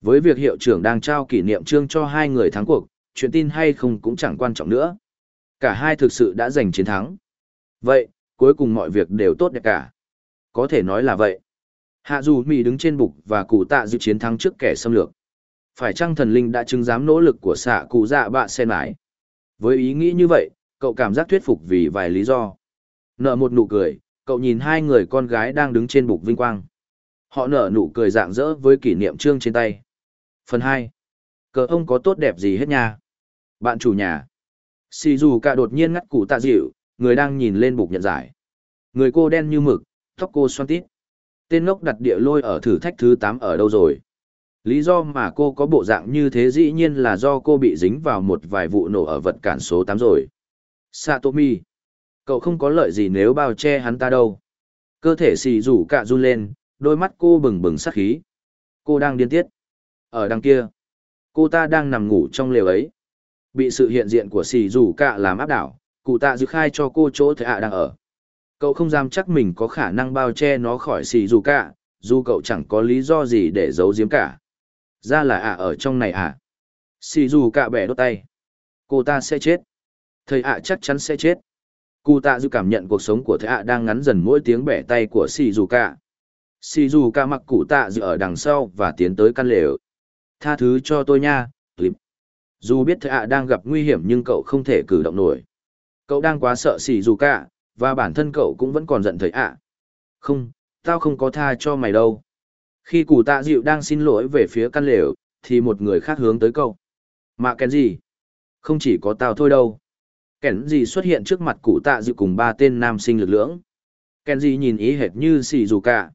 Với việc hiệu trưởng đang trao kỷ niệm trương cho hai người thắng cuộc, chuyện tin hay không cũng chẳng quan trọng nữa. Cả hai thực sự đã giành chiến thắng. Vậy, cuối cùng mọi việc đều tốt đẹp cả. Có thể nói là vậy. Hạ dù Mỹ đứng trên bục và cụ tạ dự chiến thắng trước kẻ xâm lược. Phải chăng thần linh đã chứng giám nỗ lực của xạ cụ dạ bạ sen mãi? Với ý nghĩ như vậy, cậu cảm giác thuyết phục vì vài lý do. Nở một nụ cười, cậu nhìn hai người con gái đang đứng trên bục vinh quang. Họ nở nụ cười rạng rỡ với kỷ niệm trương trên tay. Phần 2. Cờ ông có tốt đẹp gì hết nha. Bạn chủ nhà. Xì dù cả đột nhiên ngắt cụ tạ dịu, người đang nhìn lên bục nhận giải. Người cô đen như mực, tóc cô xoăn tít. Tên ngốc đặt địa lôi ở thử thách thứ 8 ở đâu rồi? Lý do mà cô có bộ dạng như thế dĩ nhiên là do cô bị dính vào một vài vụ nổ ở vật cản số 8 rồi. Satomi. Cậu không có lợi gì nếu bao che hắn ta đâu. Cơ thể xì rủ cạ run lên, đôi mắt cô bừng bừng sắc khí. Cô đang điên tiết. Ở đằng kia, cô ta đang nằm ngủ trong lều ấy. Bị sự hiện diện của xì rủ cả làm áp đảo, cụ tạ dự khai cho cô chỗ thầy ạ đang ở. Cậu không dám chắc mình có khả năng bao che nó khỏi xì rủ cả, dù cậu chẳng có lý do gì để giấu giếm cả. Ra là ạ ở trong này ạ. Xì rủ cả bẻ đốt tay. Cô ta sẽ chết. Thầy ạ chắc chắn sẽ chết. Cụ tạ dự cảm nhận cuộc sống của thầy ạ đang ngắn dần mỗi tiếng bẻ tay của xì rủ cả. Xì rủ cả mặc cụ tạ dự ở đằng sau và tiến tới căn lều. Tha thứ cho tôi nha, Clip. Dù biết thầy ạ đang gặp nguy hiểm nhưng cậu không thể cử động nổi. Cậu đang quá sợ xỉ dù cả, và bản thân cậu cũng vẫn còn giận thầy ạ. Không, tao không có tha cho mày đâu. Khi cụ tạ dịu đang xin lỗi về phía căn lều, thì một người khác hướng tới cậu. Mà kén gì? Không chỉ có tao thôi đâu. Kén gì xuất hiện trước mặt cụ tạ dịu cùng ba tên nam sinh lực lưỡng. Kén gì nhìn ý hệt như xì dù cả.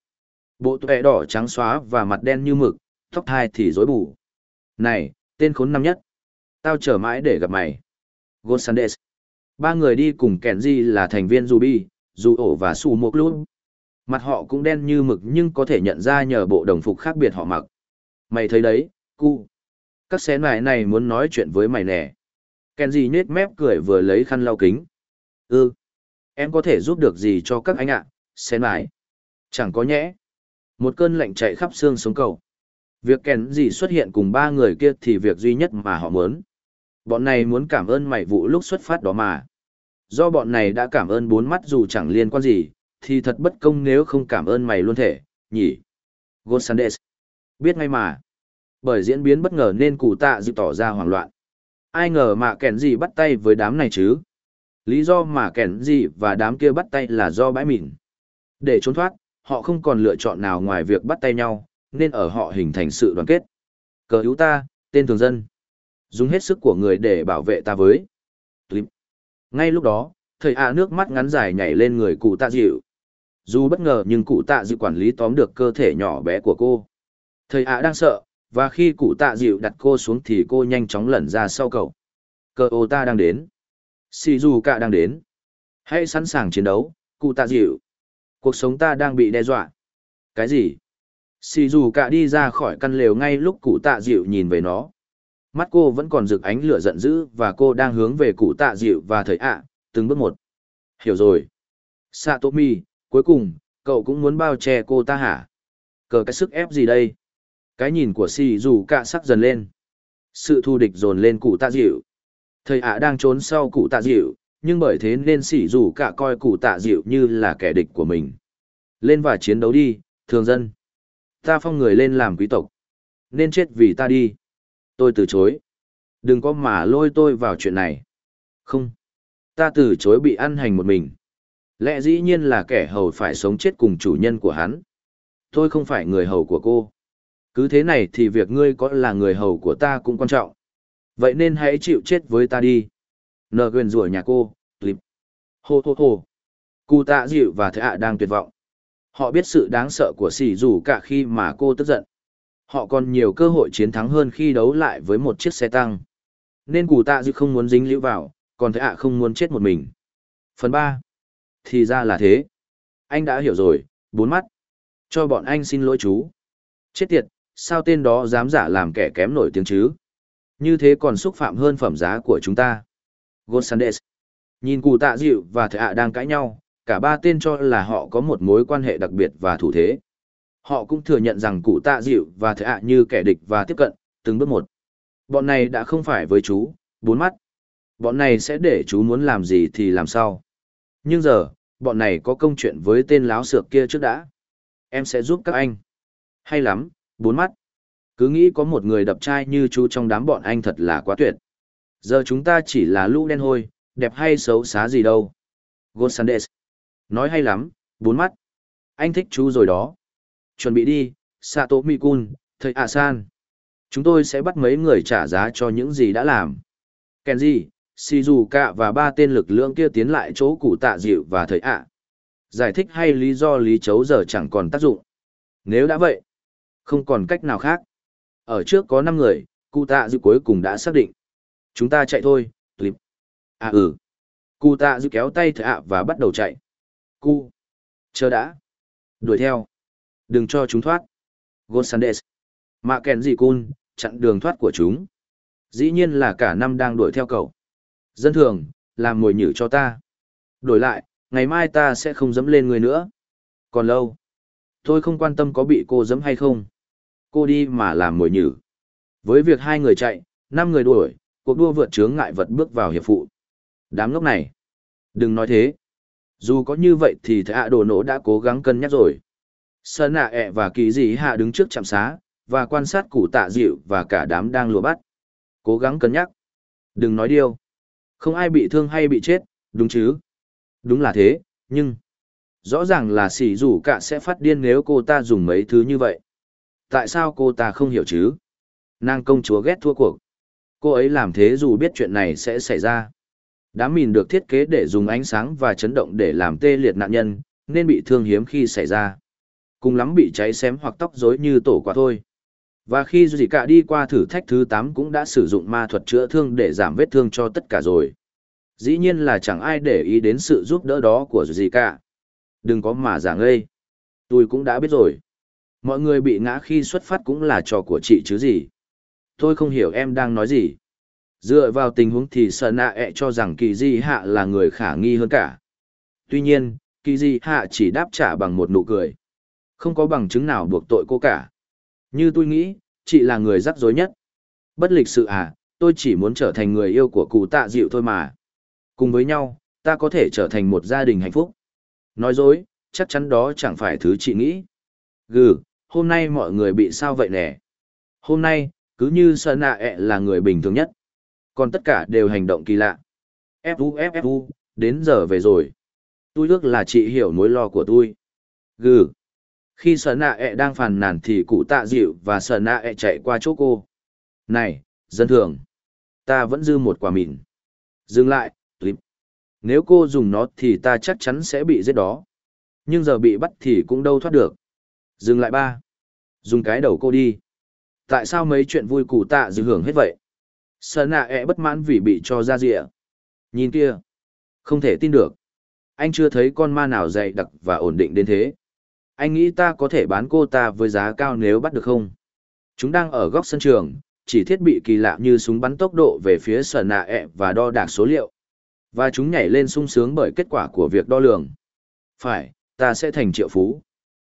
Bộ tuệ đỏ trắng xóa và mặt đen như mực, tóc thai thì rối bù. Này, tên khốn năm nhất. Tao chờ mãi để gặp mày. Gosandes. Ba người đi cùng Kenji là thành viên Ruby, Dù ổ và Su Mộc Luôn. Mặt họ cũng đen như mực nhưng có thể nhận ra nhờ bộ đồng phục khác biệt họ mặc. Mày thấy đấy, cu. Các xé này này muốn nói chuyện với mày nè. Kenji nhếch mép cười vừa lấy khăn lau kính. Ừ. Em có thể giúp được gì cho các anh ạ, à? xé mải. Chẳng có nhẽ. Một cơn lạnh chạy khắp xương sống cầu. Việc kèn gì xuất hiện cùng ba người kia thì việc duy nhất mà họ muốn. Bọn này muốn cảm ơn mày vụ lúc xuất phát đó mà. Do bọn này đã cảm ơn bốn mắt dù chẳng liên quan gì, thì thật bất công nếu không cảm ơn mày luôn thể, nhỉ? Gonzales. Biết ngay mà. Bởi diễn biến bất ngờ nên cụ tạ dự tỏ ra hoảng loạn. Ai ngờ mà kẻn gì bắt tay với đám này chứ? Lý do mà kẻn gì và đám kia bắt tay là do bãi mịn. Để trốn thoát, họ không còn lựa chọn nào ngoài việc bắt tay nhau, nên ở họ hình thành sự đoàn kết. Cờ hữu ta, tên thường dân. Dùng hết sức của người để bảo vệ ta với. Tulip. Ngay lúc đó, thầy ạ nước mắt ngắn dài nhảy lên người cụ tạ dịu. Dù bất ngờ nhưng cụ tạ dịu quản lý tóm được cơ thể nhỏ bé của cô. Thầy ạ đang sợ, và khi cụ tạ dịu đặt cô xuống thì cô nhanh chóng lẩn ra sau cậu. Cờ ô ta đang đến. Sì dù cả đang đến. Hãy sẵn sàng chiến đấu, cụ tạ dịu. Cuộc sống ta đang bị đe dọa. Cái gì? Xì dù cả đi ra khỏi căn lều ngay lúc cụ tạ dịu nhìn về nó. Mắt cô vẫn còn rực ánh lửa giận dữ và cô đang hướng về cụ tạ dịu và thầy ạ, từng bước một. Hiểu rồi. Satomi, cuối cùng, cậu cũng muốn bao che cô ta hả? Cờ cái sức ép gì đây? Cái nhìn của xì dù cả sắc dần lên. Sự thù địch dồn lên cụ tạ dịu. Thầy ạ đang trốn sau cụ tạ dịu, nhưng bởi thế nên xì dù cả coi cụ tạ dịu như là kẻ địch của mình. Lên và chiến đấu đi, thường dân. Ta phong người lên làm quý tộc. Nên chết vì ta đi. Tôi từ chối. Đừng có mà lôi tôi vào chuyện này. Không. Ta từ chối bị ăn hành một mình. Lẽ dĩ nhiên là kẻ hầu phải sống chết cùng chủ nhân của hắn. Tôi không phải người hầu của cô. Cứ thế này thì việc ngươi có là người hầu của ta cũng quan trọng. Vậy nên hãy chịu chết với ta đi. Nờ quyền rủa nhà cô, clip. Hô hô hô. Cụ tạ dịu và thế ạ đang tuyệt vọng. Họ biết sự đáng sợ của sỉ dù cả khi mà cô tức giận. Họ còn nhiều cơ hội chiến thắng hơn khi đấu lại với một chiếc xe tăng. Nên cụ tạ dư không muốn dính liễu vào, còn thế ạ không muốn chết một mình. Phần ba Thì ra là thế. Anh đã hiểu rồi, bốn mắt. Cho bọn anh xin lỗi chú. Chết tiệt, sao tên đó dám giả làm kẻ kém nổi tiếng chứ? Như thế còn xúc phạm hơn phẩm giá của chúng ta. Gonsandes. Nhìn cụ tạ dịu và thầy ạ đang cãi nhau, cả ba tên cho là họ có một mối quan hệ đặc biệt và thủ thế. Họ cũng thừa nhận rằng cụ tạ dịu và Thế ạ như kẻ địch và tiếp cận, từng bước một. Bọn này đã không phải với chú, bốn mắt. Bọn này sẽ để chú muốn làm gì thì làm sao. Nhưng giờ, bọn này có công chuyện với tên láo xược kia trước đã. Em sẽ giúp các anh. Hay lắm, bốn mắt. Cứ nghĩ có một người đập trai như chú trong đám bọn anh thật là quá tuyệt. Giờ chúng ta chỉ là lũ đen hôi, đẹp hay xấu xá gì đâu. Gosandes. Nói hay lắm, bốn mắt. Anh thích chú rồi đó. Chuẩn bị đi, Sato Mikun, thầy A San. Chúng tôi sẽ bắt mấy người trả giá cho những gì đã làm. Kenji, Shizuka và ba tên lực lượng kia tiến lại chỗ cụ tạ dịu và thầy ạ. Giải thích hay lý do lý chấu giờ chẳng còn tác dụng. Nếu đã vậy, không còn cách nào khác. Ở trước có 5 người, cụ tạ dịu cuối cùng đã xác định. Chúng ta chạy thôi, tuyệt. À ừ. Cụ tạ dịu kéo tay thầy ạ và bắt đầu chạy. Cu. Chờ đã. Đuổi theo. Đừng cho chúng thoát. Gonsandes. Mạ kèn gì cun, chặn đường thoát của chúng. Dĩ nhiên là cả năm đang đuổi theo cậu. Dân thường, làm mồi nhử cho ta. Đổi lại, ngày mai ta sẽ không dẫm lên người nữa. Còn lâu. Tôi không quan tâm có bị cô dẫm hay không. Cô đi mà làm mồi nhử. Với việc hai người chạy, năm người đuổi, cuộc đua vượt chướng ngại vật bước vào hiệp phụ. Đám ngốc này. Đừng nói thế. Dù có như vậy thì thạ đồ nổ đã cố gắng cân nhắc rồi. Sơn nạ ẹ và kỳ dị hạ đứng trước trạm xá, và quan sát củ tạ dịu và cả đám đang lùa bắt. Cố gắng cân nhắc. Đừng nói điêu. Không ai bị thương hay bị chết, đúng chứ? Đúng là thế, nhưng... Rõ ràng là xỉ rủ cả sẽ phát điên nếu cô ta dùng mấy thứ như vậy. Tại sao cô ta không hiểu chứ? Nàng công chúa ghét thua cuộc. Cô ấy làm thế dù biết chuyện này sẽ xảy ra. Đám mìn được thiết kế để dùng ánh sáng và chấn động để làm tê liệt nạn nhân, nên bị thương hiếm khi xảy ra. Cùng lắm bị cháy xém hoặc tóc rối như tổ quả thôi. Và khi Dì Cả đi qua thử thách thứ 8 cũng đã sử dụng ma thuật chữa thương để giảm vết thương cho tất cả rồi. Dĩ nhiên là chẳng ai để ý đến sự giúp đỡ đó của Dì Cả. Đừng có mà giả ngây. Tôi cũng đã biết rồi. Mọi người bị ngã khi xuất phát cũng là trò của chị chứ gì. Tôi không hiểu em đang nói gì. Dựa vào tình huống thì sợ nạ ẹ e cho rằng kỳ di hạ là người khả nghi hơn cả. Tuy nhiên, kỳ di hạ chỉ đáp trả bằng một nụ cười. Không có bằng chứng nào buộc tội cô cả. Như tôi nghĩ, chị là người rắc rối nhất. Bất lịch sự à, tôi chỉ muốn trở thành người yêu của cụ tạ dịu thôi mà. Cùng với nhau, ta có thể trở thành một gia đình hạnh phúc. Nói dối, chắc chắn đó chẳng phải thứ chị nghĩ. Gừ, hôm nay mọi người bị sao vậy nè? Hôm nay, cứ như Sơn Nạ ẹ e là người bình thường nhất. Còn tất cả đều hành động kỳ lạ. Fu Fu, đến giờ về rồi. Tôi ước là chị hiểu mối lo của tôi. Gừ. Khi Sơn Nạ ẹ đang phàn nàn thì cụ tạ dịu và Sơn Nạ ẹ chạy qua chỗ cô. Này, dân thường. Ta vẫn dư một quả mìn. Dừng lại, clip. Nếu cô dùng nó thì ta chắc chắn sẽ bị giết đó. Nhưng giờ bị bắt thì cũng đâu thoát được. Dừng lại ba. Dùng cái đầu cô đi. Tại sao mấy chuyện vui cụ tạ dịu hưởng hết vậy? Sơn nạ ẹ e bất mãn vì bị cho ra rịa. Nhìn kia. Không thể tin được. Anh chưa thấy con ma nào dày đặc và ổn định đến thế. Anh nghĩ ta có thể bán cô ta với giá cao nếu bắt được không? Chúng đang ở góc sân trường, chỉ thiết bị kỳ lạ như súng bắn tốc độ về phía sở nạ ẹ e và đo đạc số liệu. Và chúng nhảy lên sung sướng bởi kết quả của việc đo lường. Phải, ta sẽ thành triệu phú.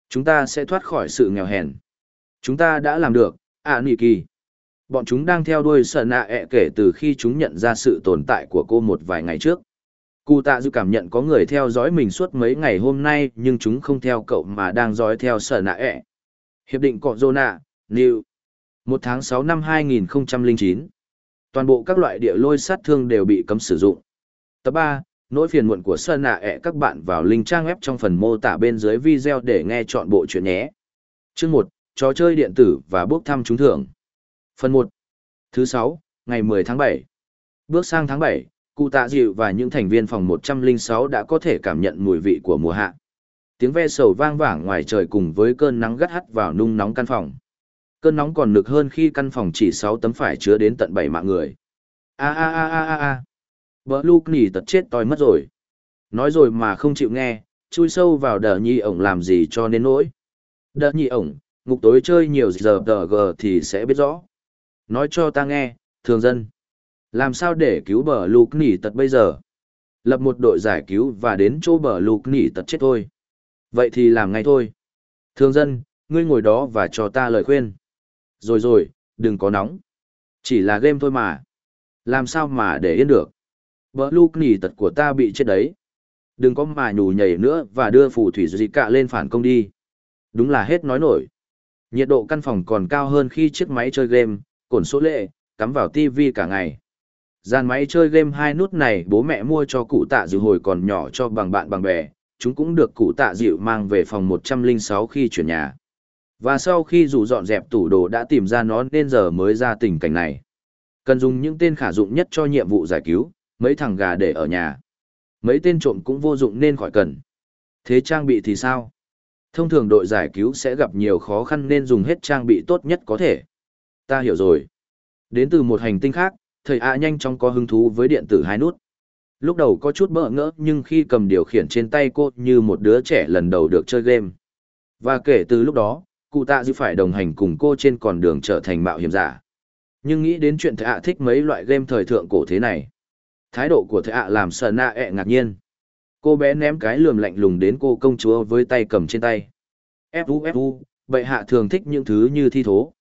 Chúng ta sẽ thoát khỏi sự nghèo hèn. Chúng ta đã làm được, à nị kỳ. Bọn chúng đang theo đuôi sợ nạ ẹ e kể từ khi chúng nhận ra sự tồn tại của cô một vài ngày trước. Cụ tạ dư cảm nhận có người theo dõi mình suốt mấy ngày hôm nay nhưng chúng không theo cậu mà đang dõi theo sợ nạ ẹ. E. Hiệp định Cọ Dô Nạ, New. Một tháng sáu năm 2009. Toàn bộ các loại địa lôi sát thương đều bị cấm sử dụng. Tập ba Nỗi phiền muộn của Sơn Nạ ẹ e các bạn vào link trang web trong phần mô tả bên dưới video để nghe chọn bộ chuyện nhé. Chương một Trò chơi điện tử và bốc thăm trúng thưởng. Phần một Thứ sáu ngày 10 tháng 7. Bước sang tháng 7, cụ tạ dịu và những thành viên phòng 106 đã có thể cảm nhận mùi vị của mùa hạ. Tiếng ve sầu vang vảng ngoài trời cùng với cơn nắng gắt hắt vào nung nóng căn phòng. Cơn nóng còn nực hơn khi căn phòng chỉ 6 tấm phải chứa đến tận 7 mạng người. A a a a a a. Bờ Luke nỉ tật chết tôi mất rồi. Nói rồi mà không chịu nghe, chui sâu vào đờ nhi ổng làm gì cho nên nỗi. Đờ nhi ổng, ngục tối chơi nhiều giờ tờ gờ thì sẽ biết rõ. Nói cho ta nghe, thường dân. Làm sao để cứu bờ lục nỉ tật bây giờ? Lập một đội giải cứu và đến chỗ bờ lục nỉ tật chết thôi. Vậy thì làm ngay thôi. Thường dân, ngươi ngồi đó và cho ta lời khuyên. Rồi rồi, đừng có nóng. Chỉ là game thôi mà. Làm sao mà để yên được. Bờ lục nỉ tật của ta bị chết đấy. Đừng có mà nhủ nhảy nữa và đưa phù thủy gì cả lên phản công đi. Đúng là hết nói nổi. Nhiệt độ căn phòng còn cao hơn khi chiếc máy chơi game, cổn số lệ, cắm vào TV cả ngày. Gian máy chơi game hai nút này bố mẹ mua cho cụ tạ dịu hồi còn nhỏ cho bằng bạn bằng bè, chúng cũng được cụ tạ dịu mang về phòng 106 khi chuyển nhà. Và sau khi dù dọn dẹp tủ đồ đã tìm ra nó nên giờ mới ra tình cảnh này. Cần dùng những tên khả dụng nhất cho nhiệm vụ giải cứu, mấy thằng gà để ở nhà. Mấy tên trộm cũng vô dụng nên khỏi cần. Thế trang bị thì sao? Thông thường đội giải cứu sẽ gặp nhiều khó khăn nên dùng hết trang bị tốt nhất có thể. Ta hiểu rồi. Đến từ một hành tinh khác, thầy ạ nhanh chóng có hứng thú với điện tử hai nút. Lúc đầu có chút bỡ ngỡ nhưng khi cầm điều khiển trên tay cô như một đứa trẻ lần đầu được chơi game. Và kể từ lúc đó, cụ tạ dư phải đồng hành cùng cô trên con đường trở thành mạo hiểm giả. Nhưng nghĩ đến chuyện thầy ạ thích mấy loại game thời thượng cổ thế này. Thái độ của thầy ạ làm sờ nạ ẹ ngạc nhiên. Cô bé ném cái lườm lạnh lùng đến cô công chúa với tay cầm trên tay. Fu fu, bệ hạ thường thích những thứ như thi thố.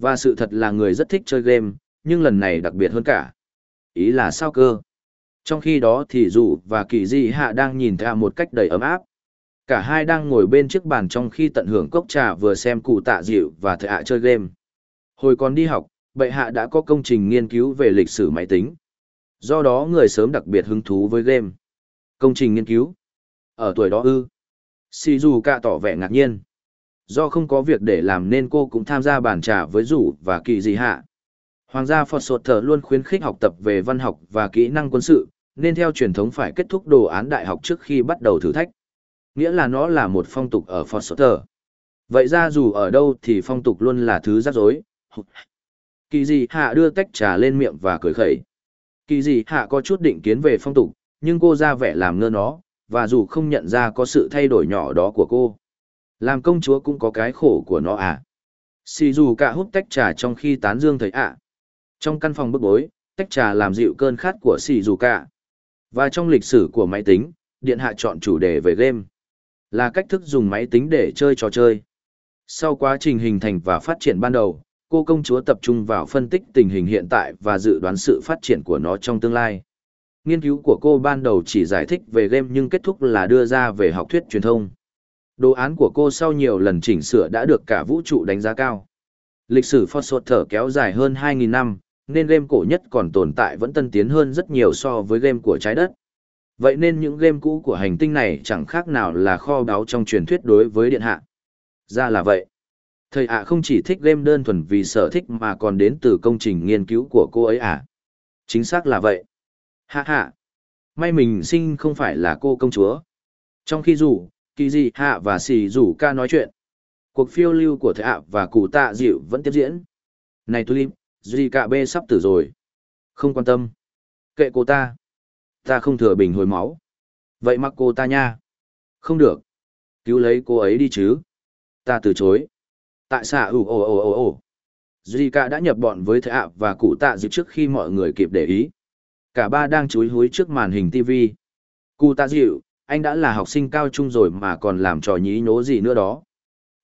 Và sự thật là người rất thích chơi game, nhưng lần này đặc biệt hơn cả. Ý là sao cơ? Trong khi đó thì dù và kỳ di hạ đang nhìn theo một cách đầy ấm áp. Cả hai đang ngồi bên chiếc bàn trong khi tận hưởng cốc trà vừa xem cụ tạ dịu và thợ hạ chơi game. Hồi còn đi học, bệ hạ đã có công trình nghiên cứu về lịch sử máy tính. Do đó người sớm đặc biệt hứng thú với game. Công trình nghiên cứu. Ở tuổi đó ư. Si dù cả tỏ vẻ ngạc nhiên. Do không có việc để làm nên cô cũng tham gia bàn trà với rủ và kỳ dị hạ. Hoàng gia Phật Sột Thở luôn khuyến khích học tập về văn học và kỹ năng quân sự, nên theo truyền thống phải kết thúc đồ án đại học trước khi bắt đầu thử thách. Nghĩa là nó là một phong tục ở Phật Sột Thở. Vậy ra dù ở đâu thì phong tục luôn là thứ rắc rối. Kỳ dị hạ đưa tách trà lên miệng và cười khẩy. Kỳ dị hạ có chút định kiến về phong tục, nhưng cô ra vẻ làm ngơ nó, và dù không nhận ra có sự thay đổi nhỏ đó của cô. Làm công chúa cũng có cái khổ của nó à. Xì dù cả hút tách trà trong khi tán dương thấy ạ. Trong căn phòng bức bối, tách trà làm dịu cơn khát của xì dù cả. Và trong lịch sử của máy tính, điện hạ chọn chủ đề về game. Là cách thức dùng máy tính để chơi trò chơi. Sau quá trình hình thành và phát triển ban đầu, cô công chúa tập trung vào phân tích tình hình hiện tại và dự đoán sự phát triển của nó trong tương lai. Nghiên cứu của cô ban đầu chỉ giải thích về game nhưng kết thúc là đưa ra về học thuyết truyền thông. Đồ án của cô sau nhiều lần chỉnh sửa đã được cả vũ trụ đánh giá cao. Lịch sử Phosphor thở kéo dài hơn 2.000 năm, nên game cổ nhất còn tồn tại vẫn tân tiến hơn rất nhiều so với game của trái đất. Vậy nên những game cũ của hành tinh này chẳng khác nào là kho báu trong truyền thuyết đối với điện hạ. Ra là vậy. Thầy ạ không chỉ thích game đơn thuần vì sở thích mà còn đến từ công trình nghiên cứu của cô ấy à. Chính xác là vậy. Hạ hạ. May mình sinh không phải là cô công chúa. Trong khi dù kỳ dị hạ và xì rủ ca nói chuyện. Cuộc phiêu lưu của thầy ạ và cụ tạ dịu vẫn tiếp diễn. Này Tulip, Duy cả bê sắp tử rồi. Không quan tâm. Kệ cô ta. Ta không thừa bình hồi máu. Vậy mặc cô ta nha. Không được. Cứu lấy cô ấy đi chứ. Ta từ chối. Tại sao ủ ồ ồ ồ ồ. Duy cả đã nhập bọn với thầy ạ và cụ tạ dịu trước khi mọi người kịp để ý. Cả ba đang chúi húi trước màn hình TV. Cụ tạ dịu, anh đã là học sinh cao trung rồi mà còn làm trò nhí nhố gì nữa đó.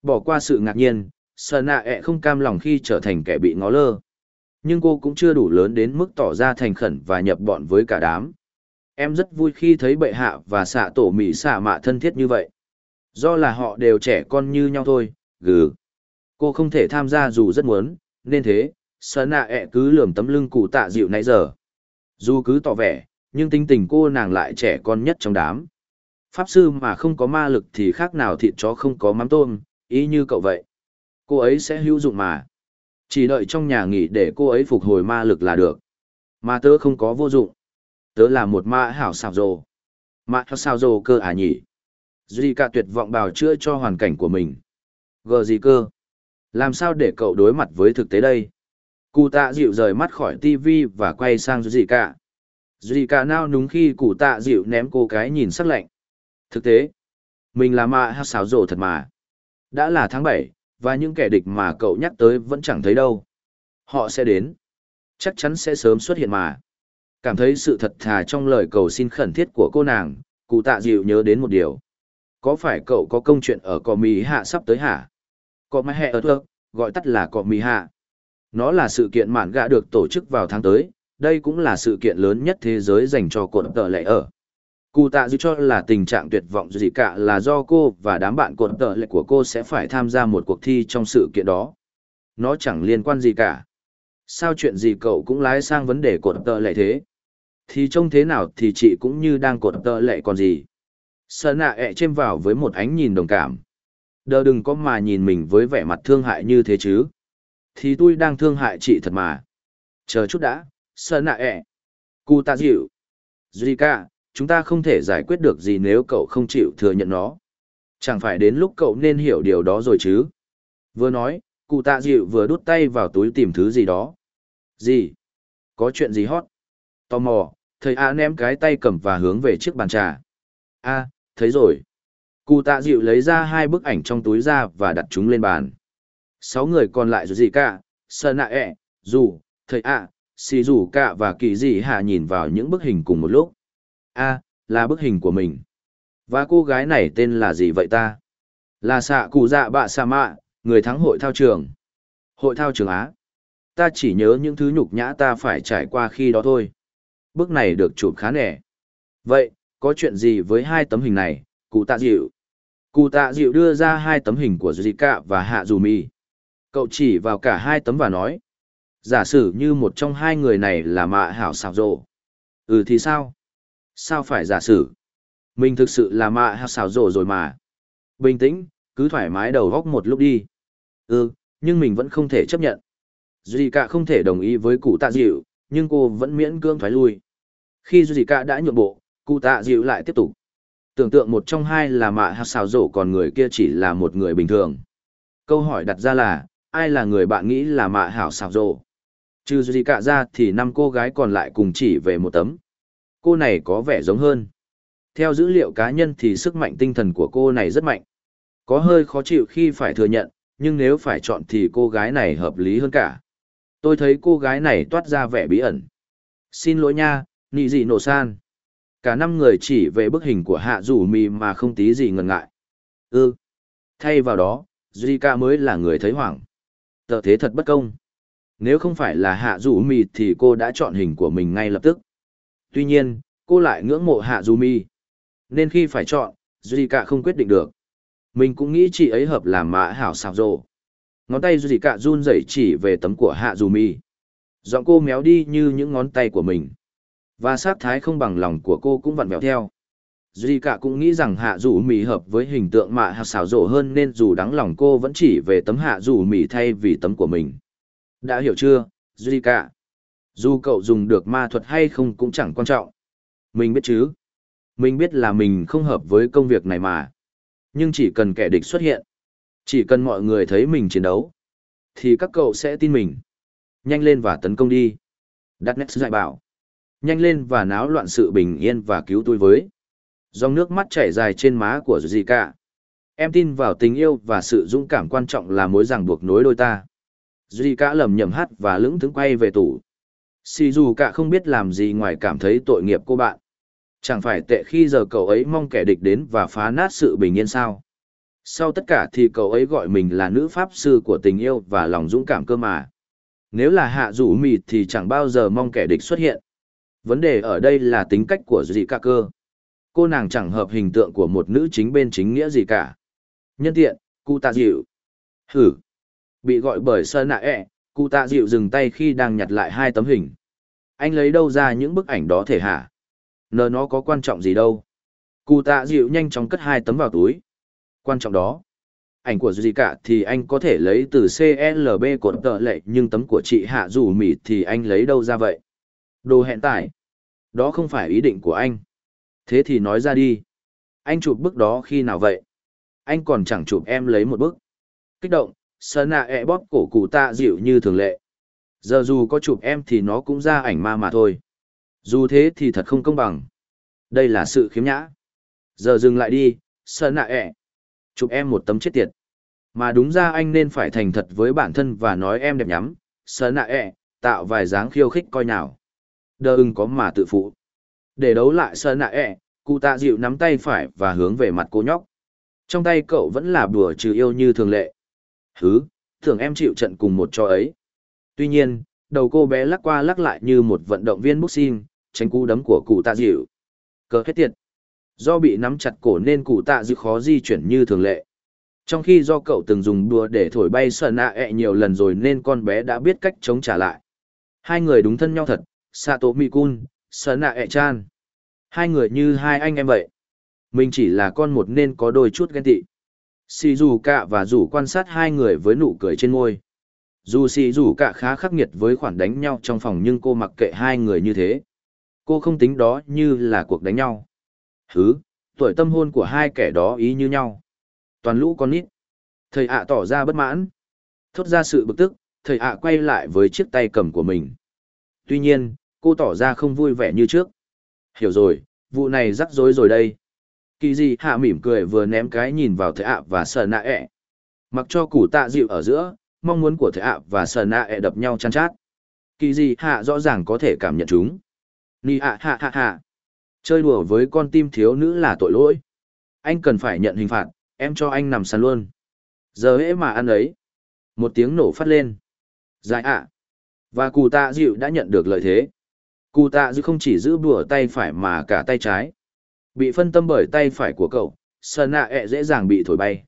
Bỏ qua sự ngạc nhiên, sờ nạ ẹ không cam lòng khi trở thành kẻ bị ngó lơ. Nhưng cô cũng chưa đủ lớn đến mức tỏ ra thành khẩn và nhập bọn với cả đám. Em rất vui khi thấy bệ hạ và xạ tổ mỹ xạ mạ thân thiết như vậy. Do là họ đều trẻ con như nhau thôi, gừ. Cô không thể tham gia dù rất muốn, nên thế, sờ nạ ẹ cứ lườm tấm lưng cụ tạ dịu nãy giờ. Dù cứ tỏ vẻ, nhưng tính tình cô nàng lại trẻ con nhất trong đám. Pháp sư mà không có ma lực thì khác nào thịt chó không có mắm tôm, ý như cậu vậy. Cô ấy sẽ hữu dụng mà. Chỉ đợi trong nhà nghỉ để cô ấy phục hồi ma lực là được. Mà tớ không có vô dụng. Tớ là một ma hảo xào rồ. Ma hảo xào rồ cơ à nhỉ? Duy cả tuyệt vọng bào chữa cho hoàn cảnh của mình. Gờ gì cơ? Làm sao để cậu đối mặt với thực tế đây? Cụ tạ dịu rời mắt khỏi TV và quay sang Duy cả. Duy cả nao núng khi cụ tạ dịu ném cô cái nhìn sắc lạnh. Thực tế, mình là ma hát xáo rồ thật mà. Đã là tháng bảy và những kẻ địch mà cậu nhắc tới vẫn chẳng thấy đâu. Họ sẽ đến. Chắc chắn sẽ sớm xuất hiện mà. Cảm thấy sự thật thà trong lời cầu xin khẩn thiết của cô nàng, cụ tạ dịu nhớ đến một điều. Có phải cậu có công chuyện ở cò mì hạ sắp tới hả? Có máy hẹ ở thơ, gọi tắt là cọ mì hạ. Nó là sự kiện mạn gạ được tổ chức vào tháng tới, đây cũng là sự kiện lớn nhất thế giới dành cho cột tờ lệ ở. Cụ tạ dư cho là tình trạng tuyệt vọng gì cả là do cô và đám bạn cột tợ lệ của cô sẽ phải tham gia một cuộc thi trong sự kiện đó. Nó chẳng liên quan gì cả. Sao chuyện gì cậu cũng lái sang vấn đề cột tợ lệ thế? Thì trông thế nào thì chị cũng như đang cột tợ lệ còn gì. Sợ nạ ẹ chêm vào với một ánh nhìn đồng cảm. Đờ đừng có mà nhìn mình với vẻ mặt thương hại như thế chứ. Thì tôi đang thương hại chị thật mà. Chờ chút đã, sợ nạ ẹ. Cụ tạ dịu. Zika, chúng ta không thể giải quyết được gì nếu cậu không chịu thừa nhận nó. Chẳng phải đến lúc cậu nên hiểu điều đó rồi chứ. Vừa nói, cụ tạ dịu vừa đút tay vào túi tìm thứ gì đó. Gì? Có chuyện gì hot? Tò mò, thầy A ném cái tay cầm và hướng về chiếc bàn trà. A, thấy rồi. Cụ tạ dịu lấy ra hai bức ảnh trong túi ra và đặt chúng lên bàn. Sáu người còn lại rồi gì cả, sơn nạ ẹ, dù, thầy A, xì dù cả và kỳ dị hạ nhìn vào những bức hình cùng một lúc. A, là bức hình của mình. Và cô gái này tên là gì vậy ta? Là xạ cụ dạ bạ sa mạ, người thắng hội thao trường. Hội thao trường Á. Ta chỉ nhớ những thứ nhục nhã ta phải trải qua khi đó thôi. Bức này được chụp khá nẻ. Vậy, có chuyện gì với hai tấm hình này, cụ tạ dịu? Cụ tạ dịu đưa ra hai tấm hình của Zika và Hạ Dù Mi. Cậu chỉ vào cả hai tấm và nói. Giả sử như một trong hai người này là mạ hảo xào rộ. Ừ thì sao? Sao phải giả sử? Mình thực sự là mạ hảo xảo rộ rồi mà. Bình tĩnh, cứ thoải mái đầu góc một lúc đi. Ừ, nhưng mình vẫn không thể chấp nhận. Zika không thể đồng ý với cụ tạ dịu, nhưng cô vẫn miễn cưỡng thoái lui. Khi Zika đã nhượng bộ, cụ tạ dịu lại tiếp tục. Tưởng tượng một trong hai là mạ hạ xảo rổ còn người kia chỉ là một người bình thường. Câu hỏi đặt ra là, ai là người bạn nghĩ là mạ hảo xảo rổ? Trừ Zika ra thì năm cô gái còn lại cùng chỉ về một tấm. Cô này có vẻ giống hơn. Theo dữ liệu cá nhân thì sức mạnh tinh thần của cô này rất mạnh. Có hơi khó chịu khi phải thừa nhận, nhưng nếu phải chọn thì cô gái này hợp lý hơn cả. Tôi thấy cô gái này toát ra vẻ bí ẩn. Xin lỗi nha, nị dị nổ san. Cả năm người chỉ về bức hình của hạ rủ mì mà không tí gì ngần ngại. Ừ. Thay vào đó, Zika mới là người thấy hoảng. Tờ thế thật bất công. Nếu không phải là hạ rủ mì thì cô đã chọn hình của mình ngay lập tức. Tuy nhiên, cô lại ngưỡng mộ hạ Du Mi. Nên khi phải chọn, Zika không quyết định được. Mình cũng nghĩ chị ấy hợp làm mã hảo xào rồ. Ngón tay Zika run rẩy chỉ về tấm của hạ Du Mi. Giọng cô méo đi như những ngón tay của mình. Và sát thái không bằng lòng của cô cũng vặn vẹo theo. Duy cả cũng nghĩ rằng hạ Du Mi hợp với hình tượng Mã Hảo xảo rộ hơn nên dù đắng lòng cô vẫn chỉ về tấm hạ Du Mi thay vì tấm của mình. Đã hiểu chưa, Duy cả? Dù cậu dùng được ma thuật hay không cũng chẳng quan trọng. Mình biết chứ. Mình biết là mình không hợp với công việc này mà. Nhưng chỉ cần kẻ địch xuất hiện. Chỉ cần mọi người thấy mình chiến đấu. Thì các cậu sẽ tin mình. Nhanh lên và tấn công đi. Đắt nét dạy bảo. Nhanh lên và náo loạn sự bình yên và cứu tôi với. Dòng nước mắt chảy dài trên má của Zika. Em tin vào tình yêu và sự dũng cảm quan trọng là mối ràng buộc nối đôi ta. Zika lầm nhầm hát và lững thững quay về tủ. Sì dù cả không biết làm gì ngoài cảm thấy tội nghiệp cô bạn. Chẳng phải tệ khi giờ cậu ấy mong kẻ địch đến và phá nát sự bình yên sao. Sau tất cả thì cậu ấy gọi mình là nữ pháp sư của tình yêu và lòng dũng cảm cơ mà. Nếu là hạ rủ mịt thì chẳng bao giờ mong kẻ địch xuất hiện. Vấn đề ở đây là tính cách của dị cả cơ. Cô nàng chẳng hợp hình tượng của một nữ chính bên chính nghĩa gì cả. Nhân tiện, cụ tạ dịu. Hử. Bị gọi bởi sơ nạ e, ẹ, cụ tạ dịu dừng tay khi đang nhặt lại hai tấm hình. Anh lấy đâu ra những bức ảnh đó thể hả? Nờ nó có quan trọng gì đâu. Cụ tạ dịu nhanh chóng cất hai tấm vào túi. Quan trọng đó. Ảnh của gì cả thì anh có thể lấy từ CLB cột tợ lệ nhưng tấm của chị Hạ Dù Mỹ thì anh lấy đâu ra vậy? Đồ hẹn tải. Đó không phải ý định của anh. Thế thì nói ra đi. Anh chụp bức đó khi nào vậy? Anh còn chẳng chụp em lấy một bức. Kích động, sơn nạ e bóp cổ cụ tạ dịu như thường lệ. Giờ dù có chụp em thì nó cũng ra ảnh ma mà thôi. Dù thế thì thật không công bằng. Đây là sự khiếm nhã. Giờ dừng lại đi, sơn nạ ẹ. Chụp em một tấm chết tiệt. Mà đúng ra anh nên phải thành thật với bản thân và nói em đẹp nhắm. Sơn nạ ẹ, tạo vài dáng khiêu khích coi nào. Đờ ưng có mà tự phụ. Để đấu lại sơn nạ ẹ, cụ tạ dịu nắm tay phải và hướng về mặt cô nhóc. Trong tay cậu vẫn là bùa trừ yêu như thường lệ. Hứ, thường em chịu trận cùng một trò ấy. Tuy nhiên, đầu cô bé lắc qua lắc lại như một vận động viên boxing, tránh cú đấm của cụ tạ dịu. Cờ hết tiệt. Do bị nắm chặt cổ nên cụ tạ dịu khó di chuyển như thường lệ. Trong khi do cậu từng dùng đùa để thổi bay sờ nạ ẹ nhiều lần rồi nên con bé đã biết cách chống trả lại. Hai người đúng thân nhau thật, Sato Mikun, sờ nạ ẹ chan. Hai người như hai anh em vậy. Mình chỉ là con một nên có đôi chút ghen tị. Shizuka và rủ quan sát hai người với nụ cười trên môi. Dù xì dù cả khá khắc nghiệt với khoản đánh nhau trong phòng nhưng cô mặc kệ hai người như thế. Cô không tính đó như là cuộc đánh nhau. Hứ, tuổi tâm hôn của hai kẻ đó ý như nhau. Toàn lũ con nít. Thầy ạ tỏ ra bất mãn. Thốt ra sự bực tức, thầy ạ quay lại với chiếc tay cầm của mình. Tuy nhiên, cô tỏ ra không vui vẻ như trước. Hiểu rồi, vụ này rắc rối rồi đây. Kỳ dị hạ mỉm cười vừa ném cái nhìn vào thầy ạ và sờ nạ ẹ. Mặc cho củ tạ dịu ở giữa, mong muốn của thầy ạ và sờ nạ ẹ đập nhau chăn chát. Kỳ gì hạ rõ ràng có thể cảm nhận chúng. ni ạ hạ hạ hạ. Chơi đùa với con tim thiếu nữ là tội lỗi. Anh cần phải nhận hình phạt, em cho anh nằm sàn luôn. Giờ hễ mà ăn ấy. Một tiếng nổ phát lên. Dài ạ. Và cụ tạ dịu đã nhận được lợi thế. Cụ tạ dịu không chỉ giữ bùa tay phải mà cả tay trái. Bị phân tâm bởi tay phải của cậu, sờ nạ ẹ dễ dàng bị thổi bay.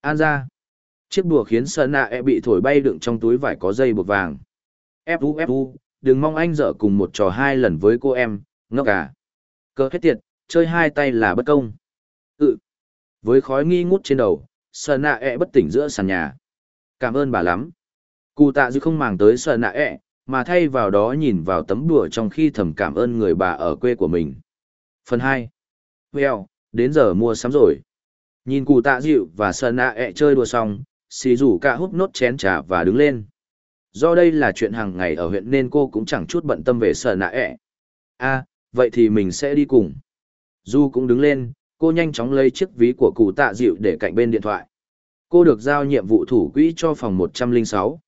An ra. Chiếc đùa khiến sợ nạ e bị thổi bay đựng trong túi vải có dây buộc vàng. Fu fu, đừng mong anh dở cùng một trò hai lần với cô em, ngốc à. Cơ hết tiệt, chơi hai tay là bất công. Ừ. Với khói nghi ngút trên đầu, sợ nạ e bất tỉnh giữa sàn nhà. Cảm ơn bà lắm. Cụ tạ dư không màng tới sợ nạ e, mà thay vào đó nhìn vào tấm đùa trong khi thầm cảm ơn người bà ở quê của mình. Phần 2. Well, đến giờ mua sắm rồi. Nhìn cụ tạ dịu và sợ nạ e chơi đùa xong, xì rủ cả hút nốt chén trà và đứng lên. Do đây là chuyện hàng ngày ở huyện nên cô cũng chẳng chút bận tâm về sợ nạ ẹ. À, vậy thì mình sẽ đi cùng. Du cũng đứng lên, cô nhanh chóng lấy chiếc ví của cụ tạ dịu để cạnh bên điện thoại. Cô được giao nhiệm vụ thủ quỹ cho phòng 106.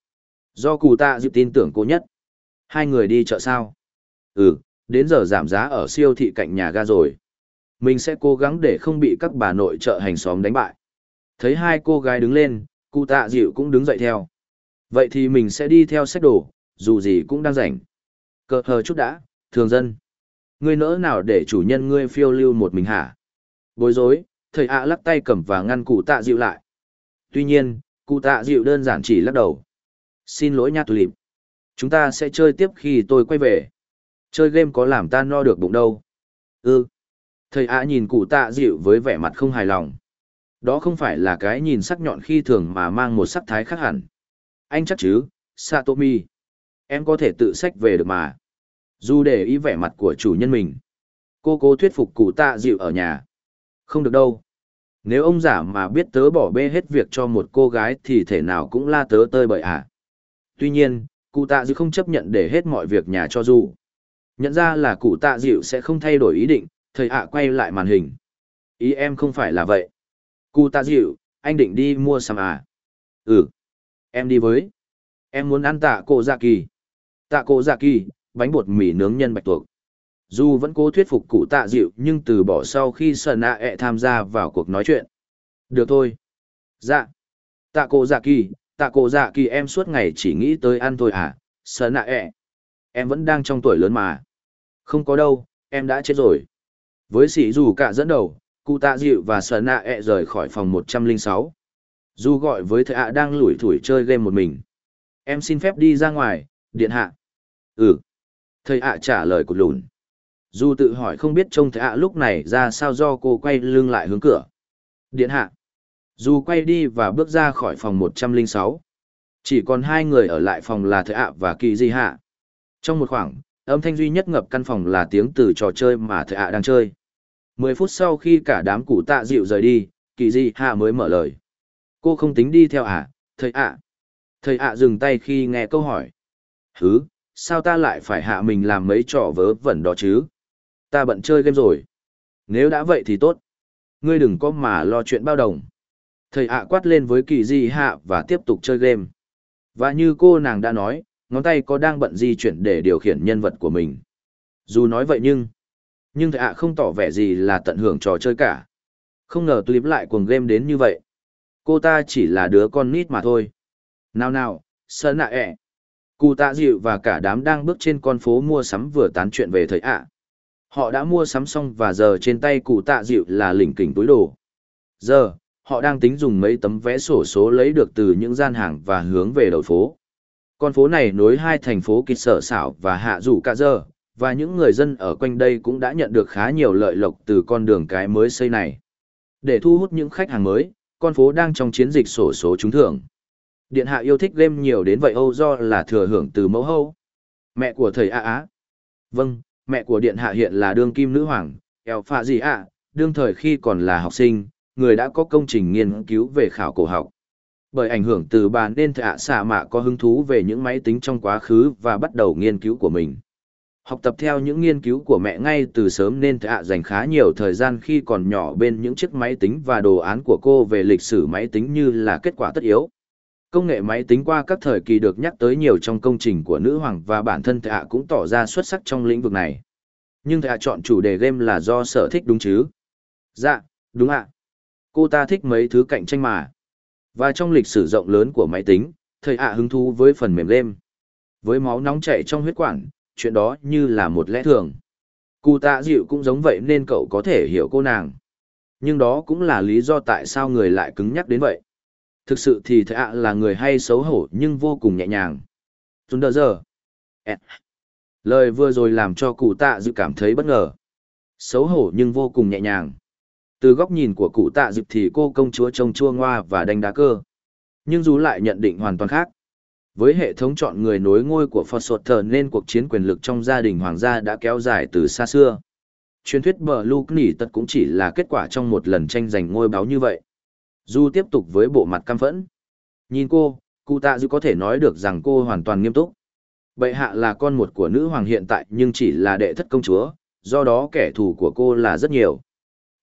Do cụ tạ dịu tin tưởng cô nhất. Hai người đi chợ sao? Ừ, đến giờ giảm giá ở siêu thị cạnh nhà ga rồi. Mình sẽ cố gắng để không bị các bà nội chợ hành xóm đánh bại. Thấy hai cô gái đứng lên, cụ tạ dịu cũng đứng dậy theo. Vậy thì mình sẽ đi theo sách đồ, dù gì cũng đang rảnh. Cờ hờ chút đã, thường dân. Ngươi nỡ nào để chủ nhân ngươi phiêu lưu một mình hả? Bối rối, thầy ạ lắc tay cầm và ngăn cụ tạ dịu lại. Tuy nhiên, cụ tạ dịu đơn giản chỉ lắc đầu. Xin lỗi nha tulip. Chúng ta sẽ chơi tiếp khi tôi quay về. Chơi game có làm ta no được bụng đâu. Ừ. Thầy ạ nhìn cụ tạ dịu với vẻ mặt không hài lòng. Đó không phải là cái nhìn sắc nhọn khi thường mà mang một sắc thái khác hẳn. Anh chắc chứ, Satomi. Em có thể tự sách về được mà. Dù để ý vẻ mặt của chủ nhân mình. Cô cố thuyết phục cụ tạ dịu ở nhà. Không được đâu. Nếu ông giả mà biết tớ bỏ bê hết việc cho một cô gái thì thể nào cũng la tớ tơi bởi à. Tuy nhiên, cụ tạ dịu không chấp nhận để hết mọi việc nhà cho dù. Nhận ra là cụ tạ dịu sẽ không thay đổi ý định, thầy ạ quay lại màn hình. Ý em không phải là vậy. Cụ tạ dịu, anh định đi mua sắm à? Ừ. Em đi với. Em muốn ăn tạ cổ dạ kỳ. Tạ cổ dạ kỳ, bánh bột mì nướng nhân bạch tuộc. Dù vẫn cố thuyết phục cụ tạ dịu nhưng từ bỏ sau khi sợ nạ ẹ tham gia vào cuộc nói chuyện. Được thôi. Dạ. Tạ cổ dạ kỳ, tạ cổ dạ kỳ em suốt ngày chỉ nghĩ tới ăn thôi à, sợ nạ ẹ. Em vẫn đang trong tuổi lớn mà. Không có đâu, em đã chết rồi. Với sĩ dù cả dẫn đầu, cụ tạ dịu và sợ nạ ẹ rời khỏi phòng 106. Dù gọi với thầy ạ đang lủi thủi chơi game một mình. Em xin phép đi ra ngoài, điện hạ. Ừ. Thầy ạ trả lời cụt lùn. Dù tự hỏi không biết trông thầy ạ lúc này ra sao do cô quay lưng lại hướng cửa. Điện hạ. Dù quay đi và bước ra khỏi phòng 106. Chỉ còn hai người ở lại phòng là thầy ạ và kỳ di hạ. Trong một khoảng, âm thanh duy nhất ngập căn phòng là tiếng từ trò chơi mà thầy ạ đang chơi. Mười phút sau khi cả đám cụ tạ dịu rời đi, kỳ di hạ mới mở lời. Cô không tính đi theo à, thầy ạ. Thầy ạ dừng tay khi nghe câu hỏi. Hứ, sao ta lại phải hạ mình làm mấy trò vớ vẩn đó chứ? Ta bận chơi game rồi. Nếu đã vậy thì tốt. Ngươi đừng có mà lo chuyện bao đồng. Thầy ạ quát lên với kỳ di hạ và tiếp tục chơi game. Và như cô nàng đã nói, ngón tay có đang bận di chuyển để điều khiển nhân vật của mình. Dù nói vậy nhưng, nhưng thầy ạ không tỏ vẻ gì là tận hưởng trò chơi cả. Không ngờ tulip lại cuồng game đến như vậy. Cô ta chỉ là đứa con nít mà thôi. Nào nào, sơn nạ ẹ. Cụ tạ dịu và cả đám đang bước trên con phố mua sắm vừa tán chuyện về thầy ạ. Họ đã mua sắm xong và giờ trên tay cụ tạ dịu là lỉnh kỉnh túi đồ. Giờ, họ đang tính dùng mấy tấm vé sổ số lấy được từ những gian hàng và hướng về đầu phố. Con phố này nối hai thành phố Kịch Sở Xảo và Hạ Rủ Cả Giờ, và những người dân ở quanh đây cũng đã nhận được khá nhiều lợi lộc từ con đường cái mới xây này. Để thu hút những khách hàng mới, con phố đang trong chiến dịch sổ số trúng thưởng. Điện hạ yêu thích game nhiều đến vậy Âu do là thừa hưởng từ mẫu hâu. Mẹ của thầy A Á. Vâng, mẹ của điện hạ hiện là đương kim nữ hoàng, eo phạ gì ạ, đương thời khi còn là học sinh, người đã có công trình nghiên cứu về khảo cổ học. Bởi ảnh hưởng từ bà nên thầy ạ xạ mạ có hứng thú về những máy tính trong quá khứ và bắt đầu nghiên cứu của mình. Học tập theo những nghiên cứu của mẹ ngay từ sớm nên thạ dành khá nhiều thời gian khi còn nhỏ bên những chiếc máy tính và đồ án của cô về lịch sử máy tính như là kết quả tất yếu. Công nghệ máy tính qua các thời kỳ được nhắc tới nhiều trong công trình của nữ hoàng và bản thân thạ cũng tỏ ra xuất sắc trong lĩnh vực này. Nhưng thạ chọn chủ đề game là do sở thích đúng chứ? Dạ, đúng ạ. Cô ta thích mấy thứ cạnh tranh mà. Và trong lịch sử rộng lớn của máy tính, thầy ạ hứng thú với phần mềm game. Với máu nóng chảy trong huyết quản, chuyện đó như là một lẽ thường. Cụ tạ dịu cũng giống vậy nên cậu có thể hiểu cô nàng. Nhưng đó cũng là lý do tại sao người lại cứng nhắc đến vậy. Thực sự thì thạ là người hay xấu hổ nhưng vô cùng nhẹ nhàng. Tuấn đỡ giờ. Lời vừa rồi làm cho cụ tạ dịu cảm thấy bất ngờ. Xấu hổ nhưng vô cùng nhẹ nhàng. Từ góc nhìn của cụ tạ dịu thì cô công chúa trông chua ngoa và đánh đá cơ. Nhưng dù lại nhận định hoàn toàn khác. Với hệ thống chọn người nối ngôi của Phật Sột Thờ nên cuộc chiến quyền lực trong gia đình hoàng gia đã kéo dài từ xa xưa. Truyền thuyết bờ Luke nỉ tật cũng chỉ là kết quả trong một lần tranh giành ngôi báo như vậy. Du tiếp tục với bộ mặt căm phẫn. Nhìn cô, cụ tạ dư có thể nói được rằng cô hoàn toàn nghiêm túc. Bệ hạ là con một của nữ hoàng hiện tại nhưng chỉ là đệ thất công chúa, do đó kẻ thù của cô là rất nhiều.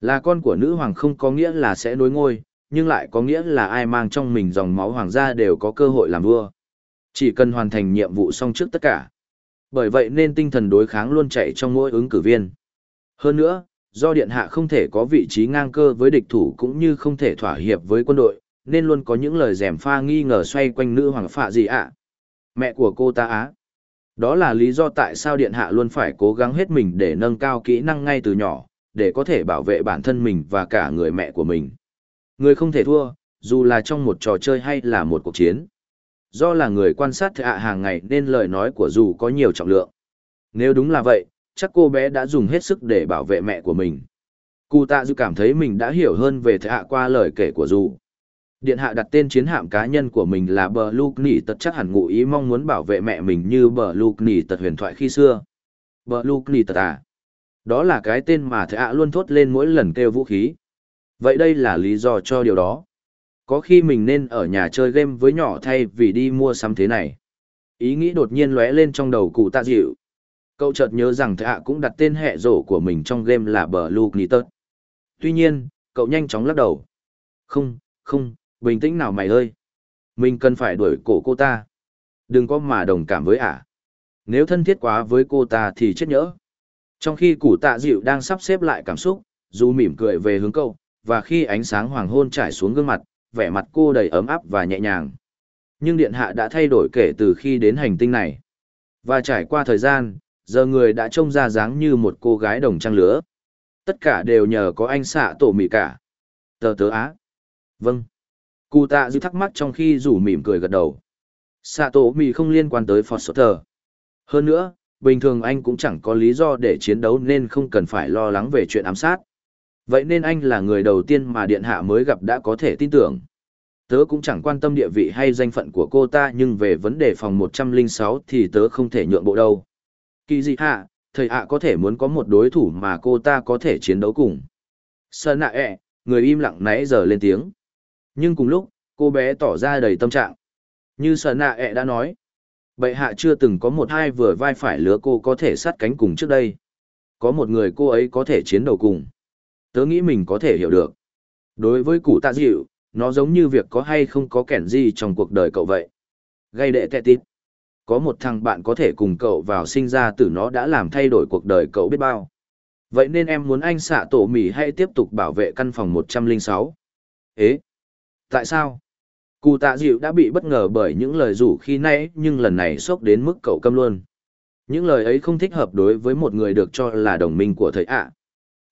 Là con của nữ hoàng không có nghĩa là sẽ nối ngôi, nhưng lại có nghĩa là ai mang trong mình dòng máu hoàng gia đều có cơ hội làm vua. Chỉ cần hoàn thành nhiệm vụ xong trước tất cả. Bởi vậy nên tinh thần đối kháng luôn chạy trong mỗi ứng cử viên. Hơn nữa, do điện hạ không thể có vị trí ngang cơ với địch thủ cũng như không thể thỏa hiệp với quân đội, nên luôn có những lời rèm pha nghi ngờ xoay quanh nữ hoàng phạ gì ạ. Mẹ của cô ta á. Đó là lý do tại sao điện hạ luôn phải cố gắng hết mình để nâng cao kỹ năng ngay từ nhỏ, để có thể bảo vệ bản thân mình và cả người mẹ của mình. Người không thể thua, dù là trong một trò chơi hay là một cuộc chiến. Do là người quan sát thạ hàng ngày nên lời nói của dù có nhiều trọng lượng. Nếu đúng là vậy, chắc cô bé đã dùng hết sức để bảo vệ mẹ của mình. Cụ tạ dư cảm thấy mình đã hiểu hơn về thạ qua lời kể của dù. Điện hạ đặt tên chiến hạm cá nhân của mình là Bờ Lục Nỉ Tật chắc hẳn ngụ ý mong muốn bảo vệ mẹ mình như Bờ Lục Nỉ Tật huyền thoại khi xưa. Bờ Lục Nỉ Tật à? Đó là cái tên mà thạ luôn thốt lên mỗi lần kêu vũ khí. Vậy đây là lý do cho điều đó có khi mình nên ở nhà chơi game với nhỏ thay vì đi mua sắm thế này. Ý nghĩ đột nhiên lóe lên trong đầu cụ tạ dịu. Cậu chợt nhớ rằng thạ cũng đặt tên hệ rổ của mình trong game là Blue tớt Tuy nhiên, cậu nhanh chóng lắc đầu. Không, không, bình tĩnh nào mày ơi. Mình cần phải đuổi cổ cô ta. Đừng có mà đồng cảm với ả. Nếu thân thiết quá với cô ta thì chết nhỡ. Trong khi cụ tạ dịu đang sắp xếp lại cảm xúc, dù mỉm cười về hướng cậu, và khi ánh sáng hoàng hôn trải xuống gương mặt, vẻ mặt cô đầy ấm áp và nhẹ nhàng. Nhưng điện hạ đã thay đổi kể từ khi đến hành tinh này. Và trải qua thời gian, giờ người đã trông ra dáng như một cô gái đồng trang lứa. Tất cả đều nhờ có anh xạ tổ mì cả. Tờ tớ á. Vâng. Cụ tạ dư thắc mắc trong khi rủ mỉm cười gật đầu. Xạ tổ mì không liên quan tới Foster. Hơn nữa, bình thường anh cũng chẳng có lý do để chiến đấu nên không cần phải lo lắng về chuyện ám sát. Vậy nên anh là người đầu tiên mà điện hạ mới gặp đã có thể tin tưởng. Tớ cũng chẳng quan tâm địa vị hay danh phận của cô ta nhưng về vấn đề phòng 106 thì tớ không thể nhượng bộ đâu. Kỳ gì hạ, thầy hạ có thể muốn có một đối thủ mà cô ta có thể chiến đấu cùng. Sơn nạ ẹ, người im lặng nãy giờ lên tiếng. Nhưng cùng lúc, cô bé tỏ ra đầy tâm trạng. Như Sơn nạ ẹ đã nói, bệ hạ chưa từng có một hai vừa vai phải lứa cô có thể sát cánh cùng trước đây. Có một người cô ấy có thể chiến đấu cùng. Tớ nghĩ mình có thể hiểu được. Đối với cụ tạ dịu, nó giống như việc có hay không có kẻn gì trong cuộc đời cậu vậy. Gây đệ tệ tít. Có một thằng bạn có thể cùng cậu vào sinh ra từ nó đã làm thay đổi cuộc đời cậu biết bao. Vậy nên em muốn anh xạ tổ mì hay tiếp tục bảo vệ căn phòng 106? Ế! Tại sao? Cụ tạ dịu đã bị bất ngờ bởi những lời rủ khi nãy nhưng lần này sốc đến mức cậu câm luôn. Những lời ấy không thích hợp đối với một người được cho là đồng minh của thầy ạ.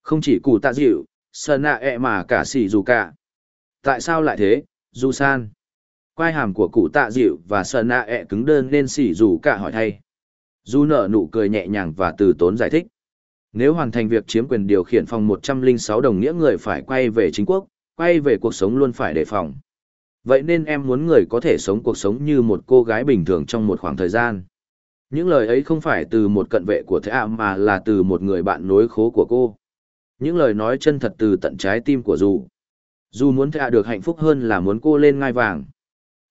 Không chỉ cụ tạ dịu, sơn nạ ẹ mà cả xỉ dù cả. Tại sao lại thế, Dù san? Quai hàm của cụ tạ dịu và sơn nạ ẹ cứng đơn nên xỉ dù cả hỏi thay. Du nở nụ cười nhẹ nhàng và từ tốn giải thích. Nếu hoàn thành việc chiếm quyền điều khiển phòng 106 đồng nghĩa người phải quay về chính quốc, quay về cuộc sống luôn phải đề phòng. Vậy nên em muốn người có thể sống cuộc sống như một cô gái bình thường trong một khoảng thời gian. Những lời ấy không phải từ một cận vệ của thế ạ mà là từ một người bạn nối khố của cô. Những lời nói chân thật từ tận trái tim của dù. Dù muốn thạ được hạnh phúc hơn là muốn cô lên ngai vàng.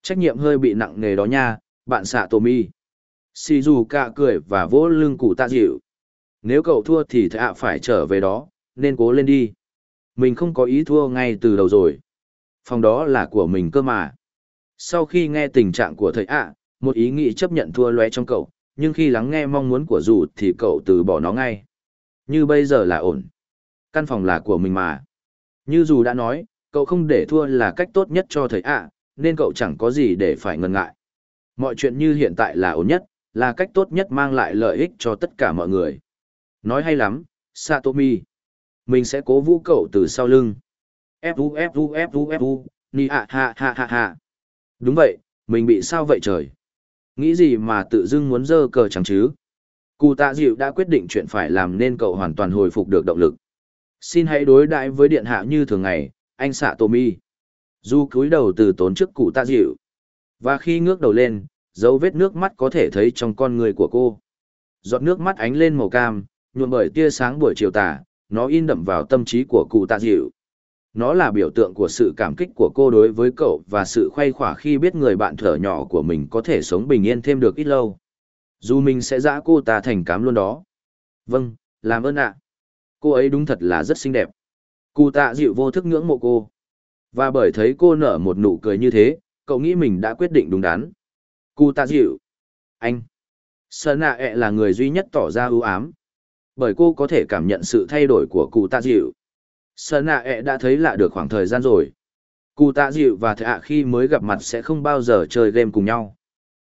Trách nhiệm hơi bị nặng nề đó nha, bạn xạ tổ mi. Si dù cả cười và vỗ lưng cụ tạ dịu. Nếu cậu thua thì thạ phải trở về đó, nên cố lên đi. Mình không có ý thua ngay từ đầu rồi. Phòng đó là của mình cơ mà. Sau khi nghe tình trạng của thầy ạ, một ý nghĩ chấp nhận thua lóe trong cậu, nhưng khi lắng nghe mong muốn của dù thì cậu từ bỏ nó ngay. Như bây giờ là ổn. Căn phòng là của mình mà. Như dù đã nói, cậu không để thua là cách tốt nhất cho thầy ạ, nên cậu chẳng có gì để phải ngần ngại. Mọi chuyện như hiện tại là ổn nhất, là cách tốt nhất mang lại lợi ích cho tất cả mọi người. Nói hay lắm, Satomi. Mình sẽ cố vũ cậu từ sau lưng. Fu Fu Fu Fu, ni ha ha ha ha ha. Đúng vậy, mình bị sao vậy trời? Nghĩ gì mà tự dưng muốn dơ cờ chẳng chứ? Cụ tạ dịu đã quyết định chuyện phải làm nên cậu hoàn toàn hồi phục được động lực. Xin hãy đối đãi với điện hạ như thường ngày, anh xạ tô mi. Du cúi đầu từ tốn trước cụ tạ dịu. Và khi ngước đầu lên, dấu vết nước mắt có thể thấy trong con người của cô. Giọt nước mắt ánh lên màu cam, nhuộm bởi tia sáng buổi chiều tà, nó in đậm vào tâm trí của cụ tạ dịu. Nó là biểu tượng của sự cảm kích của cô đối với cậu và sự khoay khỏa khi biết người bạn thở nhỏ của mình có thể sống bình yên thêm được ít lâu. Dù mình sẽ dã cô ta thành cám luôn đó. Vâng, làm ơn ạ. Cô ấy đúng thật là rất xinh đẹp. Cụ tạ dịu vô thức ngưỡng mộ cô. Và bởi thấy cô nở một nụ cười như thế, cậu nghĩ mình đã quyết định đúng đắn. Cụ tạ dịu. Anh. Sơn nạ ẹ e là người duy nhất tỏ ra ưu ám. Bởi cô có thể cảm nhận sự thay đổi của cụ tạ dịu. Sơn nạ ẹ e đã thấy lạ được khoảng thời gian rồi. Cụ tạ dịu và thạ à khi mới gặp mặt sẽ không bao giờ chơi game cùng nhau.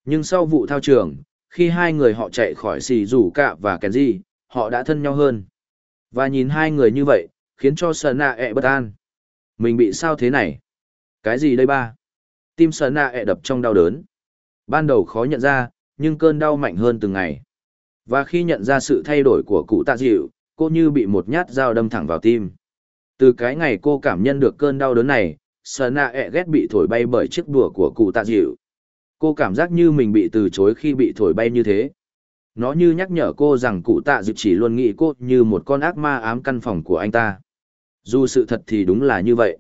Nhưng sau vụ thao trường, khi hai người họ chạy khỏi xì rủ cạ và Kenji, họ đã thân nhau hơn. Và nhìn hai người như vậy, khiến cho Sơn nạ ẹ bất an. Mình bị sao thế này? Cái gì đây ba? Tim Sơn nạ ẹ đập trong đau đớn. Ban đầu khó nhận ra, nhưng cơn đau mạnh hơn từng ngày. Và khi nhận ra sự thay đổi của cụ tạ dịu, cô như bị một nhát dao đâm thẳng vào tim. Từ cái ngày cô cảm nhận được cơn đau đớn này, sờ nạ ẹ ghét bị thổi bay bởi chiếc đùa của cụ tạ dịu. Cô cảm giác như mình bị từ chối khi bị thổi bay như thế. Nó như nhắc nhở cô rằng cụ tạ dịu chỉ luôn nghĩ cô như một con ác ma ám căn phòng của anh ta. Dù sự thật thì đúng là như vậy.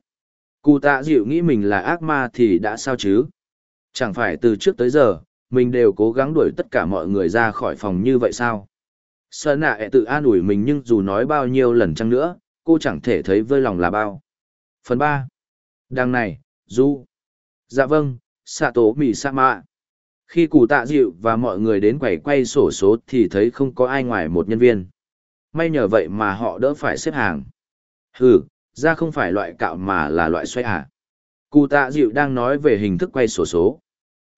Cụ tạ dịu nghĩ mình là ác ma thì đã sao chứ? Chẳng phải từ trước tới giờ, mình đều cố gắng đuổi tất cả mọi người ra khỏi phòng như vậy sao? Sơn nạ tự an ủi mình nhưng dù nói bao nhiêu lần chăng nữa, cô chẳng thể thấy vơi lòng là bao. Phần ba Đằng này, Du. Dạ vâng, xạ tố mì sa mạ. Khi cụ tạ dịu và mọi người đến quầy quay sổ số thì thấy không có ai ngoài một nhân viên. May nhờ vậy mà họ đỡ phải xếp hàng. Hừ, ra không phải loại cạo mà là loại xoay à. Cụ tạ dịu đang nói về hình thức quay sổ số.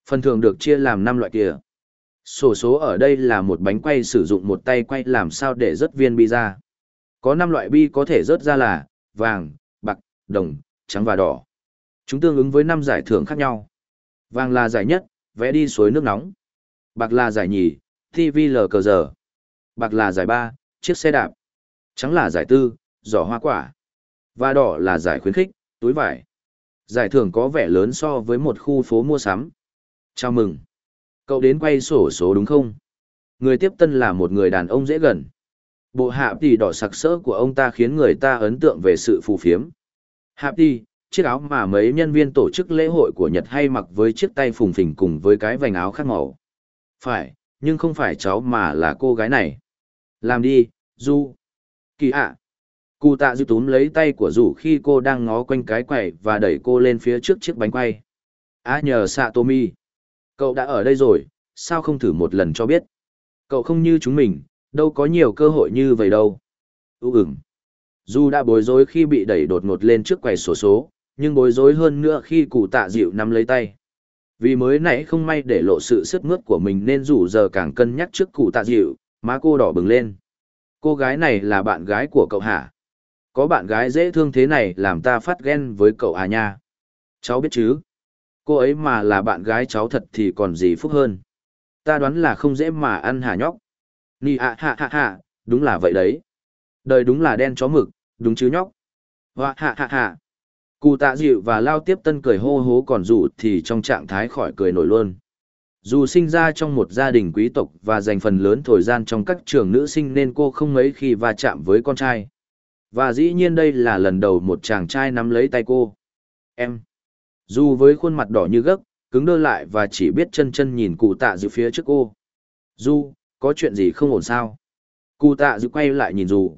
Phần thường được chia làm năm loại kia. Sổ số ở đây là một bánh quay sử dụng một tay quay làm sao để rớt viên bi ra. Có năm loại bi có thể rớt ra là vàng, bạc, đồng, trắng và đỏ. Chúng tương ứng với năm giải thưởng khác nhau. Vàng là giải nhất, vẽ đi suối nước nóng. Bạc là giải nhì, TV lờ cờ giờ. Bạc là giải ba, chiếc xe đạp. Trắng là giải tư, giỏ hoa quả. Và đỏ là giải khuyến khích, túi vải. Giải thưởng có vẻ lớn so với một khu phố mua sắm. Chào mừng. Cậu đến quay sổ số đúng không? Người tiếp tân là một người đàn ông dễ gần. Bộ hạ tỷ đỏ sặc sỡ của ông ta khiến người ta ấn tượng về sự phù phiếm. Hạ tỷ, chiếc áo mà mấy nhân viên tổ chức lễ hội của Nhật hay mặc với chiếc tay phùng phình cùng với cái vành áo khác màu. Phải, nhưng không phải cháu mà là cô gái này. Làm đi, Du. Kỳ ạ. Cụ tạ dư túm lấy tay của Du khi cô đang ngó quanh cái quầy và đẩy cô lên phía trước chiếc bánh quay. À nhờ Satomi. Cậu đã ở đây rồi, sao không thử một lần cho biết? Cậu không như chúng mình, đâu có nhiều cơ hội như vậy đâu. Ú ửng. Dù đã bối rối khi bị đẩy đột ngột lên trước quầy sổ số, nhưng bối rối hơn nữa khi cụ tạ dịu nắm lấy tay. Vì mới nãy không may để lộ sự sức mướt của mình nên rủ giờ càng cân nhắc trước cụ tạ dịu, má cô đỏ bừng lên. Cô gái này là bạn gái của cậu hả? Có bạn gái dễ thương thế này làm ta phát ghen với cậu à nha? Cháu biết chứ? Cô ấy mà là bạn gái cháu thật thì còn gì phúc hơn. Ta đoán là không dễ mà ăn hả nhóc. Nì ạ hạ hạ hạ, đúng là vậy đấy. Đời đúng là đen chó mực, đúng chứ nhóc. Hoa hạ hạ hạ. Cụ tạ dịu và lao tiếp tân cười hô hố còn dù thì trong trạng thái khỏi cười nổi luôn. Dù sinh ra trong một gia đình quý tộc và dành phần lớn thời gian trong các trường nữ sinh nên cô không mấy khi va chạm với con trai. Và dĩ nhiên đây là lần đầu một chàng trai nắm lấy tay cô. Em. Dù với khuôn mặt đỏ như gấc, cứng đơ lại và chỉ biết chân chân nhìn cụ tạ dịu phía trước cô. Du, có chuyện gì không ổn sao? Cụ tạ dịu quay lại nhìn dù.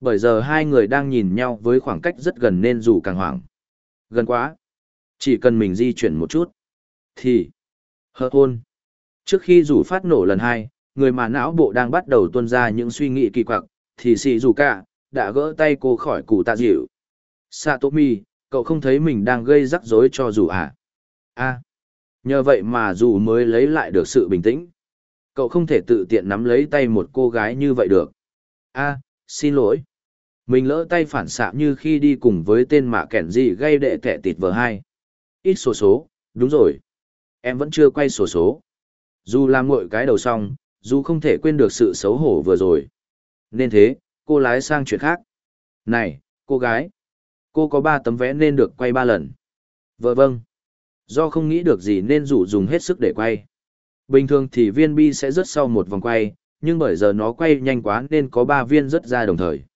Bởi giờ hai người đang nhìn nhau với khoảng cách rất gần nên dù càng hoảng. Gần quá. Chỉ cần mình di chuyển một chút. Thì. Hơ hôn. Trước khi rủ phát nổ lần hai, người mà não bộ đang bắt đầu tuôn ra những suy nghĩ kỳ quặc, thì xì dù cả, đã gỡ tay cô khỏi cụ tạ dịu. Satomi, cậu không thấy mình đang gây rắc rối cho dù à? a nhờ vậy mà dù mới lấy lại được sự bình tĩnh. Cậu không thể tự tiện nắm lấy tay một cô gái như vậy được. a xin lỗi. Mình lỡ tay phản xạ như khi đi cùng với tên mạ kẻn gì gây đệ tệ tịt vờ hai. Ít số số, đúng rồi. Em vẫn chưa quay sổ số, số. Dù làm ngội cái đầu xong, dù không thể quên được sự xấu hổ vừa rồi. Nên thế, cô lái sang chuyện khác. Này, cô gái. Cô có ba tấm vé nên được quay ba lần. Vợ vâng. Do không nghĩ được gì nên rủ dùng hết sức để quay. Bình thường thì viên bi sẽ rớt sau một vòng quay, nhưng bởi giờ nó quay nhanh quá nên có ba viên rớt ra đồng thời.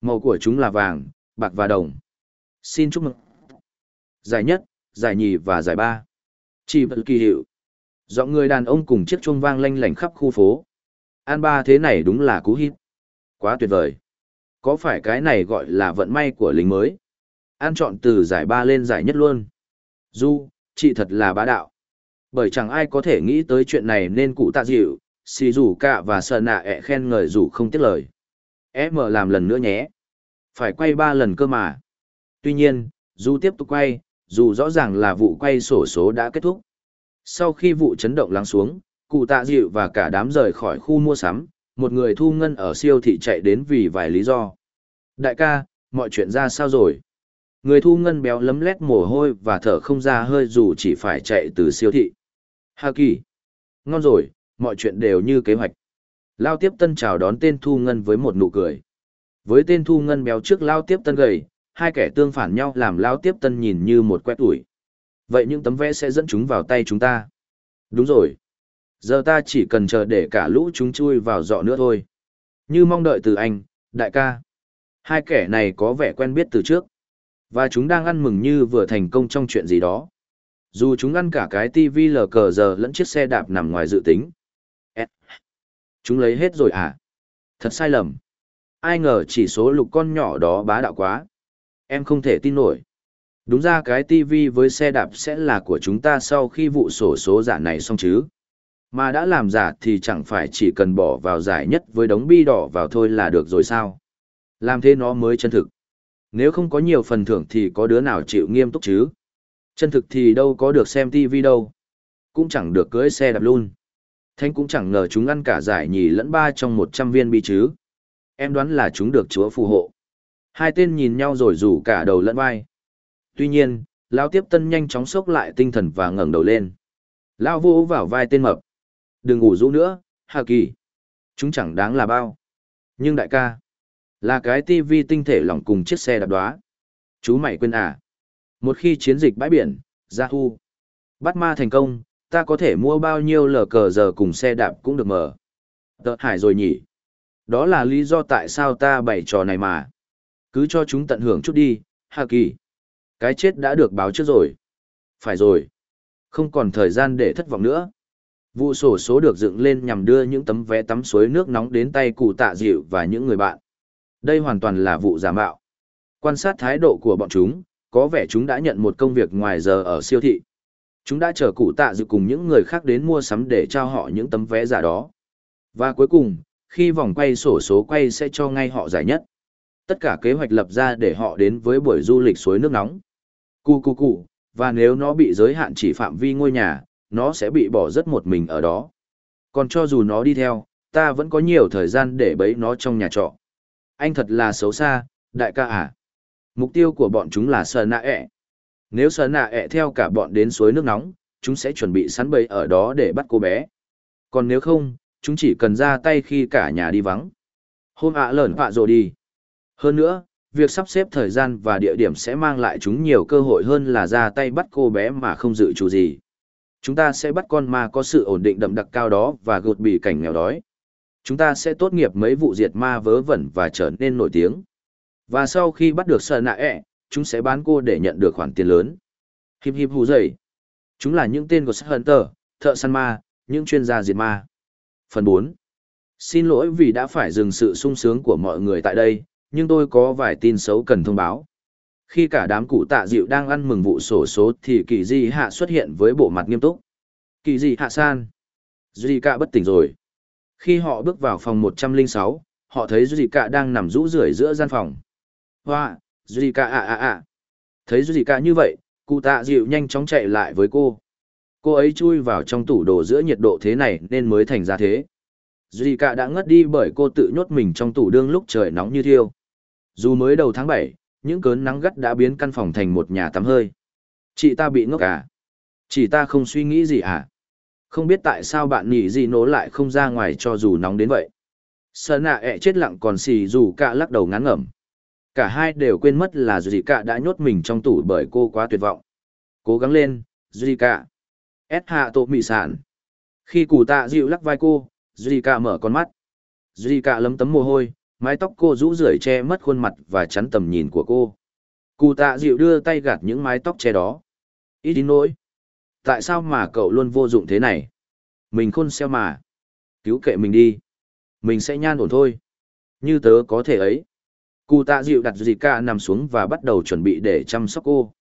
Màu của chúng là vàng, bạc và đồng. Xin chúc mừng. Giải nhất, giải nhì và giải ba. Chỉ vật kỳ hiệu. Giọng người đàn ông cùng chiếc chuông vang lanh lảnh khắp khu phố. An ba thế này đúng là cú hít. Quá tuyệt vời. Có phải cái này gọi là vận may của lính mới? An chọn từ giải ba lên giải nhất luôn. Du, chị thật là bá đạo. Bởi chẳng ai có thể nghĩ tới chuyện này nên cụ tạ dịu, xì rủ cả và sợ nạ ẹ khen ngợi rủ không tiếc lời. Em mở làm lần nữa nhé. Phải quay ba lần cơ mà. Tuy nhiên, dù tiếp tục quay, dù rõ ràng là vụ quay sổ số đã kết thúc. Sau khi vụ chấn động lắng xuống, cụ tạ dịu và cả đám rời khỏi khu mua sắm, một người thu ngân ở siêu thị chạy đến vì vài lý do. Đại ca, mọi chuyện ra sao rồi? Người thu ngân béo lấm lét mồ hôi và thở không ra hơi dù chỉ phải chạy từ siêu thị. Hà kỳ. Ngon rồi, mọi chuyện đều như kế hoạch. Lao tiếp tân chào đón tên thu ngân với một nụ cười. Với tên thu ngân béo trước Lao tiếp tân gầy, hai kẻ tương phản nhau làm Lao tiếp tân nhìn như một quét ủi. Vậy những tấm vẽ sẽ dẫn chúng vào tay chúng ta. Đúng rồi. Giờ ta chỉ cần chờ để cả lũ chúng chui vào dọ nữa thôi. Như mong đợi từ anh, đại ca. Hai kẻ này có vẻ quen biết từ trước. Và chúng đang ăn mừng như vừa thành công trong chuyện gì đó. Dù chúng ăn cả cái TV lờ cờ giờ lẫn chiếc xe đạp nằm ngoài dự tính. Chúng lấy hết rồi à? Thật sai lầm. Ai ngờ chỉ số lục con nhỏ đó bá đạo quá. Em không thể tin nổi. Đúng ra cái TV với xe đạp sẽ là của chúng ta sau khi vụ sổ số giả này xong chứ. Mà đã làm giả thì chẳng phải chỉ cần bỏ vào giải nhất với đống bi đỏ vào thôi là được rồi sao. Làm thế nó mới chân thực. Nếu không có nhiều phần thưởng thì có đứa nào chịu nghiêm túc chứ. Chân thực thì đâu có được xem TV đâu. Cũng chẳng được cưới xe đạp luôn. Thánh cũng chẳng ngờ chúng ăn cả giải nhì lẫn ba trong một trăm viên bi chứ. Em đoán là chúng được chúa phù hộ. Hai tên nhìn nhau rồi rủ cả đầu lẫn vai. Tuy nhiên, Lao tiếp tân nhanh chóng sốc lại tinh thần và ngẩng đầu lên. Lao vô vào vai tên mập. Đừng ngủ rũ nữa, Hà Kỳ. Chúng chẳng đáng là bao. Nhưng đại ca, là cái tivi tinh thể lỏng cùng chiếc xe đạp đoá. Chú mày quên à? Một khi chiến dịch bãi biển, ra thu. Bắt ma thành công, ta có thể mua bao nhiêu lờ cờ giờ cùng xe đạp cũng được mở. Tợ hải rồi nhỉ? Đó là lý do tại sao ta bày trò này mà. Cứ cho chúng tận hưởng chút đi, Hà Kỳ. Cái chết đã được báo trước rồi. Phải rồi. Không còn thời gian để thất vọng nữa. Vụ sổ số được dựng lên nhằm đưa những tấm vé tắm suối nước nóng đến tay cụ tạ dịu và những người bạn. Đây hoàn toàn là vụ giả mạo. Quan sát thái độ của bọn chúng, có vẻ chúng đã nhận một công việc ngoài giờ ở siêu thị. Chúng đã chờ cụ tạ dự cùng những người khác đến mua sắm để trao họ những tấm vé giả đó. Và cuối cùng, khi vòng quay sổ số quay sẽ cho ngay họ giải nhất. Tất cả kế hoạch lập ra để họ đến với buổi du lịch suối nước nóng. Cù cù cù, và nếu nó bị giới hạn chỉ phạm vi ngôi nhà, nó sẽ bị bỏ rất một mình ở đó. Còn cho dù nó đi theo, ta vẫn có nhiều thời gian để bấy nó trong nhà trọ. Anh thật là xấu xa, đại ca à. Mục tiêu của bọn chúng là sờ nạ ẹ. E. Nếu sờ nạ ẹ theo cả bọn đến suối nước nóng, chúng sẽ chuẩn bị sẵn bẫy ở đó để bắt cô bé. Còn nếu không, chúng chỉ cần ra tay khi cả nhà đi vắng. Hôm ạ lởn vạ rồi đi. Hơn nữa, việc sắp xếp thời gian và địa điểm sẽ mang lại chúng nhiều cơ hội hơn là ra tay bắt cô bé mà không dự chủ gì. Chúng ta sẽ bắt con ma có sự ổn định đậm đặc cao đó và gột bị cảnh nghèo đói. Chúng ta sẽ tốt nghiệp mấy vụ diệt ma vớ vẩn và trở nên nổi tiếng. Và sau khi bắt được sợ nạ ẹ, chúng sẽ bán cô để nhận được khoản tiền lớn. Hiệp hiệp hù dậy. Chúng là những tên của sát Hunter, thợ săn ma, những chuyên gia diệt ma. Phần 4. Xin lỗi vì đã phải dừng sự sung sướng của mọi người tại đây, nhưng tôi có vài tin xấu cần thông báo. Khi cả đám cụ tạ dịu đang ăn mừng vụ sổ số thì kỳ di hạ xuất hiện với bộ mặt nghiêm túc. Kỳ di hạ san. Duy cả bất tỉnh rồi. Khi họ bước vào phòng 106, họ thấy Duy cả đang nằm rũ rượi giữa gian phòng. Hoa, Duy cả à à à. Thấy Duy cả như vậy, cụ tạ dịu nhanh chóng chạy lại với cô. Cô ấy chui vào trong tủ đồ giữa nhiệt độ thế này nên mới thành ra thế. Duy cả đã ngất đi bởi cô tự nhốt mình trong tủ đương lúc trời nóng như thiêu. Dù mới đầu tháng 7, những cơn nắng gắt đã biến căn phòng thành một nhà tắm hơi. Chị ta bị ngốc à? Chị ta không suy nghĩ gì à? Không biết tại sao bạn nhỉ gì nố lại không ra ngoài cho dù nóng đến vậy. Sợ nạ ẹ chết lặng còn xì dù cả lắc đầu ngán ngẩm. Cả hai đều quên mất là Duy cả đã nhốt mình trong tủ bởi cô quá tuyệt vọng. Cố gắng lên, Duy cả. S hạ tổ mị sản. Khi củ tạ dịu lắc vai cô, Duy cả mở con mắt. Duy cả lấm tấm mồ hôi, mái tóc cô rũ rượi che mất khuôn mặt và chắn tầm nhìn của cô. Cụ tạ dịu đưa tay gạt những mái tóc che đó. Ít đi nỗi. Tại sao mà cậu luôn vô dụng thế này? Mình khôn xeo mà. Cứu kệ mình đi. Mình sẽ nhan ổn thôi. Như tớ có thể ấy. Cụ tạ dịu đặt dì ca nằm xuống và bắt đầu chuẩn bị để chăm sóc cô.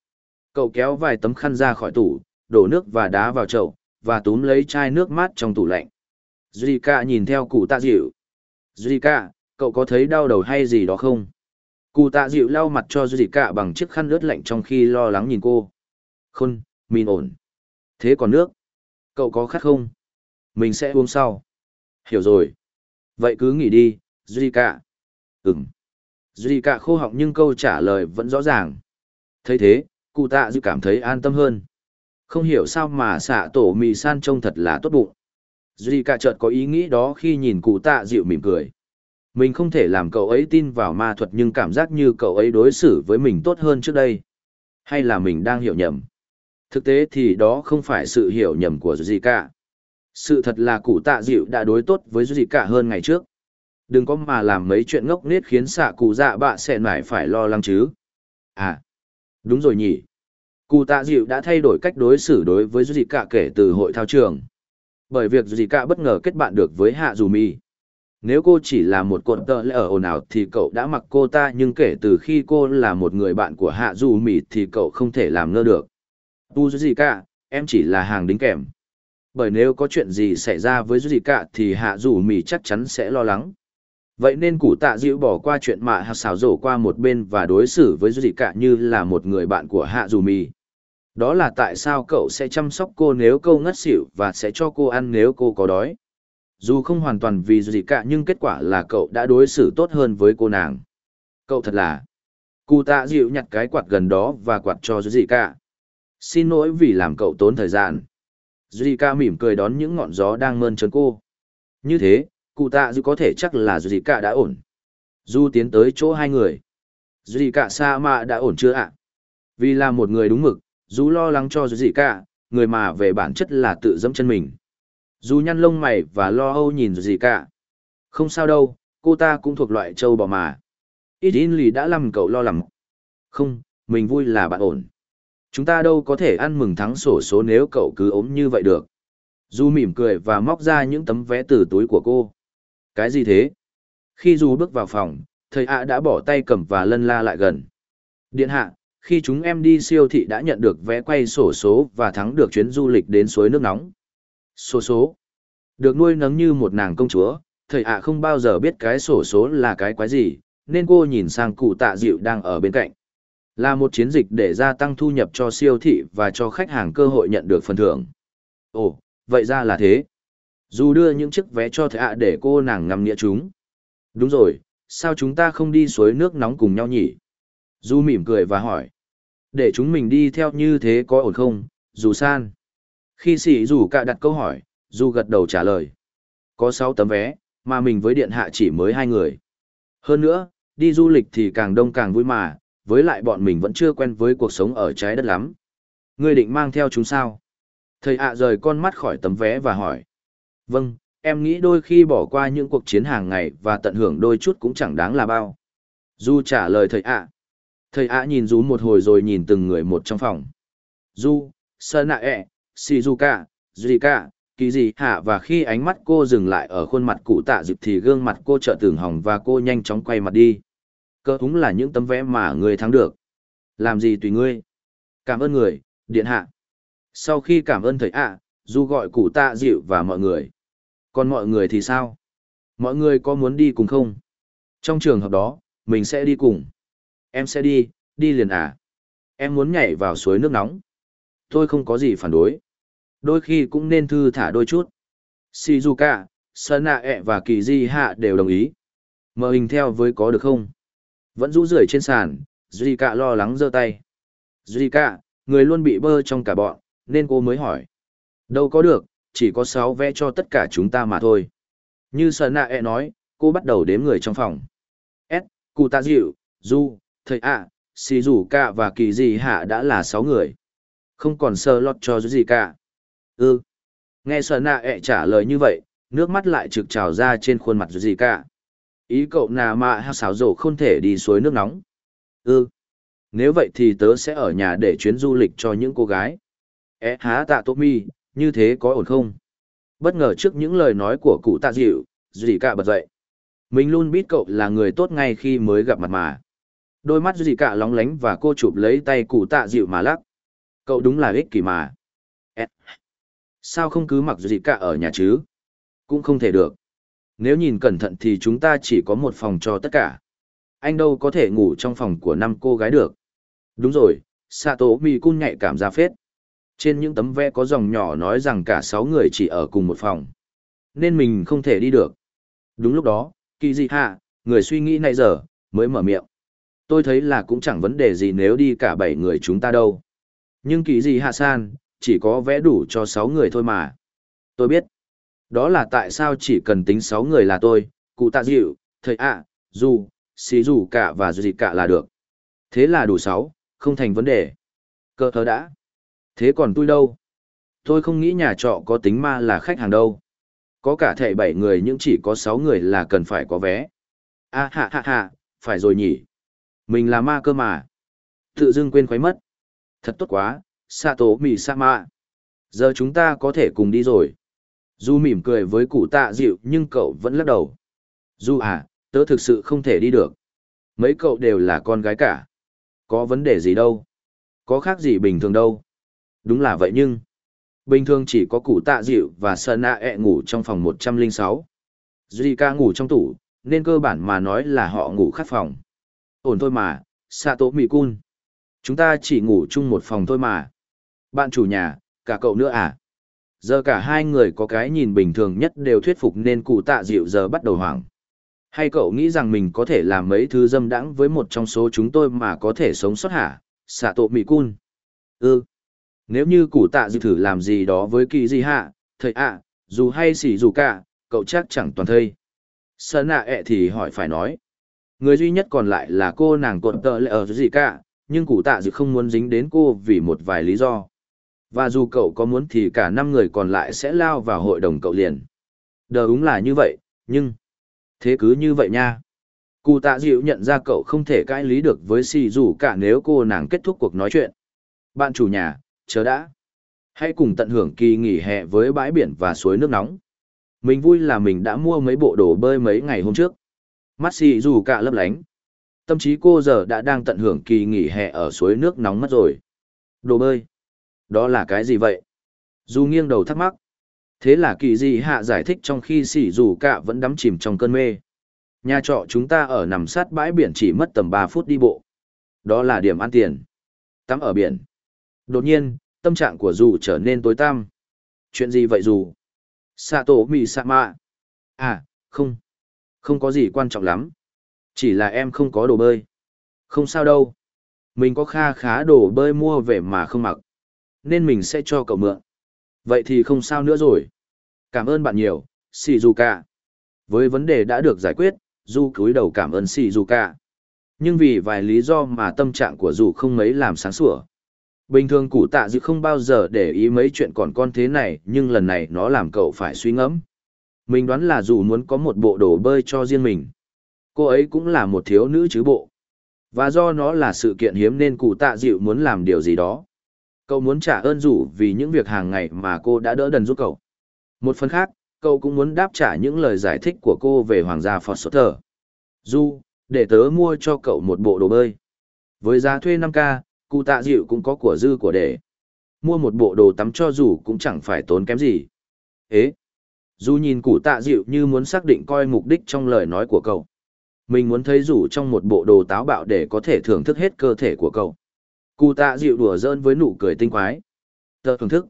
Cậu kéo vài tấm khăn ra khỏi tủ, đổ nước và đá vào chậu, và túm lấy chai nước mát trong tủ lạnh. Zika nhìn theo cụ tạ dịu. Zika, cậu có thấy đau đầu hay gì đó không? Cụ tạ dịu lau mặt cho Zika bằng chiếc khăn ướt lạnh trong khi lo lắng nhìn cô. Khôn, mình ổn. Thế còn nước? Cậu có khát không? Mình sẽ uống sau. Hiểu rồi. Vậy cứ nghỉ đi, Zika. Dì cả khô họng nhưng câu trả lời vẫn rõ ràng. thấy thế, cụ tạ dư cảm thấy an tâm hơn. Không hiểu sao mà xạ tổ mì san trông thật là tốt bụng. Duy cả chợt có ý nghĩ đó khi nhìn cụ tạ dịu mỉm cười. Mình không thể làm cậu ấy tin vào ma thuật nhưng cảm giác như cậu ấy đối xử với mình tốt hơn trước đây. Hay là mình đang hiểu nhầm? Thực tế thì đó không phải sự hiểu nhầm của Duy cả. Sự thật là cụ tạ dịu đã đối tốt với Duy cả hơn ngày trước. Đừng có mà làm mấy chuyện ngốc nghếch khiến xạ cụ dạ bạ sẽ nải phải lo lắng chứ. À, đúng rồi nhỉ. Cụ tạ dịu đã thay đổi cách đối xử đối với Duy cả kể từ hội thao trường. Bởi việc gì cả bất ngờ kết bạn được với hạ dù mi. Nếu cô chỉ là một cột tợ lẽ ở ồn ào thì cậu đã mặc cô ta nhưng kể từ khi cô là một người bạn của hạ dù mì thì cậu không thể làm ngơ được. Tu gì cả em chỉ là hàng đính kèm. Bởi nếu có chuyện gì xảy ra với gì cả thì hạ dù mì chắc chắn sẽ lo lắng vậy nên cụ tạ dịu bỏ qua chuyện mạ hạt xảo rổ qua một bên và đối xử với gì cả như là một người bạn của hạ dù mì đó là tại sao cậu sẽ chăm sóc cô nếu cô ngất xỉu và sẽ cho cô ăn nếu cô có đói. Dù không hoàn toàn vì gì cả nhưng kết quả là cậu đã đối xử tốt hơn với cô nàng. Cậu thật là... Cụ tạ dịu nhặt cái quạt gần đó và quạt cho gì cả. Xin lỗi vì làm cậu tốn thời gian. Zika mỉm cười đón những ngọn gió đang mơn trớn cô. Như thế, cụ tạ dù có thể chắc là Zika đã ổn. Du tiến tới chỗ hai người. Zika sa mạ đã ổn chưa ạ? Vì là một người đúng mực, dù lo lắng cho gì cả, người mà về bản chất là tự dẫm chân mình. Dù nhăn lông mày và lo âu nhìn gì cả. Không sao đâu, cô ta cũng thuộc loại châu bò mà. Ít in lì đã làm cậu lo lắng. Không, mình vui là bạn ổn. Chúng ta đâu có thể ăn mừng thắng sổ số nếu cậu cứ ốm như vậy được. Du mỉm cười và móc ra những tấm vé từ túi của cô. Cái gì thế? Khi Du bước vào phòng, thầy ạ đã bỏ tay cầm và lân la lại gần. Điện hạ, khi chúng em đi siêu thị đã nhận được vé quay sổ số và thắng được chuyến du lịch đến suối nước nóng. Sổ số. Được nuôi nấng như một nàng công chúa, thầy ạ không bao giờ biết cái sổ số là cái quái gì, nên cô nhìn sang cụ tạ dịu đang ở bên cạnh. Là một chiến dịch để gia tăng thu nhập cho siêu thị và cho khách hàng cơ hội nhận được phần thưởng. Ồ, vậy ra là thế. Dù đưa những chiếc vé cho thầy ạ để cô nàng ngắm nghĩa chúng. Đúng rồi, sao chúng ta không đi suối nước nóng cùng nhau nhỉ? Du mỉm cười và hỏi. Để chúng mình đi theo như thế có ổn không, dù san? Khi sĩ dù cạ đặt câu hỏi, Du gật đầu trả lời. Có 6 tấm vé, mà mình với điện hạ chỉ mới hai người. Hơn nữa, đi du lịch thì càng đông càng vui mà, với lại bọn mình vẫn chưa quen với cuộc sống ở trái đất lắm. Ngươi định mang theo chúng sao? Thầy ạ rời con mắt khỏi tấm vé và hỏi. Vâng, em nghĩ đôi khi bỏ qua những cuộc chiến hàng ngày và tận hưởng đôi chút cũng chẳng đáng là bao. Du trả lời thầy ạ. Thầy ạ nhìn Du một hồi rồi nhìn từng người một trong phòng. Du, sanae Shizuka, Zurika, kỳ gì hạ và khi ánh mắt cô dừng lại ở khuôn mặt cụ tạ dịp thì gương mặt cô trợ tưởng hỏng và cô nhanh chóng quay mặt đi. Cơ húng là những tấm vé mà người thắng được. Làm gì tùy ngươi. Cảm ơn người, điện hạ. Sau khi cảm ơn thầy ạ, Du gọi cụ tạ dịu và mọi người. Còn mọi người thì sao? Mọi người có muốn đi cùng không? Trong trường hợp đó, mình sẽ đi cùng. Em sẽ đi, đi liền à? Em muốn nhảy vào suối nước nóng. Tôi không có gì phản đối. Đôi khi cũng nên thư thả đôi chút. Shizuka, Sanae ẹ và Kỳ Di Hạ đều đồng ý. Mờ hình theo với có được không? Vẫn rũ rưởi trên sàn, Zika lo lắng giơ tay. Zika, người luôn bị bơ trong cả bọn, nên cô mới hỏi. Đâu có được, chỉ có 6 vé cho tất cả chúng ta mà thôi. Như Sơn Nạ e nói, cô bắt đầu đếm người trong phòng. S, Cụ Tạ Diệu, Du, Thầy ạ, Shizuka và Kỳ Dì Hạ đã là 6 người. Không còn sơ lọt cho gì cả. Ừ. Nghe sợ nạ e trả lời như vậy, nước mắt lại trực trào ra trên khuôn mặt gì cả. Ý cậu nà mạ hạ xáo rổ không thể đi suối nước nóng. Ừ. Nếu vậy thì tớ sẽ ở nhà để chuyến du lịch cho những cô gái. É há tạ tốt mi, như thế có ổn không? Bất ngờ trước những lời nói của cụ tạ dịu, gì cả bật dậy. Mình luôn biết cậu là người tốt ngay khi mới gặp mặt mà. Đôi mắt gì cả lóng lánh và cô chụp lấy tay cụ tạ dịu mà lắc. Cậu đúng là ích kỷ mà. Sao không cứ mặc gì cả ở nhà chứ? Cũng không thể được. Nếu nhìn cẩn thận thì chúng ta chỉ có một phòng cho tất cả. Anh đâu có thể ngủ trong phòng của năm cô gái được. Đúng rồi, Sato Mikun nhạy cảm ra phết. Trên những tấm vé có dòng nhỏ nói rằng cả sáu người chỉ ở cùng một phòng. Nên mình không thể đi được. Đúng lúc đó, kỳ dị hạ, người suy nghĩ nay giờ, mới mở miệng. Tôi thấy là cũng chẳng vấn đề gì nếu đi cả bảy người chúng ta đâu. Nhưng kỳ dị hạ san, chỉ có vẽ đủ cho sáu người thôi mà. Tôi biết. Đó là tại sao chỉ cần tính sáu người là tôi, cụ tạ dịu, thầy ạ, à, dù, xí dù cả và dù gì cả là được. Thế là đủ sáu không thành vấn đề. Cơ thơ đã. Thế còn tôi đâu? Tôi không nghĩ nhà trọ có tính ma là khách hàng đâu. Có cả thẻ bảy người nhưng chỉ có sáu người là cần phải có vé. À hạ hạ hạ, phải rồi nhỉ. Mình là ma cơ mà. Tự dưng quên khuấy mất. Thật tốt quá, Sato Mì Sama. Giờ chúng ta có thể cùng đi rồi. Du mỉm cười với cụ tạ dịu nhưng cậu vẫn lắc đầu. Du à, tớ thực sự không thể đi được. Mấy cậu đều là con gái cả. Có vấn đề gì đâu. Có khác gì bình thường đâu. Đúng là vậy nhưng. Bình thường chỉ có cụ tạ dịu và Sana ẹ ngủ trong phòng 106. Zika ngủ trong tủ, nên cơ bản mà nói là họ ngủ khác phòng. Ổn thôi mà, Sato Mikun. Chúng ta chỉ ngủ chung một phòng thôi mà. Bạn chủ nhà, cả cậu nữa à? Giờ cả hai người có cái nhìn bình thường nhất đều thuyết phục nên cụ tạ dịu giờ bắt đầu hoảng. Hay cậu nghĩ rằng mình có thể làm mấy thứ dâm đãng với một trong số chúng tôi mà có thể sống sót hả? Sato Mikun. cun. Ừ. Nếu như cụ tạ dự thử làm gì đó với kỳ gì hạ, thầy ạ, dù hay xỉ dù cả, cậu chắc chẳng toàn thây. Sơn nạ ẹ thì hỏi phải nói. Người duy nhất còn lại là cô nàng cột tợ lệ ở gì cả, nhưng cụ tạ dự không muốn dính đến cô vì một vài lý do. Và dù cậu có muốn thì cả năm người còn lại sẽ lao vào hội đồng cậu liền. Đờ đúng là như vậy, nhưng... Thế cứ như vậy nha. Cụ tạ dịu nhận ra cậu không thể cãi lý được với si dù cả nếu cô nàng kết thúc cuộc nói chuyện. Bạn chủ nhà, chờ đã. Hãy cùng tận hưởng kỳ nghỉ hè với bãi biển và suối nước nóng. Mình vui là mình đã mua mấy bộ đồ bơi mấy ngày hôm trước. Mắt xì dù cả lấp lánh. Tâm trí cô giờ đã đang tận hưởng kỳ nghỉ hè ở suối nước nóng mất rồi. Đồ bơi. Đó là cái gì vậy? Dù nghiêng đầu thắc mắc. Thế là kỳ gì hạ giải thích trong khi sỉ dù cả vẫn đắm chìm trong cơn mê. Nhà trọ chúng ta ở nằm sát bãi biển chỉ mất tầm ba phút đi bộ. đó là điểm ăn tiền. Tắm ở biển. Đột nhiên, tâm trạng của dù trở nên tối tăm. Chuyện gì vậy dù? Sato Mi mạ À, không. Không có gì quan trọng lắm. Chỉ là em không có đồ bơi. Không sao đâu. Mình có kha khá đồ bơi mua về mà không mặc. Nên mình sẽ cho cậu mượn. Vậy thì không sao nữa rồi. Cảm ơn bạn nhiều, Shizuka. Với vấn đề đã được giải quyết, Du cúi đầu cảm ơn Shizuka. Nhưng vì vài lý do mà tâm trạng của Du không mấy làm sáng sủa. Bình thường cụ tạ dự không bao giờ để ý mấy chuyện còn con thế này, nhưng lần này nó làm cậu phải suy ngẫm. Mình đoán là dù muốn có một bộ đồ bơi cho riêng mình. Cô ấy cũng là một thiếu nữ chứ bộ. Và do nó là sự kiện hiếm nên cụ tạ dịu muốn làm điều gì đó. Cậu muốn trả ơn rủ vì những việc hàng ngày mà cô đã đỡ đần giúp cậu. Một phần khác, cậu cũng muốn đáp trả những lời giải thích của cô về hoàng gia phật sốt thở. Du, để tớ mua cho cậu một bộ đồ bơi. Với giá thuê 5K, cụ tạ dịu cũng có của dư của để. Mua một bộ đồ tắm cho dù cũng chẳng phải tốn kém gì. Ế! Dù nhìn cụ tạ dịu như muốn xác định coi mục đích trong lời nói của cậu. Mình muốn thấy rủ trong một bộ đồ táo bạo để có thể thưởng thức hết cơ thể của cậu. Cụ tạ dịu đùa giỡn với nụ cười tinh quái. Tớ thưởng thức.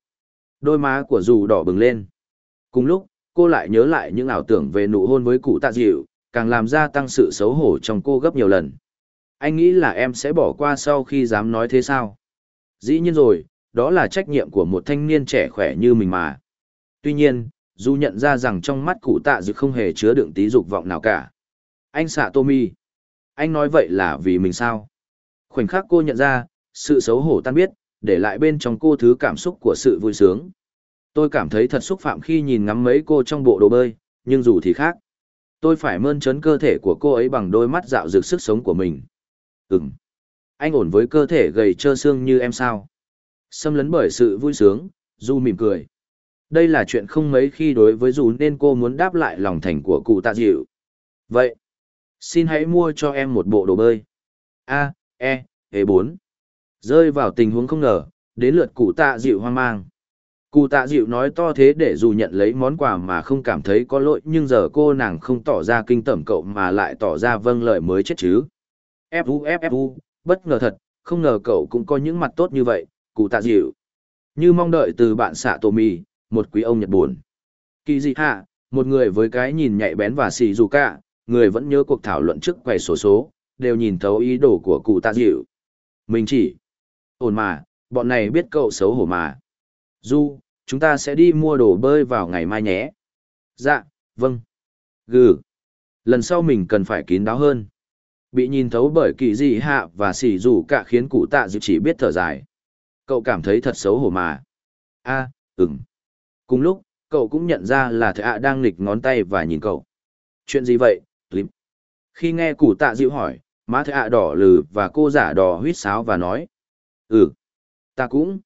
Đôi má của dù đỏ bừng lên. Cùng lúc, cô lại nhớ lại những ảo tưởng về nụ hôn với cụ tạ dịu, càng làm gia tăng sự xấu hổ trong cô gấp nhiều lần. Anh nghĩ là em sẽ bỏ qua sau khi dám nói thế sao? Dĩ nhiên rồi, đó là trách nhiệm của một thanh niên trẻ khỏe như mình mà. Tuy nhiên, dù nhận ra rằng trong mắt cụ tạ dự không hề chứa đựng tí dục vọng nào cả. Anh xạ Tommy. Anh nói vậy là vì mình sao? Khoảnh khắc cô nhận ra, sự xấu hổ tan biết, để lại bên trong cô thứ cảm xúc của sự vui sướng. Tôi cảm thấy thật xúc phạm khi nhìn ngắm mấy cô trong bộ đồ bơi, nhưng dù thì khác. Tôi phải mơn trớn cơ thể của cô ấy bằng đôi mắt dạo dược sức sống của mình. Ừm. Anh ổn với cơ thể gầy trơ xương như em sao? Xâm lấn bởi sự vui sướng, Du mỉm cười. Đây là chuyện không mấy khi đối với Du nên cô muốn đáp lại lòng thành của cụ tạ dịu. Vậy, xin hãy mua cho em một bộ đồ bơi. A, E, E4. Rơi vào tình huống không ngờ, đến lượt cụ tạ dịu hoang mang. Cụ tạ dịu nói to thế để dù nhận lấy món quà mà không cảm thấy có lỗi nhưng giờ cô nàng không tỏ ra kinh tởm cậu mà lại tỏ ra vâng lời mới chết chứ. Fu Fu, bất ngờ thật, không ngờ cậu cũng có những mặt tốt như vậy, cụ tạ dịu. Như mong đợi từ bạn xạ tổ mì, một quý ông Nhật buồn. Kỳ dị hạ, một người với cái nhìn nhạy bén và xì dù cả, người vẫn nhớ cuộc thảo luận trước quầy số số, đều nhìn thấu ý đồ của cụ tạ dịu. Mình chỉ, ổn mà, bọn này biết cậu xấu hổ mà. Du, chúng ta sẽ đi mua đồ bơi vào ngày mai nhé. Dạ, vâng. Gừ. Lần sau mình cần phải kín đáo hơn. Bị nhìn thấu bởi kỳ dị hạ và xỉ dù cả khiến cụ tạ dịu chỉ biết thở dài. Cậu cảm thấy thật xấu hổ mà. a à, ừm. Cùng lúc, cậu cũng nhận ra là thầy ạ đang nghịch ngón tay và nhìn cậu. Chuyện gì vậy, Lim? Khi nghe cụ tạ dịu hỏi, má thầy ạ đỏ lừ và cô giả đỏ huýt sáo và nói. Ừ, ta cũng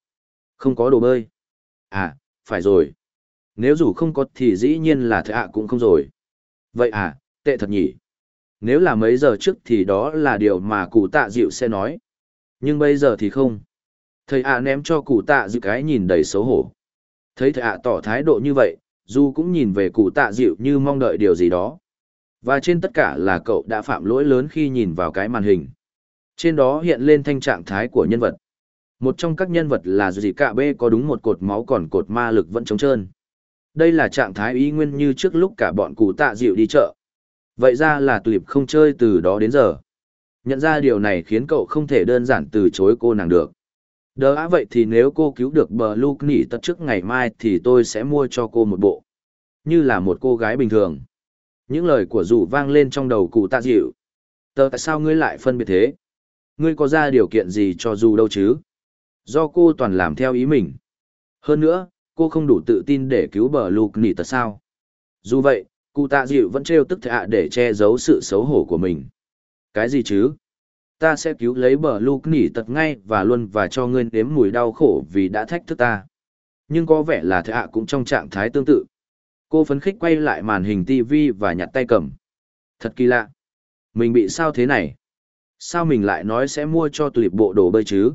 không có đồ bơi. À, phải rồi. Nếu dù không có thì dĩ nhiên là thầy ạ cũng không rồi. Vậy à, tệ thật nhỉ. Nếu là mấy giờ trước thì đó là điều mà cụ tạ dịu sẽ nói. Nhưng bây giờ thì không. Thầy ạ ném cho cụ tạ dịu cái nhìn đầy xấu hổ. Thấy thầy ạ tỏ thái độ như vậy, dù cũng nhìn về cụ tạ dịu như mong đợi điều gì đó. Và trên tất cả là cậu đã phạm lỗi lớn khi nhìn vào cái màn hình. Trên đó hiện lên thanh trạng thái của nhân vật. Một trong các nhân vật là gì cả B có đúng một cột máu còn cột ma lực vẫn trống trơn. Đây là trạng thái ý nguyên như trước lúc cả bọn cụ tạ dịu đi chợ. Vậy ra là tùy không chơi từ đó đến giờ. Nhận ra điều này khiến cậu không thể đơn giản từ chối cô nàng được. Đỡ á vậy thì nếu cô cứu được bờ Luke nỉ tật trước ngày mai thì tôi sẽ mua cho cô một bộ. Như là một cô gái bình thường. Những lời của dù vang lên trong đầu cụ tạ dịu. Tờ tại sao ngươi lại phân biệt thế? Ngươi có ra điều kiện gì cho dù đâu chứ? Do cô toàn làm theo ý mình. Hơn nữa, cô không đủ tự tin để cứu bờ Luke nỉ tật sao? Dù vậy, cụ tạ dịu vẫn trêu tức thệ ạ để che giấu sự xấu hổ của mình. Cái gì chứ? Ta sẽ cứu lấy bờ lục nỉ tật ngay và luôn và cho ngươi nếm mùi đau khổ vì đã thách thức ta. Nhưng có vẻ là thệ ạ cũng trong trạng thái tương tự. Cô phấn khích quay lại màn hình TV và nhặt tay cầm. Thật kỳ lạ. Mình bị sao thế này? Sao mình lại nói sẽ mua cho tùy bộ đồ bơi chứ?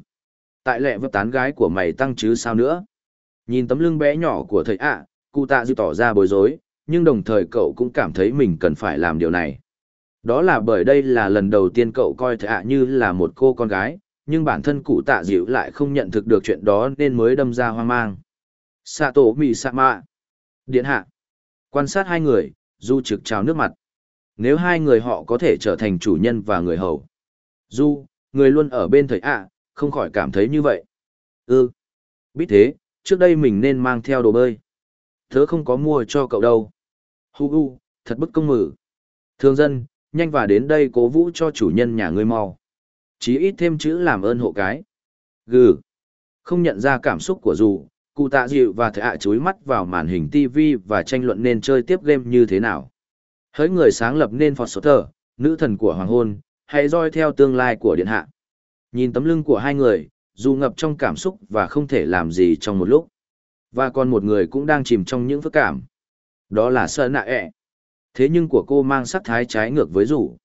Tại lệ vấp tán gái của mày tăng chứ sao nữa? Nhìn tấm lưng bé nhỏ của thầy ạ, cụ tạ dịu tỏ ra bối rối, nhưng đồng thời cậu cũng cảm thấy mình cần phải làm điều này. Đó là bởi đây là lần đầu tiên cậu coi thệ ạ như là một cô con gái, nhưng bản thân cụ tạ dịu lại không nhận thực được chuyện đó nên mới đâm ra hoang mang. Sato Mì Sama. Điện hạ. Quan sát hai người, Du trực trào nước mặt. Nếu hai người họ có thể trở thành chủ nhân và người hầu. Du, người luôn ở bên thầy ạ, không khỏi cảm thấy như vậy. Ừ. Biết thế, trước đây mình nên mang theo đồ bơi. thớ không có mua cho cậu đâu. Hu hu, thật bức công mử. Thương dân, nhanh và đến đây cố vũ cho chủ nhân nhà ngươi mau. Chí ít thêm chữ làm ơn hộ cái. Gừ. Không nhận ra cảm xúc của dù, cụ tạ dịu và thệ ạ chối mắt vào màn hình TV và tranh luận nên chơi tiếp game như thế nào. Hỡi người sáng lập nên Phật Sốt Thở, nữ thần của hoàng hôn, hãy roi theo tương lai của điện hạ. Nhìn tấm lưng của hai người, dù ngập trong cảm xúc và không thể làm gì trong một lúc. Và còn một người cũng đang chìm trong những phức cảm. Đó là sợ Nạ ẹ. Thế nhưng của cô mang sắc thái trái ngược với rủ.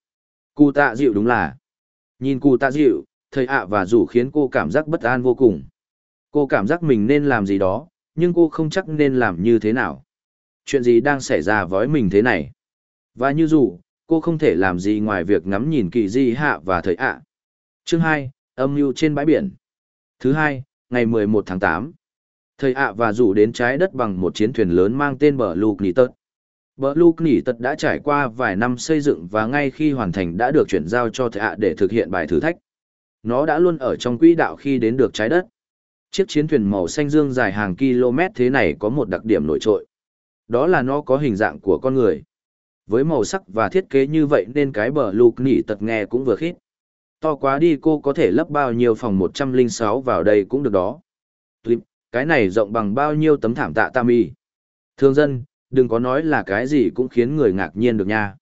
Cụ tạ dịu đúng là. Nhìn cụ tạ dịu, thầy ạ và rủ khiến cô cảm giác bất an vô cùng. Cô cảm giác mình nên làm gì đó, nhưng cô không chắc nên làm như thế nào. Chuyện gì đang xảy ra với mình thế này? Và như dù, cô không thể làm gì ngoài việc ngắm nhìn kỳ di hạ và thầy ạ. Chương hai, âm mưu trên bãi biển. Thứ hai, ngày 11 tháng 8. Thầy ạ và rủ đến trái đất bằng một chiến thuyền lớn mang tên bờ Luke Nỉ Tật. Bờ Luke Nỉ Tật đã trải qua vài năm xây dựng và ngay khi hoàn thành đã được chuyển giao cho thầy ạ để thực hiện bài thử thách. Nó đã luôn ở trong quỹ đạo khi đến được trái đất. Chiếc chiến thuyền màu xanh dương dài hàng km thế này có một đặc điểm nổi trội. Đó là nó có hình dạng của con người. Với màu sắc và thiết kế như vậy nên cái bờ Luke Nỉ Tật nghe cũng vừa khít to quá đi cô có thể lấp bao nhiêu phòng 106 vào đây cũng được đó. Cái này rộng bằng bao nhiêu tấm thảm tạ tam y. Thương dân, đừng có nói là cái gì cũng khiến người ngạc nhiên được nha.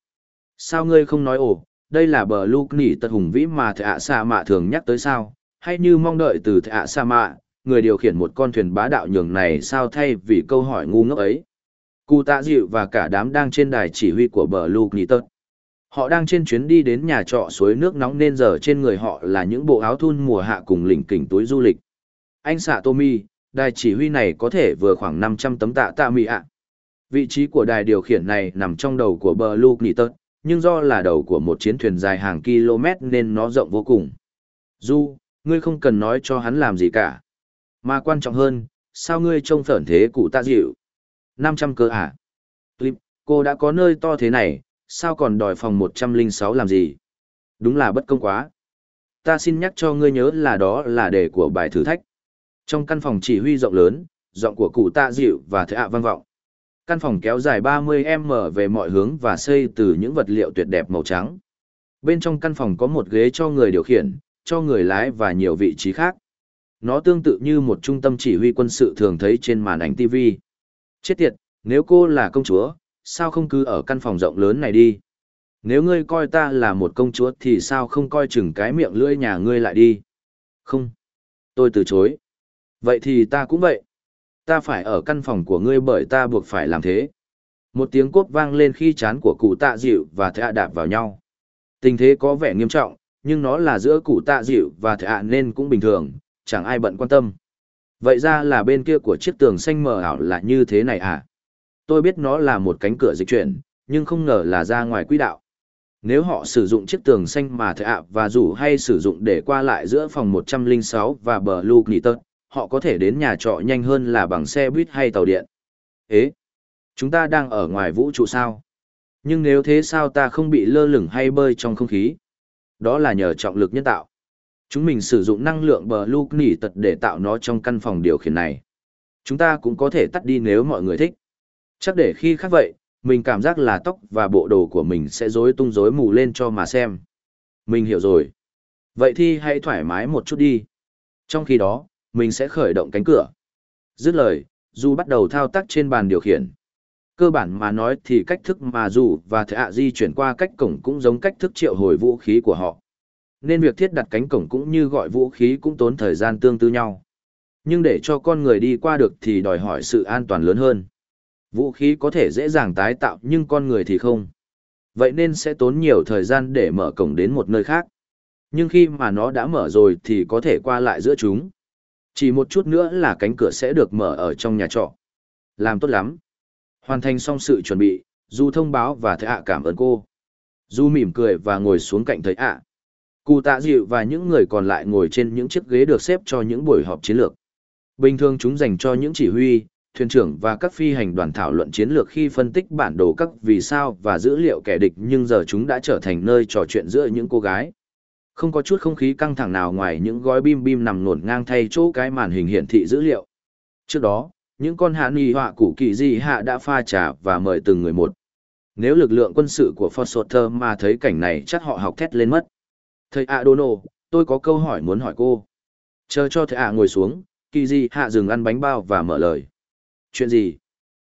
Sao ngươi không nói ồ, đây là bờ lúc nỉ tật hùng vĩ mà thệ ạ sa mạ thường nhắc tới sao, hay như mong đợi từ thệ ạ sa mạ, người điều khiển một con thuyền bá đạo nhường này sao thay vì câu hỏi ngu ngốc ấy. Cụ tạ dịu và cả đám đang trên đài chỉ huy của bờ lúc nỉ tật Họ đang trên chuyến đi đến nhà trọ suối nước nóng nên giờ trên người họ là những bộ áo thun mùa hạ cùng lỉnh kỉnh túi du lịch. Anh xạ Tommy, đài chỉ huy này có thể vừa khoảng 500 tấm tạ tạ mì ạ. Vị trí của đài điều khiển này nằm trong đầu của bờ Luke Nittot, nhưng do là đầu của một chiến thuyền dài hàng km nên nó rộng vô cùng. Du, ngươi không cần nói cho hắn làm gì cả. Mà quan trọng hơn, sao ngươi trông phởn thế cụ tạ dịu? 500 cơ à? Clip, cô đã có nơi to thế này, sao còn đòi phòng 106 làm gì? Đúng là bất công quá. Ta xin nhắc cho ngươi nhớ là đó là đề của bài thử thách. Trong căn phòng chỉ huy rộng lớn, giọng của cụ tạ dịu và thế ạ vang vọng. Căn phòng kéo dài 30m về mọi hướng và xây từ những vật liệu tuyệt đẹp màu trắng. Bên trong căn phòng có một ghế cho người điều khiển, cho người lái và nhiều vị trí khác. Nó tương tự như một trung tâm chỉ huy quân sự thường thấy trên màn ảnh TV. Chết tiệt, nếu cô là công chúa, sao không cứ ở căn phòng rộng lớn này đi? Nếu ngươi coi ta là một công chúa thì sao không coi chừng cái miệng lưỡi nhà ngươi lại đi? Không. Tôi từ chối. Vậy thì ta cũng vậy. Ta phải ở căn phòng của ngươi bởi ta buộc phải làm thế. Một tiếng cốt vang lên khi chán của cụ tạ dịu và thạ đạp vào nhau. Tình thế có vẻ nghiêm trọng, nhưng nó là giữa cụ tạ dịu và thạ nên cũng bình thường, chẳng ai bận quan tâm. Vậy ra là bên kia của chiếc tường xanh mờ ảo là như thế này à? Tôi biết nó là một cánh cửa dịch chuyển, nhưng không ngờ là ra ngoài quỹ đạo. Nếu họ sử dụng chiếc tường xanh mà thệ ạ và rủ hay sử dụng để qua lại giữa phòng 106 và bờ Luke Nitton, họ có thể đến nhà trọ nhanh hơn là bằng xe buýt hay tàu điện. Ế, chúng ta đang ở ngoài vũ trụ sao? Nhưng nếu thế sao ta không bị lơ lửng hay bơi trong không khí? Đó là nhờ trọng lực nhân tạo. Chúng mình sử dụng năng lượng bờ lúc nỉ tật để tạo nó trong căn phòng điều khiển này. Chúng ta cũng có thể tắt đi nếu mọi người thích. Chắc để khi khác vậy, mình cảm giác là tóc và bộ đồ của mình sẽ rối tung rối mù lên cho mà xem. Mình hiểu rồi. Vậy thì hãy thoải mái một chút đi. Trong khi đó, mình sẽ khởi động cánh cửa. Dứt lời, Du bắt đầu thao tác trên bàn điều khiển. Cơ bản mà nói thì cách thức mà Du và Thệ ạ di chuyển qua cách cổng cũng giống cách thức triệu hồi vũ khí của họ. Nên việc thiết đặt cánh cổng cũng như gọi vũ khí cũng tốn thời gian tương tự nhau. Nhưng để cho con người đi qua được thì đòi hỏi sự an toàn lớn hơn. Vũ khí có thể dễ dàng tái tạo nhưng con người thì không. Vậy nên sẽ tốn nhiều thời gian để mở cổng đến một nơi khác. Nhưng khi mà nó đã mở rồi thì có thể qua lại giữa chúng. Chỉ một chút nữa là cánh cửa sẽ được mở ở trong nhà trọ. Làm tốt lắm. Hoàn thành xong sự chuẩn bị, Du thông báo và thầy ạ cảm ơn cô. Du mỉm cười và ngồi xuống cạnh thầy ạ. Cụ tạ dịu và những người còn lại ngồi trên những chiếc ghế được xếp cho những buổi họp chiến lược. Bình thường chúng dành cho những chỉ huy, thuyền trưởng và các phi hành đoàn thảo luận chiến lược khi phân tích bản đồ các vì sao và dữ liệu kẻ địch nhưng giờ chúng đã trở thành nơi trò chuyện giữa những cô gái. Không có chút không khí căng thẳng nào ngoài những gói bim bim nằm ngổn ngang thay chỗ cái màn hình hiển thị dữ liệu. Trước đó, những con hạ nghi họa củ kỳ gì hạ đã pha trà và mời từng người một. Nếu lực lượng quân sự của Foster mà thấy cảnh này chắc họ học thét lên mất. Thầy Adono, tôi có câu hỏi muốn hỏi cô. Chờ cho thầy ạ ngồi xuống, kỳ gì hạ dừng ăn bánh bao và mở lời. Chuyện gì?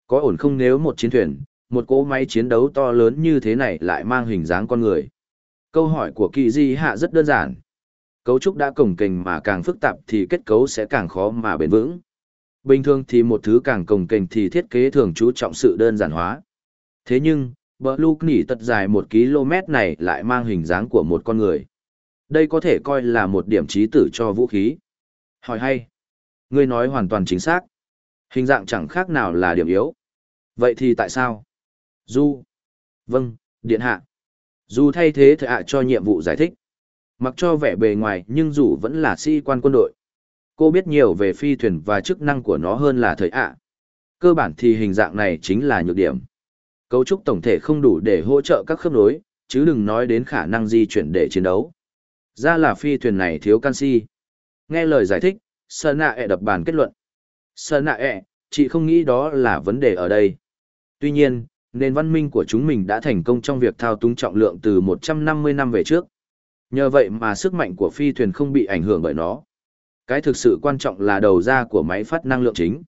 Có ổn không nếu một chiến thuyền, một cỗ máy chiến đấu to lớn như thế này lại mang hình dáng con người? Câu hỏi của kỳ di hạ rất đơn giản. Cấu trúc đã cồng kềnh mà càng phức tạp thì kết cấu sẽ càng khó mà bền vững. Bình thường thì một thứ càng cồng kềnh thì thiết kế thường chú trọng sự đơn giản hóa. Thế nhưng, bờ lục nỉ tật dài một km này lại mang hình dáng của một con người. Đây có thể coi là một điểm trí tử cho vũ khí. Hỏi hay. Ngươi nói hoàn toàn chính xác. Hình dạng chẳng khác nào là điểm yếu. Vậy thì tại sao? Du. Vâng, điện hạ. Dù thay thế thợ ạ cho nhiệm vụ giải thích. Mặc cho vẻ bề ngoài nhưng dù vẫn là sĩ quan quân đội. Cô biết nhiều về phi thuyền và chức năng của nó hơn là thời ạ. Cơ bản thì hình dạng này chính là nhược điểm. Cấu trúc tổng thể không đủ để hỗ trợ các khớp nối, chứ đừng nói đến khả năng di chuyển để chiến đấu. Ra là phi thuyền này thiếu canxi. Nghe lời giải thích, Sơn nạ ẹ đập bàn kết luận. Sơn nạ ẹ, chị không nghĩ đó là vấn đề ở đây. Tuy nhiên, nền văn minh của chúng mình đã thành công trong việc thao túng trọng lượng từ 150 năm về trước. Nhờ vậy mà sức mạnh của phi thuyền không bị ảnh hưởng bởi nó. Cái thực sự quan trọng là đầu ra của máy phát năng lượng chính.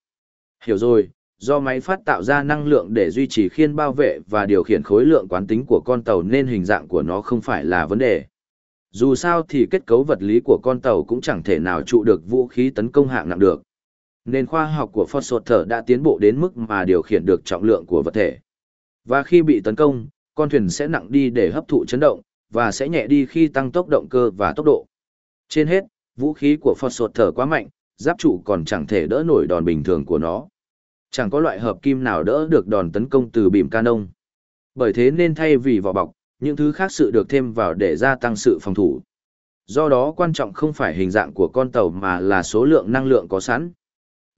Hiểu rồi, do máy phát tạo ra năng lượng để duy trì khiên bao vệ và điều khiển khối lượng quán tính của con tàu nên hình dạng của nó không phải là vấn đề. Dù sao thì kết cấu vật lý của con tàu cũng chẳng thể nào trụ được vũ khí tấn công hạng nặng được. Nên khoa học của Foster đã tiến bộ đến mức mà điều khiển được trọng lượng của vật thể. Và khi bị tấn công, con thuyền sẽ nặng đi để hấp thụ chấn động, và sẽ nhẹ đi khi tăng tốc động cơ và tốc độ. Trên hết, vũ khí của Foster quá mạnh, giáp trụ còn chẳng thể đỡ nổi đòn bình thường của nó. Chẳng có loại hợp kim nào đỡ được đòn tấn công từ bìm canon. Bởi thế nên thay vì vỏ bọc, những thứ khác sự được thêm vào để gia tăng sự phòng thủ. Do đó quan trọng không phải hình dạng của con tàu mà là số lượng năng lượng có sẵn.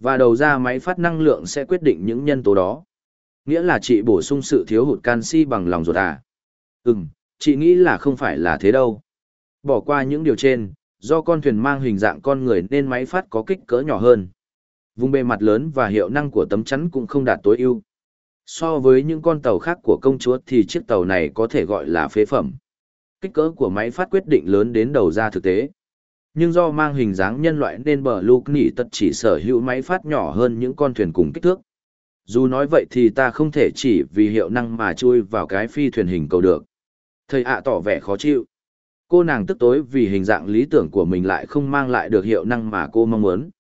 Và đầu ra máy phát năng lượng sẽ quyết định những nhân tố đó. Nghĩa là chị bổ sung sự thiếu hụt canxi bằng lòng ruột à? Ừm, chị nghĩ là không phải là thế đâu. Bỏ qua những điều trên, do con thuyền mang hình dạng con người nên máy phát có kích cỡ nhỏ hơn. Vùng bề mặt lớn và hiệu năng của tấm chắn cũng không đạt tối ưu. So với những con tàu khác của công chúa thì chiếc tàu này có thể gọi là phế phẩm. Kích cỡ của máy phát quyết định lớn đến đầu ra thực tế. Nhưng do mang hình dáng nhân loại nên bờ lục nỉ tật chỉ sở hữu máy phát nhỏ hơn những con thuyền cùng kích thước. Dù nói vậy thì ta không thể chỉ vì hiệu năng mà chui vào cái phi thuyền hình cầu được. Thầy ạ tỏ vẻ khó chịu. Cô nàng tức tối vì hình dạng lý tưởng của mình lại không mang lại được hiệu năng mà cô mong muốn.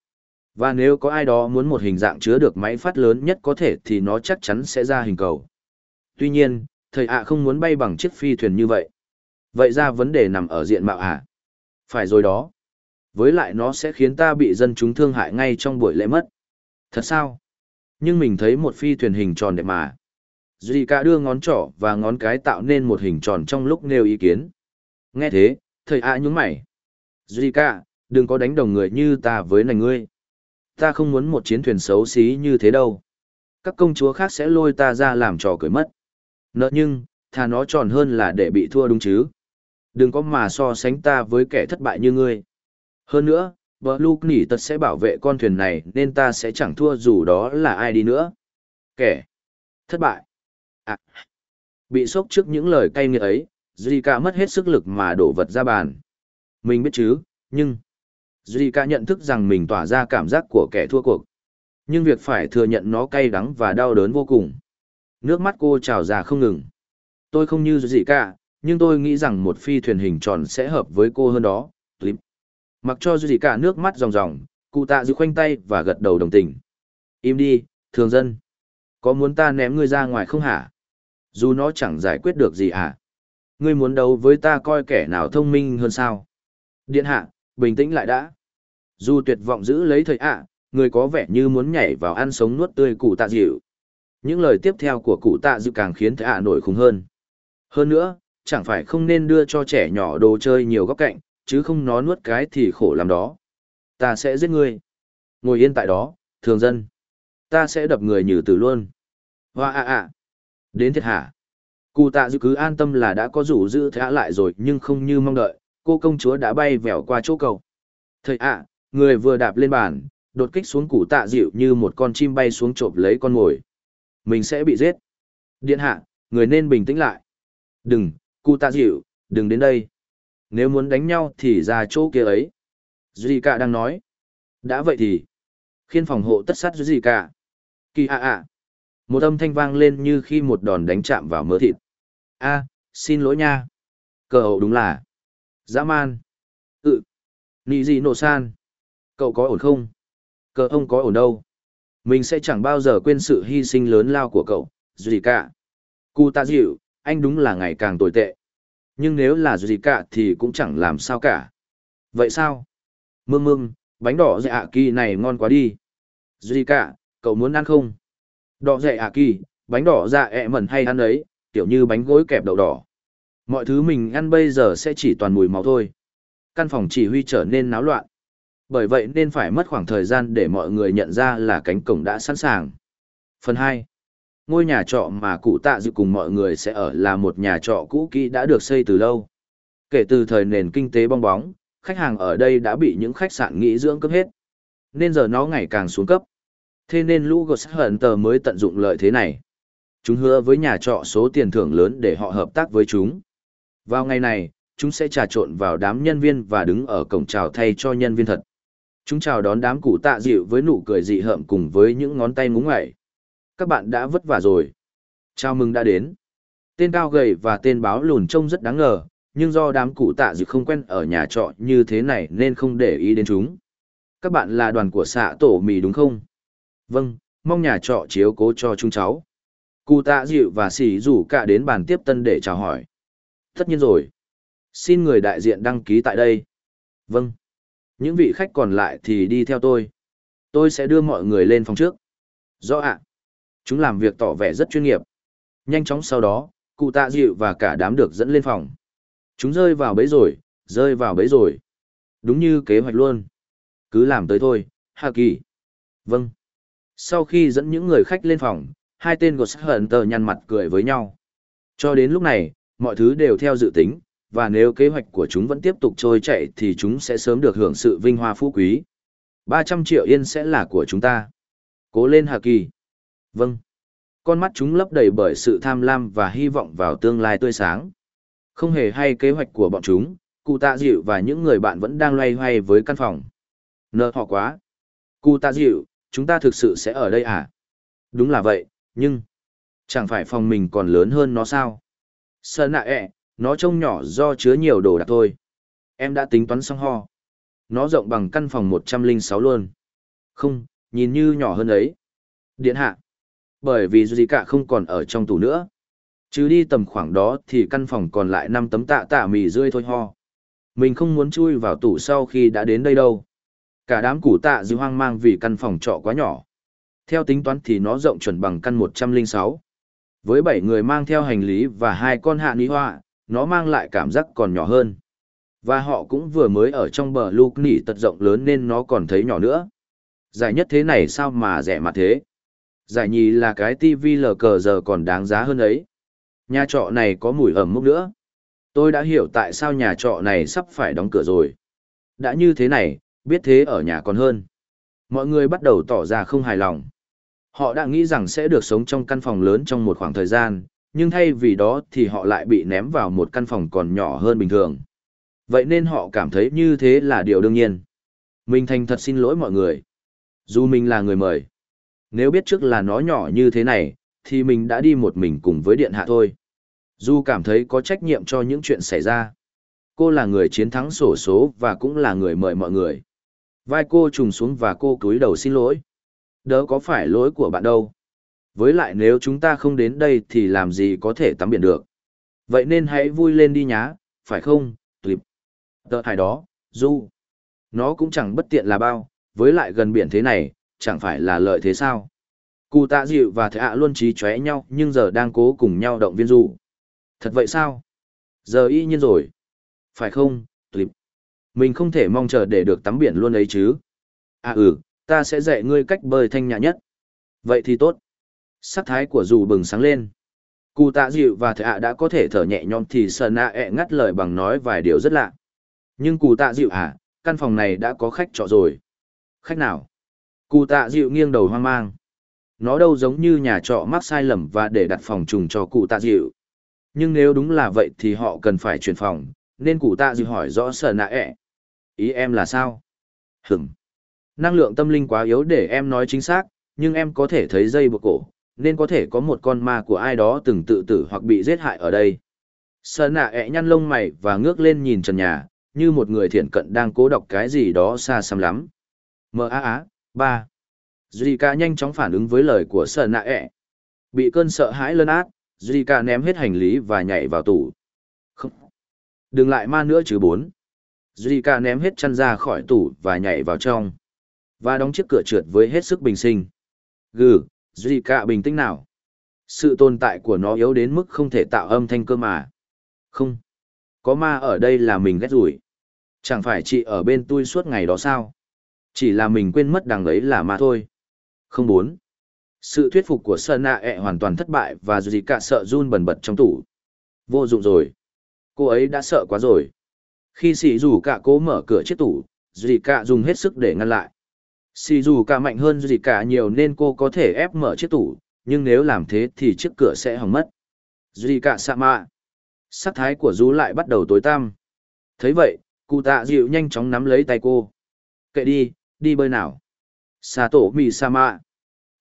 Và nếu có ai đó muốn một hình dạng chứa được máy phát lớn nhất có thể thì nó chắc chắn sẽ ra hình cầu. Tuy nhiên, thầy ạ không muốn bay bằng chiếc phi thuyền như vậy. Vậy ra vấn đề nằm ở diện mạo ạ. Phải rồi đó. Với lại nó sẽ khiến ta bị dân chúng thương hại ngay trong buổi lễ mất. Thật sao? Nhưng mình thấy một phi thuyền hình tròn đẹp mà. Duy cả đưa ngón trỏ và ngón cái tạo nên một hình tròn trong lúc nêu ý kiến. Nghe thế, thầy ạ nhúng mày. Duy cả, đừng có đánh đồng người như ta với này ngươi ta không muốn một chiến thuyền xấu xí như thế đâu. Các công chúa khác sẽ lôi ta ra làm trò cười mất. Nợ nhưng, thà nó tròn hơn là để bị thua đúng chứ. Đừng có mà so sánh ta với kẻ thất bại như ngươi. Hơn nữa, bờ lục nỉ tật sẽ bảo vệ con thuyền này nên ta sẽ chẳng thua dù đó là ai đi nữa. Kẻ thất bại. À, bị sốc trước những lời cay nghiệt ấy, Zika mất hết sức lực mà đổ vật ra bàn. Mình biết chứ, nhưng... Duy ca nhận thức rằng mình tỏa ra cảm giác của kẻ thua cuộc. Nhưng việc phải thừa nhận nó cay đắng và đau đớn vô cùng. Nước mắt cô trào ra không ngừng. Tôi không như Duy ca, nhưng tôi nghĩ rằng một phi thuyền hình tròn sẽ hợp với cô hơn đó. Mặc cho dù gì cả nước mắt ròng ròng, cụ tạ dư khoanh tay và gật đầu đồng tình. Im đi, thường dân. Có muốn ta ném ngươi ra ngoài không hả? Dù nó chẳng giải quyết được gì hả? Ngươi muốn đấu với ta coi kẻ nào thông minh hơn sao? Điện hạ, bình tĩnh lại đã. Dù tuyệt vọng giữ lấy thời ạ, người có vẻ như muốn nhảy vào ăn sống nuốt tươi cụ tạ dịu. Những lời tiếp theo của cụ tạ dịu càng khiến thầy ạ nổi khùng hơn. Hơn nữa, chẳng phải không nên đưa cho trẻ nhỏ đồ chơi nhiều góc cạnh, chứ không nó nuốt cái thì khổ làm đó. Ta sẽ giết ngươi. Ngồi yên tại đó, thường dân. Ta sẽ đập người như tử luôn. Hoa ạ ạ. Đến thiệt hả? Cụ tạ dự cứ an tâm là đã có rủ giữ thả lại rồi nhưng không như mong đợi, cô công chúa đã bay vèo qua chỗ cầu. Thầy ạ, người vừa đạp lên bàn, đột kích xuống cụ tạ dịu như một con chim bay xuống trộm lấy con mồi. Mình sẽ bị giết. Điện hạ, người nên bình tĩnh lại. Đừng, cụ tạ dịu, đừng đến đây. Nếu muốn đánh nhau thì ra chỗ kia ấy. Duy cả đang nói. Đã vậy thì. Khiên phòng hộ tất sát Duy cả. Kỳ ạ ạ. Một âm thanh vang lên như khi một đòn đánh chạm vào mỡ thịt. a xin lỗi nha. Cờ hậu đúng là. Dã man. Ừ. Nị gì nổ san. Cậu có ổn không? Cờ ông có ổn đâu. Mình sẽ chẳng bao giờ quên sự hy sinh lớn lao của cậu, Duy cả. Cụ tạ dịu, anh đúng là ngày càng tồi tệ. Nhưng nếu là gì cả thì cũng chẳng làm sao cả. Vậy sao? Mương mương, bánh đỏ dạ kỳ này ngon quá đi. gì cả, cậu muốn ăn không? Đỏ dạ à kỳ, bánh đỏ dạ ẹ mẩn hay ăn ấy, kiểu như bánh gối kẹp đậu đỏ. Mọi thứ mình ăn bây giờ sẽ chỉ toàn mùi máu thôi. Căn phòng chỉ huy trở nên náo loạn. Bởi vậy nên phải mất khoảng thời gian để mọi người nhận ra là cánh cổng đã sẵn sàng. Phần 2. Ngôi nhà trọ mà cụ tạ dự cùng mọi người sẽ ở là một nhà trọ cũ kỹ đã được xây từ lâu. Kể từ thời nền kinh tế bong bóng, khách hàng ở đây đã bị những khách sạn nghỉ dưỡng cướp hết. Nên giờ nó ngày càng xuống cấp. Thế nên lũ Ghost Hunter mới tận dụng lợi thế này. Chúng hứa với nhà trọ số tiền thưởng lớn để họ hợp tác với chúng. Vào ngày này, chúng sẽ trà trộn vào đám nhân viên và đứng ở cổng chào thay cho nhân viên thật. Chúng chào đón đám cụ tạ dịu với nụ cười dị hợm cùng với những ngón tay ngúng ngậy. Các bạn đã vất vả rồi. Chào mừng đã đến. Tên cao gầy và tên báo lùn trông rất đáng ngờ, nhưng do đám cụ tạ dự không quen ở nhà trọ như thế này nên không để ý đến chúng. Các bạn là đoàn của xạ tổ mì đúng không? Vâng, mong nhà trọ chiếu cố cho chúng cháu. Cụ tạ dịu và xỉ rủ cả đến bàn tiếp tân để chào hỏi. Tất nhiên rồi. Xin người đại diện đăng ký tại đây. Vâng. Những vị khách còn lại thì đi theo tôi. Tôi sẽ đưa mọi người lên phòng trước. Rõ ạ. Chúng làm việc tỏ vẻ rất chuyên nghiệp. Nhanh chóng sau đó, cụ tạ dịu và cả đám được dẫn lên phòng. Chúng rơi vào bẫy rồi, rơi vào bẫy rồi. Đúng như kế hoạch luôn. Cứ làm tới thôi, Hà Kỳ. Vâng. Sau khi dẫn những người khách lên phòng, hai tên Ghost Hunter nhăn mặt cười với nhau. Cho đến lúc này, mọi thứ đều theo dự tính, và nếu kế hoạch của chúng vẫn tiếp tục trôi chạy thì chúng sẽ sớm được hưởng sự vinh hoa phú quý. 300 triệu yên sẽ là của chúng ta. Cố lên Hà Kỳ. Vâng. Con mắt chúng lấp đầy bởi sự tham lam và hy vọng vào tương lai tươi sáng. Không hề hay kế hoạch của bọn chúng, cụ tạ dịu và những người bạn vẫn đang loay hoay với căn phòng. Nợ họ quá. Cụ tạ dịu, chúng ta thực sự sẽ ở đây à? Đúng là vậy, nhưng... Chẳng phải phòng mình còn lớn hơn nó sao? Sợ nạ ẹ, nó trông nhỏ do chứa nhiều đồ đạc thôi. Em đã tính toán xong ho. Nó rộng bằng căn phòng 106 luôn. Không, nhìn như nhỏ hơn ấy. Điện hạ. Bởi vì gì cả không còn ở trong tủ nữa. Chứ đi tầm khoảng đó thì căn phòng còn lại 5 tấm tạ tạ mì rươi thôi ho. Mình không muốn chui vào tủ sau khi đã đến đây đâu. Cả đám củ tạ dư hoang mang vì căn phòng trọ quá nhỏ. Theo tính toán thì nó rộng chuẩn bằng căn 106. Với 7 người mang theo hành lý và hai con hạ ní hoa, nó mang lại cảm giác còn nhỏ hơn. Và họ cũng vừa mới ở trong bờ lục nỉ tật rộng lớn nên nó còn thấy nhỏ nữa. Giải nhất thế này sao mà rẻ mặt thế? Giải nhì là cái tivi lờ cờ giờ còn đáng giá hơn ấy. Nhà trọ này có mùi ẩm mốc nữa. Tôi đã hiểu tại sao nhà trọ này sắp phải đóng cửa rồi. Đã như thế này, biết thế ở nhà còn hơn. Mọi người bắt đầu tỏ ra không hài lòng. Họ đã nghĩ rằng sẽ được sống trong căn phòng lớn trong một khoảng thời gian, nhưng thay vì đó thì họ lại bị ném vào một căn phòng còn nhỏ hơn bình thường. Vậy nên họ cảm thấy như thế là điều đương nhiên. Mình thành thật xin lỗi mọi người. Dù mình là người mời. Nếu biết trước là nó nhỏ như thế này, thì mình đã đi một mình cùng với điện hạ thôi. Dù cảm thấy có trách nhiệm cho những chuyện xảy ra. Cô là người chiến thắng sổ số và cũng là người mời mọi người. Vai cô trùng xuống và cô cúi đầu xin lỗi. Đỡ có phải lỗi của bạn đâu. Với lại nếu chúng ta không đến đây thì làm gì có thể tắm biển được. Vậy nên hãy vui lên đi nhá, phải không, Tulip? Tợ hải đó, Du. Nó cũng chẳng bất tiện là bao, với lại gần biển thế này, chẳng phải là lợi thế sao. Cụ tạ dịu và thệ ạ luôn trí chóe nhau nhưng giờ đang cố cùng nhau động viên Du. Thật vậy sao? Giờ y nhiên rồi. Phải không, Clip? Mình không thể mong chờ để được tắm biển luôn ấy chứ. À ừ, ta sẽ dạy ngươi cách bơi thanh nhã nhất. Vậy thì tốt. Sắc thái của dù bừng sáng lên. Cụ tạ dịu và thệ ạ đã có thể thở nhẹ nhõm thì sờ nạ ẹ ngắt lời bằng nói vài điều rất lạ. Nhưng cụ tạ dịu à, căn phòng này đã có khách trọ rồi. Khách nào? Cụ tạ dịu nghiêng đầu hoang mang. Nó đâu giống như nhà trọ mắc sai lầm và để đặt phòng trùng cho cụ tạ dịu. Nhưng nếu đúng là vậy thì họ cần phải chuyển phòng, nên cụ tạ dịu hỏi rõ sờ nạ ẹ. Ý em là sao? Hửng. Năng lượng tâm linh quá yếu để em nói chính xác, nhưng em có thể thấy dây buộc cổ, nên có thể có một con ma của ai đó từng tự tử hoặc bị giết hại ở đây. Sờ nạ ẹ nhăn lông mày và ngước lên nhìn trần nhà, như một người thiện cận đang cố đọc cái gì đó xa xăm lắm. Mơ á á, ba. Zika nhanh chóng phản ứng với lời của sợ nạ ẹ. Bị cơn sợ hãi lân át, Zika ném hết hành lý và nhảy vào tủ. Không. Đừng lại ma nữa chứ bốn. Zika ném hết chăn ra khỏi tủ và nhảy vào trong. Và đóng chiếc cửa trượt với hết sức bình sinh. Gừ, Zika bình tĩnh nào. Sự tồn tại của nó yếu đến mức không thể tạo âm thanh cơ mà. Không. Có ma ở đây là mình ghét rủi. Chẳng phải chị ở bên tôi suốt ngày đó sao? Chỉ là mình quên mất đằng ấy là ma thôi. Không bốn. Sự thuyết phục của Sơn Nạ ẹ hoàn toàn thất bại và Zika sợ run bần bật trong tủ. Vô dụng rồi. Cô ấy đã sợ quá rồi. Khi xì dù cả cố mở cửa chiếc tủ, Zika dùng hết sức để ngăn lại. Xì dù cả mạnh hơn gì cả nhiều nên cô có thể ép mở chiếc tủ, nhưng nếu làm thế thì chiếc cửa sẽ hỏng mất. Duy cả sạ mạ. Sắc thái của rú lại bắt đầu tối tăm. thấy vậy, cụ tạ dịu nhanh chóng nắm lấy tay cô. Kệ đi, đi bơi nào. Sa tổ mì sa mạ.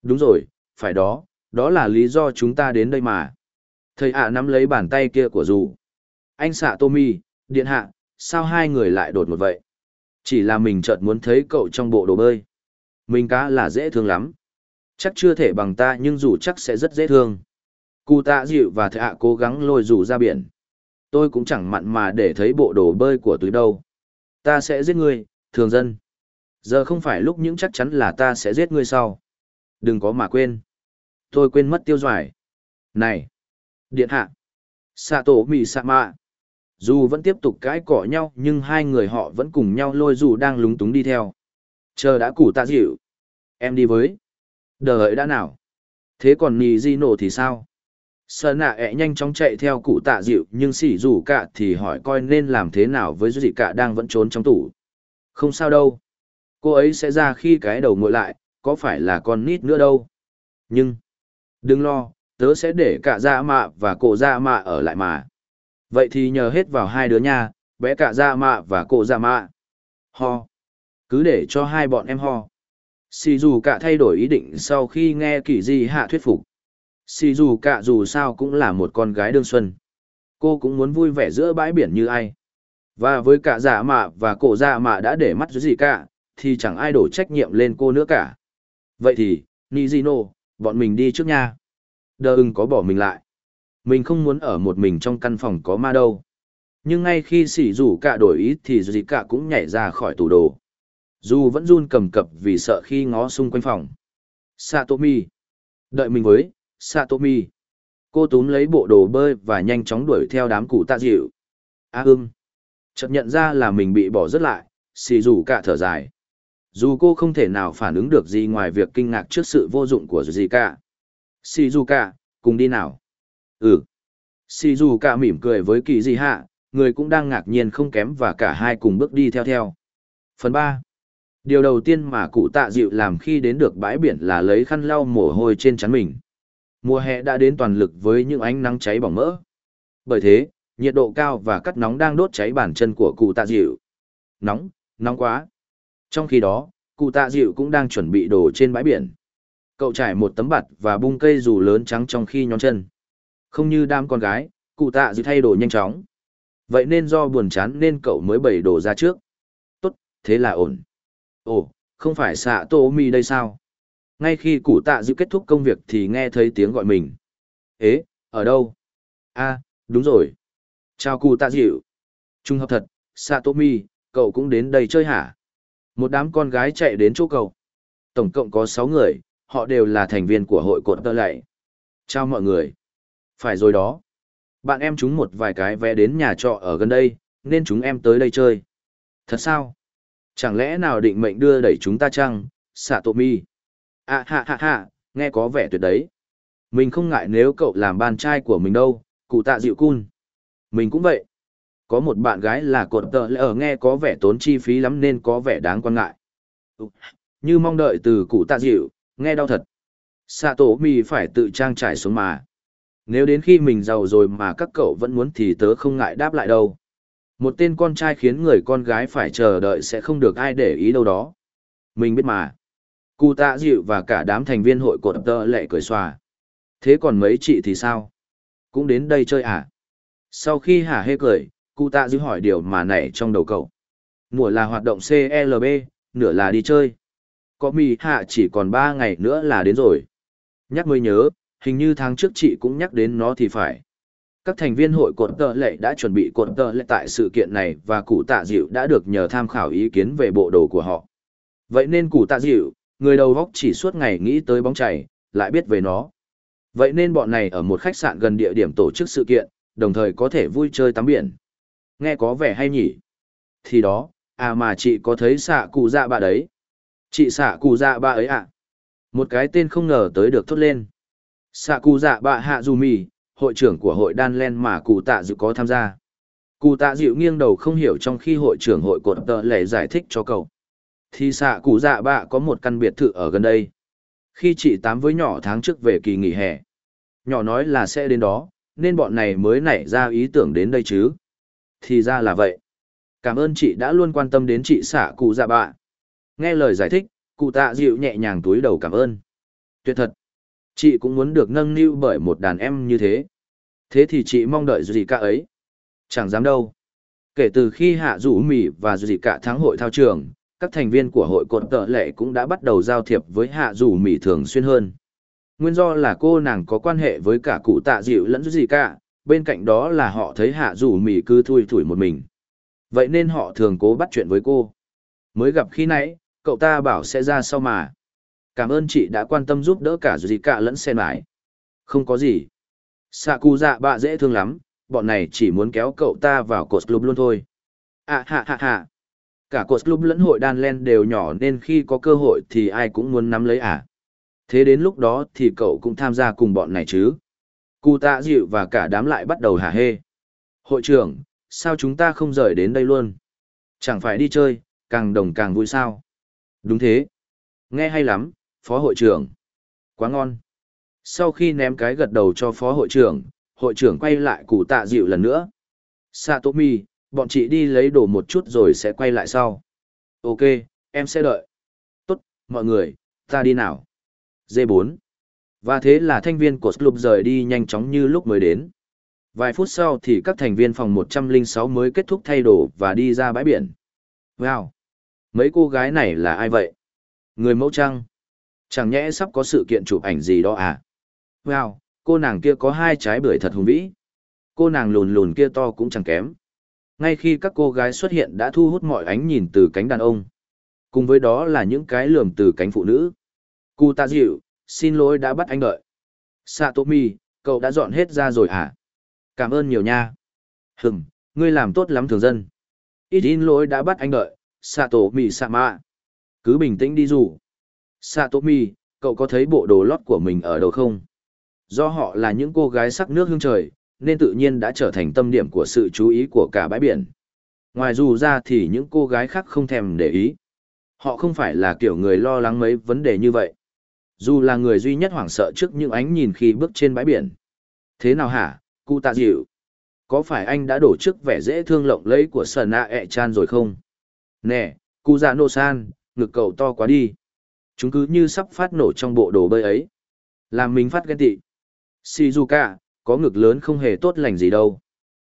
Đúng rồi, phải đó, đó là lý do chúng ta đến đây mà. Thầy ạ nắm lấy bàn tay kia của dù. Anh xạ tô mi, điện hạ, sao hai người lại đột một vậy? Chỉ là mình chợt muốn thấy cậu trong bộ đồ bơi. Mình cá là dễ thương lắm. Chắc chưa thể bằng ta nhưng dù chắc sẽ rất dễ thương. Cụ tạ dịu và thầy ạ cố gắng lôi dù ra biển. Tôi cũng chẳng mặn mà để thấy bộ đồ bơi của túi đâu. Ta sẽ giết người, thường dân. Giờ không phải lúc những chắc chắn là ta sẽ giết ngươi sau. Đừng có mà quên. Tôi quên mất tiêu doài. Này! Điện hạ! Sato Mì mạ Dù vẫn tiếp tục cãi cỏ nhau, nhưng hai người họ vẫn cùng nhau lôi dù đang lúng túng đi theo. Chờ đã củ tạ dịu. Em đi với. Đợi đã nào. Thế còn nì di nổ thì sao? Sợ nạ ẹ nhanh chóng chạy theo cụ tạ dịu, nhưng xỉ rủ cả thì hỏi coi nên làm thế nào với dị cả đang vẫn trốn trong tủ. Không sao đâu. Cô ấy sẽ ra khi cái đầu ngồi lại, có phải là con nít nữa đâu. Nhưng, đừng lo, tớ sẽ để cả dạ mạ và cổ dạ mạ ở lại mà. Vậy thì nhờ hết vào hai đứa nha, bé cả dạ mạ và cổ dạ mạ. Ho cứ để cho hai bọn em ho xì dù cả thay đổi ý định sau khi nghe kỳ di hạ thuyết phục xì dù cả dù sao cũng là một con gái đương xuân cô cũng muốn vui vẻ giữa bãi biển như ai và với cả giả mạ và cổ giả mạ đã để mắt dưới gì cả thì chẳng ai đổ trách nhiệm lên cô nữa cả vậy thì nizino bọn mình đi trước nha đờ ưng có bỏ mình lại mình không muốn ở một mình trong căn phòng có ma đâu nhưng ngay khi sỉ rủ cả đổi ý thì gì cả cũng nhảy ra khỏi tủ đồ dù vẫn run cầm cập vì sợ khi ngó xung quanh phòng. Satomi. Đợi mình với, Satomi. Cô túm lấy bộ đồ bơi và nhanh chóng đuổi theo đám cụ tạ dịu. A à. Chợt nhận ra là mình bị bỏ rớt lại, xì rủ cả thở dài. Dù cô không thể nào phản ứng được gì ngoài việc kinh ngạc trước sự vô dụng của gì cả. Cả, cùng đi nào. Ừ. Xì cả mỉm cười với kỳ gì hạ, người cũng đang ngạc nhiên không kém và cả hai cùng bước đi theo theo. Phần ba Điều đầu tiên mà cụ tạ dịu làm khi đến được bãi biển là lấy khăn lau mồ hôi trên trán mình. Mùa hè đã đến toàn lực với những ánh nắng cháy bỏng mỡ. Bởi thế, nhiệt độ cao và cắt nóng đang đốt cháy bàn chân của cụ tạ dịu. Nóng, nóng quá. Trong khi đó, cụ tạ dịu cũng đang chuẩn bị đồ trên bãi biển. Cậu trải một tấm bạt và bung cây dù lớn trắng trong khi nhón chân. Không như đám con gái, cụ tạ dịu thay đồ nhanh chóng. Vậy nên do buồn chán nên cậu mới bày đồ ra trước. Tốt, thế là ổn. Ồ, không phải xạ tô mi đây sao? Ngay khi cụ tạ dịu kết thúc công việc thì nghe thấy tiếng gọi mình. Ế, ở đâu? a đúng rồi. Chào cụ tạ dịu. Trung hợp thật, xạ tô mi, cậu cũng đến đây chơi hả? Một đám con gái chạy đến chỗ cậu. Tổng cộng có sáu người, họ đều là thành viên của hội cột tơ lạy. Chào mọi người. Phải rồi đó. Bạn em chúng một vài cái vé đến nhà trọ ở gần đây, nên chúng em tới đây chơi. Thật sao? Chẳng lẽ nào định mệnh đưa đẩy chúng ta chăng, xạ tổ mi? À ha ha ha, nghe có vẻ tuyệt đấy. Mình không ngại nếu cậu làm bạn trai của mình đâu, cụ tạ dịu cun. Mình cũng vậy. Có một bạn gái là cột tợ lẽ ở nghe có vẻ tốn chi phí lắm nên có vẻ đáng quan ngại. Ừ, như mong đợi từ cụ tạ dịu, nghe đau thật. Xạ tổ mi phải tự trang trải xuống mà. Nếu đến khi mình giàu rồi mà các cậu vẫn muốn thì tớ không ngại đáp lại đâu. Một tên con trai khiến người con gái phải chờ đợi sẽ không được ai để ý đâu đó. Mình biết mà. Cụ tạ dịu và cả đám thành viên hội cột tợ lệ cười xòa. Thế còn mấy chị thì sao? Cũng đến đây chơi à? Sau khi hả hê cười, cụ tạ dịu hỏi điều mà nảy trong đầu cậu. Mùa là hoạt động CLB, nửa là đi chơi. Có mì hạ chỉ còn 3 ngày nữa là đến rồi. Nhắc mới nhớ, hình như tháng trước chị cũng nhắc đến nó thì phải. Các thành viên hội cột tờ lệ đã chuẩn bị cột tờ lệ tại sự kiện này và cụ tạ dịu đã được nhờ tham khảo ý kiến về bộ đồ của họ. Vậy nên cụ tạ dịu, người đầu góc chỉ suốt ngày nghĩ tới bóng chảy, lại biết về nó. Vậy nên bọn này ở một khách sạn gần địa điểm tổ chức sự kiện, đồng thời có thể vui chơi tắm biển. Nghe có vẻ hay nhỉ? Thì đó, à mà chị có thấy xạ cụ dạ bà đấy. Chị xạ cụ dạ bà ấy à? Một cái tên không ngờ tới được thốt lên. Xạ cụ dạ bà hạ dù mì, hội trưởng của hội đan len mà cụ tạ dịu có tham gia. Cụ tạ dịu nghiêng đầu không hiểu trong khi hội trưởng hội cột tờ lệ giải thích cho cậu. Thì xạ cụ dạ bạ có một căn biệt thự ở gần đây. Khi chị tám với nhỏ tháng trước về kỳ nghỉ hè. Nhỏ nói là sẽ đến đó, nên bọn này mới nảy ra ý tưởng đến đây chứ. Thì ra là vậy. Cảm ơn chị đã luôn quan tâm đến chị xạ cụ dạ bạ. Nghe lời giải thích, cụ tạ dịu nhẹ nhàng túi đầu cảm ơn. Tuyệt thật. Chị cũng muốn được nâng niu bởi một đàn em như thế. Thế thì chị mong đợi gì cả ấy? Chẳng dám đâu. Kể từ khi Hạ rủ Mì và gì cả thắng hội thao trường, các thành viên của hội cột tợ lệ cũng đã bắt đầu giao thiệp với Hạ rủ Mì thường xuyên hơn. Nguyên do là cô nàng có quan hệ với cả cụ tạ dịu lẫn gì cả, bên cạnh đó là họ thấy Hạ Dũ Mì cứ thui thủi một mình. Vậy nên họ thường cố bắt chuyện với cô. Mới gặp khi nãy, cậu ta bảo sẽ ra sau mà. Cảm ơn chị đã quan tâm giúp đỡ cả gì cả lẫn sen mãi. Không có gì. Sạ cụ dạ bạ dễ thương lắm, bọn này chỉ muốn kéo cậu ta vào cột club luôn thôi. À hạ hạ hạ. Cả cột club lẫn hội đan len đều nhỏ nên khi có cơ hội thì ai cũng muốn nắm lấy à. Thế đến lúc đó thì cậu cũng tham gia cùng bọn này chứ. Cụ tạ dịu và cả đám lại bắt đầu hả hê. Hội trưởng, sao chúng ta không rời đến đây luôn? Chẳng phải đi chơi, càng đồng càng vui sao? Đúng thế. Nghe hay lắm, phó hội trưởng. Quá ngon. Sau khi ném cái gật đầu cho phó hội trưởng, hội trưởng quay lại cụ tạ dịu lần nữa. Satomi, bọn chị đi lấy đồ một chút rồi sẽ quay lại sau. Ok, em sẽ đợi. Tốt, mọi người, ta đi nào. D4. Và thế là thanh viên của club rời đi nhanh chóng như lúc mới đến. Vài phút sau thì các thành viên phòng 106 mới kết thúc thay đồ và đi ra bãi biển. Wow! Mấy cô gái này là ai vậy? Người mẫu trăng? Chẳng nhẽ sắp có sự kiện chụp ảnh gì đó à? Wow, cô nàng kia có hai trái bưởi thật hùng vĩ. Cô nàng lùn lùn kia to cũng chẳng kém. Ngay khi các cô gái xuất hiện đã thu hút mọi ánh nhìn từ cánh đàn ông. Cùng với đó là những cái lườm từ cánh phụ nữ. Cụ tạ dịu, xin lỗi đã bắt anh đợi. Satomi, cậu đã dọn hết ra rồi à? Cảm ơn nhiều nha. Hừm, ngươi làm tốt lắm thường dân. Ít in lỗi đã bắt anh đợi, Satomi Sama. Cứ bình tĩnh đi dù. Satomi, cậu có thấy bộ đồ lót của mình ở đâu không? Do họ là những cô gái sắc nước hương trời, nên tự nhiên đã trở thành tâm điểm của sự chú ý của cả bãi biển. Ngoài dù ra thì những cô gái khác không thèm để ý. Họ không phải là kiểu người lo lắng mấy vấn đề như vậy. Dù là người duy nhất hoảng sợ trước những ánh nhìn khi bước trên bãi biển. Thế nào hả, cụ tạ dịu? Có phải anh đã đổ chức vẻ dễ thương lộng lẫy của Sơn A ẹ chan rồi không? Nè, cụ dạ nô san, ngực cậu to quá đi. Chúng cứ như sắp phát nổ trong bộ đồ bơi ấy. Làm mình phát ghen tị. Shizuka, có ngực lớn không hề tốt lành gì đâu.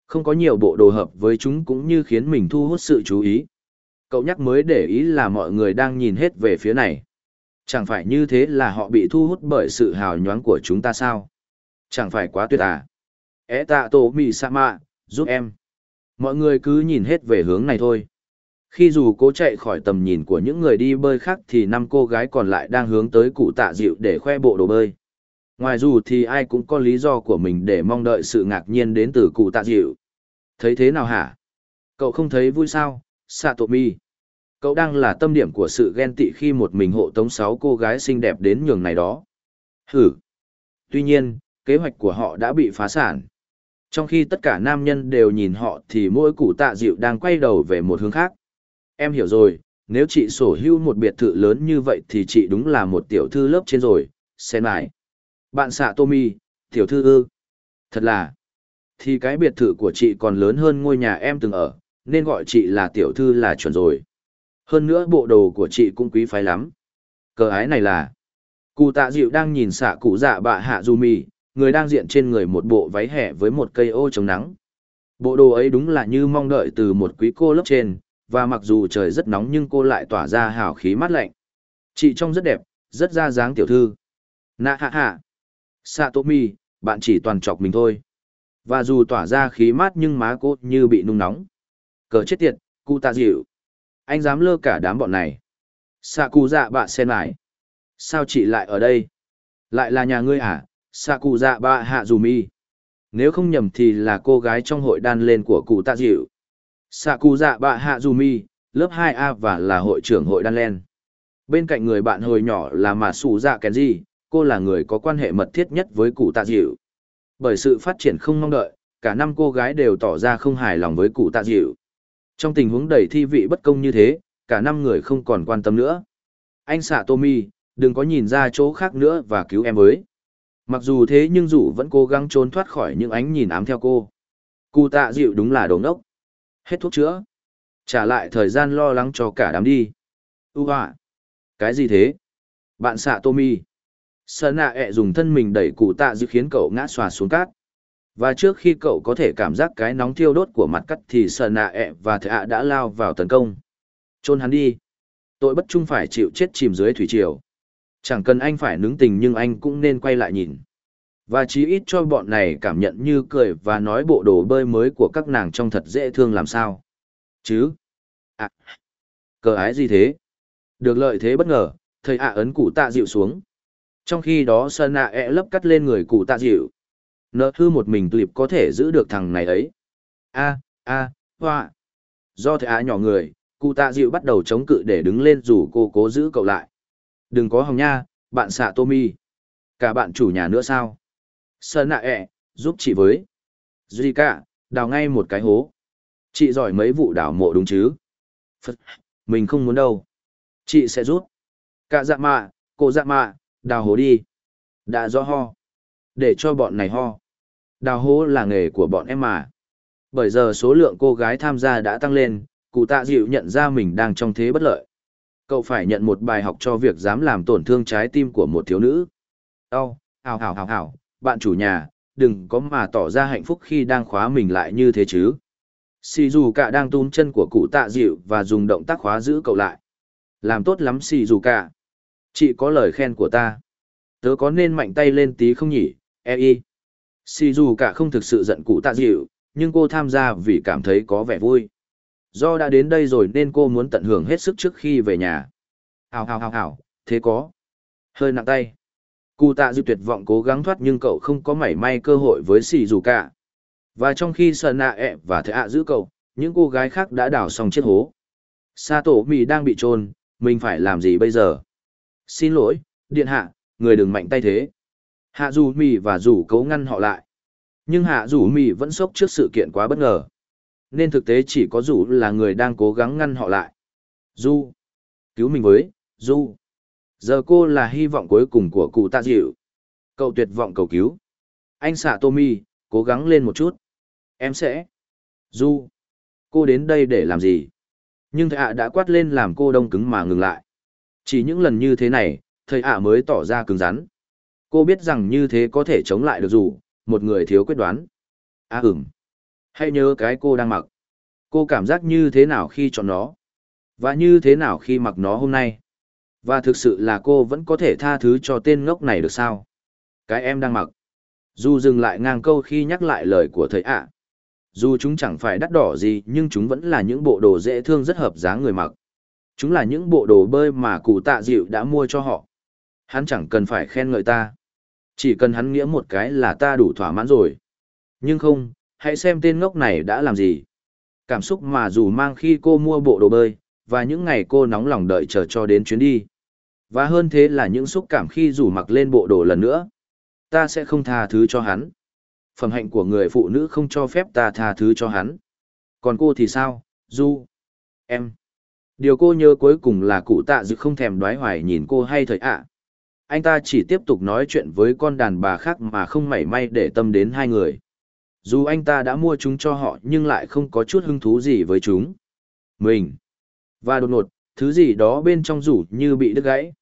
Không có nhiều bộ đồ hợp với chúng cũng như khiến mình thu hút sự chú ý. Cậu nhắc mới để ý là mọi người đang nhìn hết về phía này. Chẳng phải như thế là họ bị thu hút bởi sự hào nhoáng của chúng ta sao? Chẳng phải quá tuyệt à? É tạ tổ mì sama, giúp em. Mọi người cứ nhìn hết về hướng này thôi. Khi dù cố chạy khỏi tầm nhìn của những người đi bơi khác thì năm cô gái còn lại đang hướng tới cụ tạ dịu để khoe bộ đồ bơi. Ngoài dù thì ai cũng có lý do của mình để mong đợi sự ngạc nhiên đến từ cụ tạ dịu. Thấy thế nào hả? Cậu không thấy vui sao, Satomi? Cậu đang là tâm điểm của sự ghen tị khi một mình hộ tống sáu cô gái xinh đẹp đến nhường này đó. Hử! Tuy nhiên, kế hoạch của họ đã bị phá sản. Trong khi tất cả nam nhân đều nhìn họ thì mỗi cụ tạ dịu đang quay đầu về một hướng khác. Em hiểu rồi, nếu chị sổ hữu một biệt thự lớn như vậy thì chị đúng là một tiểu thư lớp trên rồi, xem lại. Bạn xạ Tommy, tiểu thư ư. Thật là, thì cái biệt thự của chị còn lớn hơn ngôi nhà em từng ở, nên gọi chị là tiểu thư là chuẩn rồi. Hơn nữa bộ đồ của chị cũng quý phái lắm. Cờ ái này là, cụ tạ dịu đang nhìn xạ cụ dạ bạ hạ du mì, người đang diện trên người một bộ váy hẻ với một cây ô chống nắng. Bộ đồ ấy đúng là như mong đợi từ một quý cô lớp trên, và mặc dù trời rất nóng nhưng cô lại tỏa ra hào khí mát lạnh. Chị trông rất đẹp, rất ra dáng tiểu thư. Nạ hạ hạ. Satomi, bạn chỉ toàn chọc mình thôi. Và dù tỏa ra khí mát nhưng má cô như bị nung nóng. Cờ chết tiệt, cụ tạ dịu. Anh dám lơ cả đám bọn này. xạ cụ dạ bạ sen lại. Sao chị lại ở đây? Lại là nhà ngươi à? xạ cụ dạ bạ hạ dù mi. Nếu không nhầm thì là cô gái trong hội đan lên của cụ tạ dịu. xạ cụ dạ bạ hạ dù mi, lớp 2A và là hội trưởng hội đan len. Bên cạnh người bạn hồi nhỏ là mà sủ dạ kèn gì, cô là người có quan hệ mật thiết nhất với cụ tạ dịu. Bởi sự phát triển không mong đợi, cả năm cô gái đều tỏ ra không hài lòng với cụ tạ dịu. Trong tình huống đầy thi vị bất công như thế, cả năm người không còn quan tâm nữa. Anh xạ Tommy, đừng có nhìn ra chỗ khác nữa và cứu em với. Mặc dù thế nhưng dù vẫn cố gắng trốn thoát khỏi những ánh nhìn ám theo cô. Cụ tạ dịu đúng là đồ ngốc. Hết thuốc chữa. Trả lại thời gian lo lắng cho cả đám đi. Ú à, Cái gì thế? Bạn xạ Tommy. Sơn nạ ẹ dùng thân mình đẩy cụ tạ dịu khiến cậu ngã xòa xuống cát. Và trước khi cậu có thể cảm giác cái nóng thiêu đốt của mặt cắt thì sờ nạ ẹ và thệ ạ đã lao vào tấn công. Trôn hắn đi. Tội bất trung phải chịu chết chìm dưới thủy triều. Chẳng cần anh phải nướng tình nhưng anh cũng nên quay lại nhìn. Và chí ít cho bọn này cảm nhận như cười và nói bộ đồ bơi mới của các nàng trông thật dễ thương làm sao. Chứ? À, cờ ái gì thế? Được lợi thế bất ngờ, thầy ạ ấn cụ tạ dịu xuống. Trong khi đó sơn ạ ẹ lấp cắt lên người cụ tạ dịu. Nợ thư một mình tulip có thể giữ được thằng này ấy. a a hoa. Do thế á nhỏ người, cụ tạ dịu bắt đầu chống cự để đứng lên dù cô cố giữ cậu lại. Đừng có hòng nha, bạn xạ Tommy. Cả bạn chủ nhà nữa sao? Sơn nạ ẹ, giúp chị với. Zika, đào ngay một cái hố. Chị giỏi mấy vụ đào mộ đúng chứ? Phật, mình không muốn đâu. Chị sẽ giúp. Cả dạ mạ, cô dạ mạ, đào hố đi. Đã rõ ho. Để cho bọn này ho. Đào hố là nghề của bọn em mà. Bởi giờ số lượng cô gái tham gia đã tăng lên, cụ tạ dịu nhận ra mình đang trong thế bất lợi. Cậu phải nhận một bài học cho việc dám làm tổn thương trái tim của một thiếu nữ. Đau, hào hào hào hào, bạn chủ nhà, đừng có mà tỏ ra hạnh phúc khi đang khóa mình lại như thế chứ. Sì dù cả đang tún chân của cụ tạ dịu và dùng động tác khóa giữ cậu lại. Làm tốt lắm Sì dù cả. Chị có lời khen của ta. Tớ có nên mạnh tay lên tí không nhỉ, e y. Dù cả không thực sự giận cụ tạ dịu, nhưng cô tham gia vì cảm thấy có vẻ vui. Do đã đến đây rồi nên cô muốn tận hưởng hết sức trước khi về nhà. Hào hào hào hào, thế có. Hơi nặng tay. Cụ tạ dịu tuyệt vọng cố gắng thoát nhưng cậu không có mảy may cơ hội với Si dù cả. Và trong khi sợ nạ ẹ và thế ạ giữ cậu, những cô gái khác đã đào xong chiếc hố. Sa tổ mì đang bị trôn, mình phải làm gì bây giờ? Xin lỗi, điện hạ, người đừng mạnh tay thế. Hạ dù mì và rủ cấu ngăn họ lại. Nhưng hạ rủ mì vẫn sốc trước sự kiện quá bất ngờ. Nên thực tế chỉ có rủ là người đang cố gắng ngăn họ lại. Du. Cứu mình với, Du. Giờ cô là hy vọng cuối cùng của cụ tạ dịu. Cậu tuyệt vọng cầu cứu. Anh xạ Tommy, cố gắng lên một chút. Em sẽ. Du. Cô đến đây để làm gì? Nhưng thầy ạ đã quát lên làm cô đông cứng mà ngừng lại. Chỉ những lần như thế này, thầy ạ mới tỏ ra cứng rắn. Cô biết rằng như thế có thể chống lại được dù, một người thiếu quyết đoán. À ừm. Hãy nhớ cái cô đang mặc. Cô cảm giác như thế nào khi chọn nó? Và như thế nào khi mặc nó hôm nay? Và thực sự là cô vẫn có thể tha thứ cho tên ngốc này được sao? Cái em đang mặc. Dù dừng lại ngang câu khi nhắc lại lời của thầy ạ. Dù chúng chẳng phải đắt đỏ gì nhưng chúng vẫn là những bộ đồ dễ thương rất hợp dáng người mặc. Chúng là những bộ đồ bơi mà cụ tạ dịu đã mua cho họ. Hắn chẳng cần phải khen ngợi ta. Chỉ cần hắn nghĩa một cái là ta đủ thỏa mãn rồi. Nhưng không, hãy xem tên ngốc này đã làm gì. Cảm xúc mà dù mang khi cô mua bộ đồ bơi, và những ngày cô nóng lòng đợi chờ cho đến chuyến đi. Và hơn thế là những xúc cảm khi rủ mặc lên bộ đồ lần nữa. Ta sẽ không tha thứ cho hắn. Phẩm hạnh của người phụ nữ không cho phép ta tha thứ cho hắn. Còn cô thì sao, Du? Em. Điều cô nhớ cuối cùng là cụ tạ dự không thèm đoái hoài nhìn cô hay thời ạ. Anh ta chỉ tiếp tục nói chuyện với con đàn bà khác mà không mảy may để tâm đến hai người. Dù anh ta đã mua chúng cho họ nhưng lại không có chút hứng thú gì với chúng. Mình. Và đột ngột, thứ gì đó bên trong rủ như bị đứt gãy.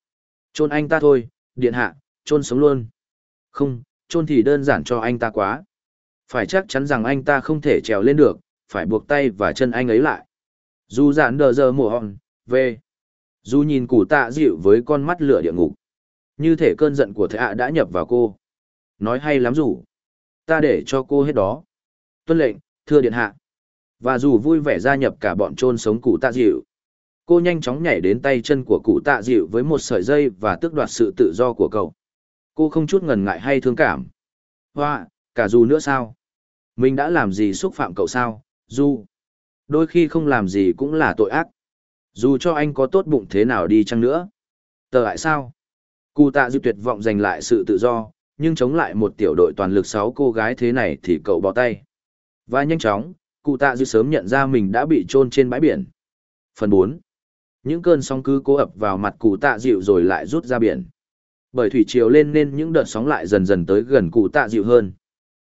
Chôn anh ta thôi, điện hạ, chôn sống luôn. Không, chôn thì đơn giản cho anh ta quá. Phải chắc chắn rằng anh ta không thể trèo lên được, phải buộc tay và chân anh ấy lại. Dù giản đờ giờ mùa hòn, về. Dù nhìn củ tạ dịu với con mắt lửa địa ngục. Như thể cơn giận của thệ ạ đã nhập vào cô. Nói hay lắm rủ. Ta để cho cô hết đó. Tuân lệnh, thưa điện hạ. Và dù vui vẻ gia nhập cả bọn trôn sống cụ tạ dịu. Cô nhanh chóng nhảy đến tay chân của cụ tạ dịu với một sợi dây và tước đoạt sự tự do của cậu. Cô không chút ngần ngại hay thương cảm. Hoa, cả dù nữa sao? Mình đã làm gì xúc phạm cậu sao, Du? Đôi khi không làm gì cũng là tội ác. Dù cho anh có tốt bụng thế nào đi chăng nữa. Tờ lại sao? Cụ tạ dịu tuyệt vọng giành lại sự tự do, nhưng chống lại một tiểu đội toàn lực sáu cô gái thế này thì cậu bỏ tay. Và nhanh chóng, cụ tạ dịu sớm nhận ra mình đã bị trôn trên bãi biển. Phần 4. Những cơn sóng cứ cố ập vào mặt cụ tạ dịu rồi lại rút ra biển. Bởi thủy triều lên nên những đợt sóng lại dần dần tới gần cụ tạ dịu hơn.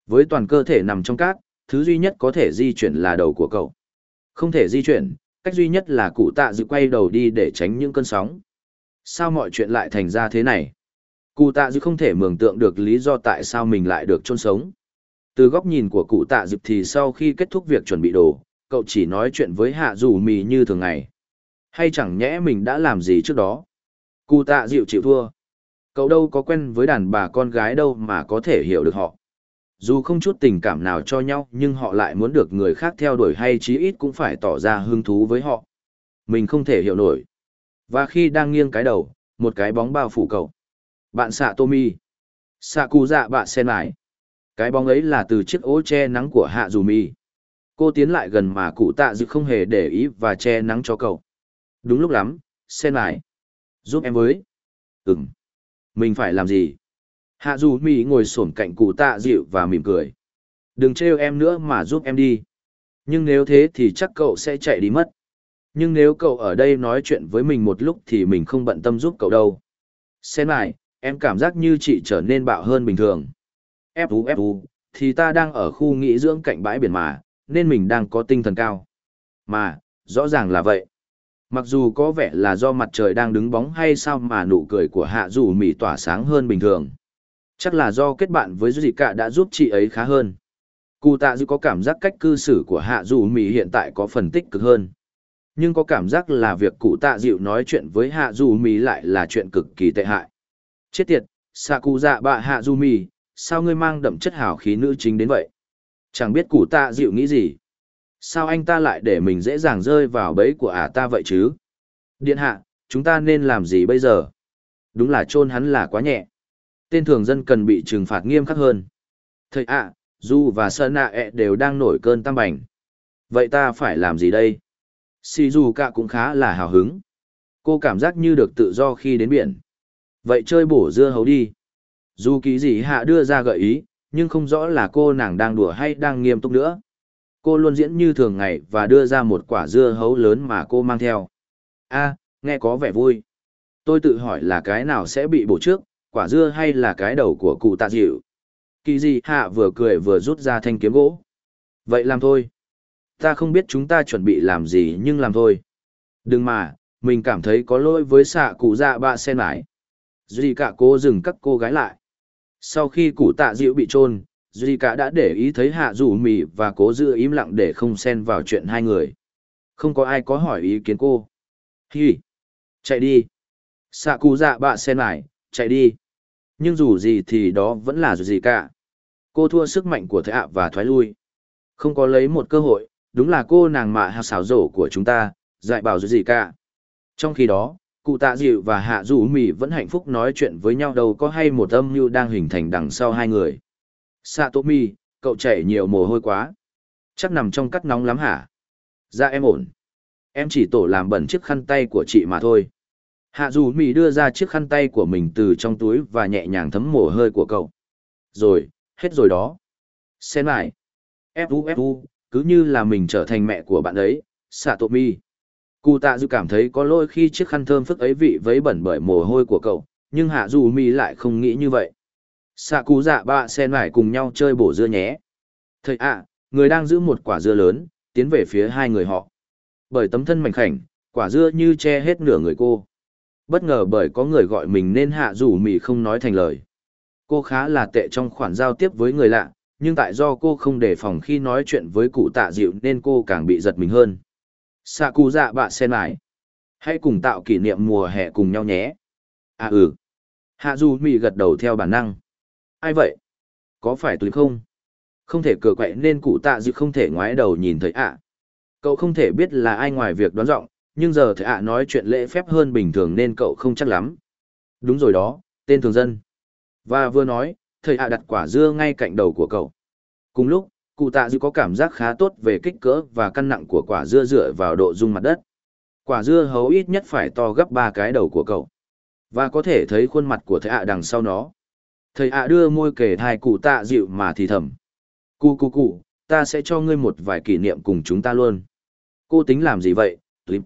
Với toàn cơ thể nằm trong cát, thứ duy nhất có thể di chuyển là đầu của cậu. Không thể di chuyển, cách duy nhất là cụ tạ dịu quay đầu đi để tránh những cơn sóng. Sao mọi chuyện lại thành ra thế này? Cụ tạ dư không thể mường tượng được lý do tại sao mình lại được chôn sống. Từ góc nhìn của cụ tạ dịp thì sau khi kết thúc việc chuẩn bị đồ, cậu chỉ nói chuyện với hạ dù mì như thường ngày. Hay chẳng nhẽ mình đã làm gì trước đó? Cụ tạ dịu chịu thua. Cậu đâu có quen với đàn bà con gái đâu mà có thể hiểu được họ. Dù không chút tình cảm nào cho nhau nhưng họ lại muốn được người khác theo đuổi hay chí ít cũng phải tỏ ra hứng thú với họ. Mình không thể hiểu nổi. Và khi đang nghiêng cái đầu, một cái bóng bao phủ cậu. Bạn xạ Tommy. Xạ cụ dạ bạn sen lại. Cái bóng ấy là từ chiếc ố che nắng của hạ dù mi. Cô tiến lại gần mà cụ tạ dự không hề để ý và che nắng cho cậu. Đúng lúc lắm, sen lại. Giúp em với. Ừm. Mình phải làm gì? Hạ dù mi ngồi xổm cạnh cụ tạ dịu và mỉm cười. Đừng trêu em nữa mà giúp em đi. Nhưng nếu thế thì chắc cậu sẽ chạy đi mất. Nhưng nếu cậu ở đây nói chuyện với mình một lúc thì mình không bận tâm giúp cậu đâu. Xem lại, em cảm giác như chị trở nên bạo hơn bình thường. Fu Fu, thì ta đang ở khu nghỉ dưỡng cạnh bãi biển mà, nên mình đang có tinh thần cao. Mà, rõ ràng là vậy. Mặc dù có vẻ là do mặt trời đang đứng bóng hay sao mà nụ cười của hạ dù mỉ tỏa sáng hơn bình thường. Chắc là do kết bạn với Duy Cả đã giúp chị ấy khá hơn. Cụ tạ dư có cảm giác cách cư xử của hạ dù mỉ hiện tại có phần tích cực hơn. Nhưng có cảm giác là việc cụ tạ dịu nói chuyện với hạ Du Mi lại là chuyện cực kỳ tệ hại. Chết tiệt, xạ cụ dạ bạ hạ Du Mi, sao ngươi mang đậm chất hào khí nữ chính đến vậy? Chẳng biết cụ tạ dịu nghĩ gì. Sao anh ta lại để mình dễ dàng rơi vào bẫy của ả ta vậy chứ? Điện hạ, chúng ta nên làm gì bây giờ? Đúng là chôn hắn là quá nhẹ. Tên thường dân cần bị trừng phạt nghiêm khắc hơn. Thầy ạ, Du và Sơn ạ ẹ đều đang nổi cơn tam bành. Vậy ta phải làm gì đây? Sì dù cả cũng khá là hào hứng. Cô cảm giác như được tự do khi đến biển. Vậy chơi bổ dưa hấu đi. Dù kỳ gì hạ đưa ra gợi ý, nhưng không rõ là cô nàng đang đùa hay đang nghiêm túc nữa. Cô luôn diễn như thường ngày và đưa ra một quả dưa hấu lớn mà cô mang theo. a nghe có vẻ vui. Tôi tự hỏi là cái nào sẽ bị bổ trước, quả dưa hay là cái đầu của cụ tạ dịu. Kỳ gì hạ vừa cười vừa rút ra thanh kiếm gỗ. Vậy làm thôi. Ta không biết chúng ta chuẩn bị làm gì nhưng làm thôi. Đừng mà, mình cảm thấy có lỗi với xạ cụ dạ bạ sen mãi. Duy cả cô dừng các cô gái lại. Sau khi cụ tạ dịu bị trôn, Duy cả đã để ý thấy hạ rủ mì và cố giữ im lặng để không xen vào chuyện hai người. Không có ai có hỏi ý kiến cô. Hi! Chạy đi! Xạ cụ dạ bạ sen mãi, chạy đi! Nhưng dù gì thì đó vẫn là duy gì cả. Cô thua sức mạnh của thệ ạ và thoái lui. Không có lấy một cơ hội, đúng là cô nàng mạ hạt xảo rổ của chúng ta, dạy bảo dù gì cả. Trong khi đó, cụ tạ dịu và hạ dù mì vẫn hạnh phúc nói chuyện với nhau đâu có hay một âm mưu đang hình thành đằng sau hai người. Satomi, cậu chảy nhiều mồ hôi quá. Chắc nằm trong cắt nóng lắm hả? Dạ em ổn. Em chỉ tổ làm bẩn chiếc khăn tay của chị mà thôi. Hạ dù mì đưa ra chiếc khăn tay của mình từ trong túi và nhẹ nhàng thấm mồ hôi của cậu. Rồi, hết rồi đó. Xem lại. Fu Fu, cứ như là mình trở thành mẹ của bạn ấy, Satomi. Cụ tạ dư cảm thấy có lỗi khi chiếc khăn thơm phức ấy vị vấy bẩn bởi mồ hôi của cậu, nhưng hạ dù mi lại không nghĩ như vậy. Xạ cụ dạ ba sen lại cùng nhau chơi bổ dưa nhé. Thầy ạ, người đang giữ một quả dưa lớn, tiến về phía hai người họ. Bởi tấm thân mảnh khảnh, quả dưa như che hết nửa người cô. Bất ngờ bởi có người gọi mình nên hạ Dù mì không nói thành lời. Cô khá là tệ trong khoản giao tiếp với người lạ, nhưng tại do cô không đề phòng khi nói chuyện với cụ tạ dịu nên cô càng bị giật mình hơn. Sạ cụ dạ bạ sen lại. Hãy cùng tạo kỷ niệm mùa hè cùng nhau nhé. À ừ. Hạ Du mì gật đầu theo bản năng. Ai vậy? Có phải tôi không? Không thể cờ quậy nên cụ tạ dịu không thể ngoái đầu nhìn thấy ạ. Cậu không thể biết là ai ngoài việc đoán giọng, nhưng giờ thầy ạ nói chuyện lễ phép hơn bình thường nên cậu không chắc lắm. Đúng rồi đó, tên thường dân. Và vừa nói, thầy ạ đặt quả dưa ngay cạnh đầu của cậu. Cùng lúc, cụ tạ dư có cảm giác khá tốt về kích cỡ và cân nặng của quả dưa dựa vào độ dung mặt đất. Quả dưa hấu ít nhất phải to gấp ba cái đầu của cậu. Và có thể thấy khuôn mặt của thầy ạ đằng sau nó. Thầy ạ đưa môi kề thai cụ tạ dịu mà thì thầm. Cụ cụ cụ, ta sẽ cho ngươi một vài kỷ niệm cùng chúng ta luôn. Cô tính làm gì vậy, Tuyếp?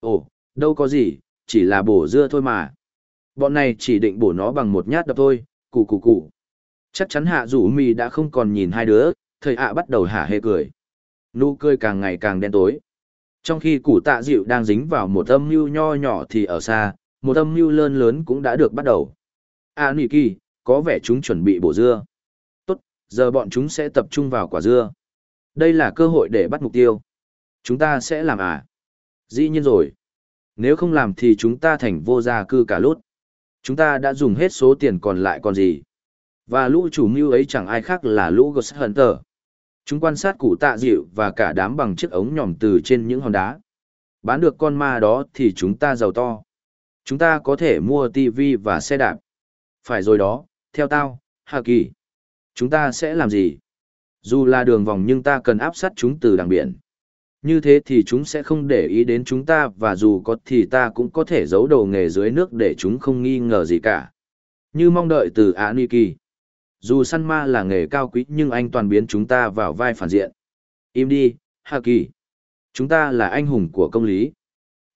Ồ, đâu có gì, chỉ là bổ dưa thôi mà. Bọn này chỉ định bổ nó bằng một nhát đập thôi, cụ cụ cụ. Chắc chắn hạ rủ mì đã không còn nhìn hai đứa, thầy ạ bắt đầu hả hê cười. Nụ cười càng ngày càng đen tối. Trong khi củ tạ dịu đang dính vào một âm mưu nho nhỏ thì ở xa, một âm mưu lớn lớn cũng đã được bắt đầu. À nỉ kỳ, có vẻ chúng chuẩn bị bổ dưa. Tốt, giờ bọn chúng sẽ tập trung vào quả dưa. Đây là cơ hội để bắt mục tiêu. Chúng ta sẽ làm à? Dĩ nhiên rồi. Nếu không làm thì chúng ta thành vô gia cư cả lốt. Chúng ta đã dùng hết số tiền còn lại còn gì. Và lũ chủ mưu ấy chẳng ai khác là lũ Ghost Hunter. Chúng quan sát cụ tạ dịu và cả đám bằng chiếc ống nhòm từ trên những hòn đá. Bán được con ma đó thì chúng ta giàu to. Chúng ta có thể mua TV và xe đạp. Phải rồi đó, theo tao, Hà Kỳ. Chúng ta sẽ làm gì? Dù là đường vòng nhưng ta cần áp sát chúng từ đằng biển. Như thế thì chúng sẽ không để ý đến chúng ta và dù có thì ta cũng có thể giấu đồ nghề dưới nước để chúng không nghi ngờ gì cả. Như mong đợi từ Aniki. Dù săn ma là nghề cao quý nhưng anh toàn biến chúng ta vào vai phản diện. Im đi, Hà Kỳ. Chúng ta là anh hùng của công lý.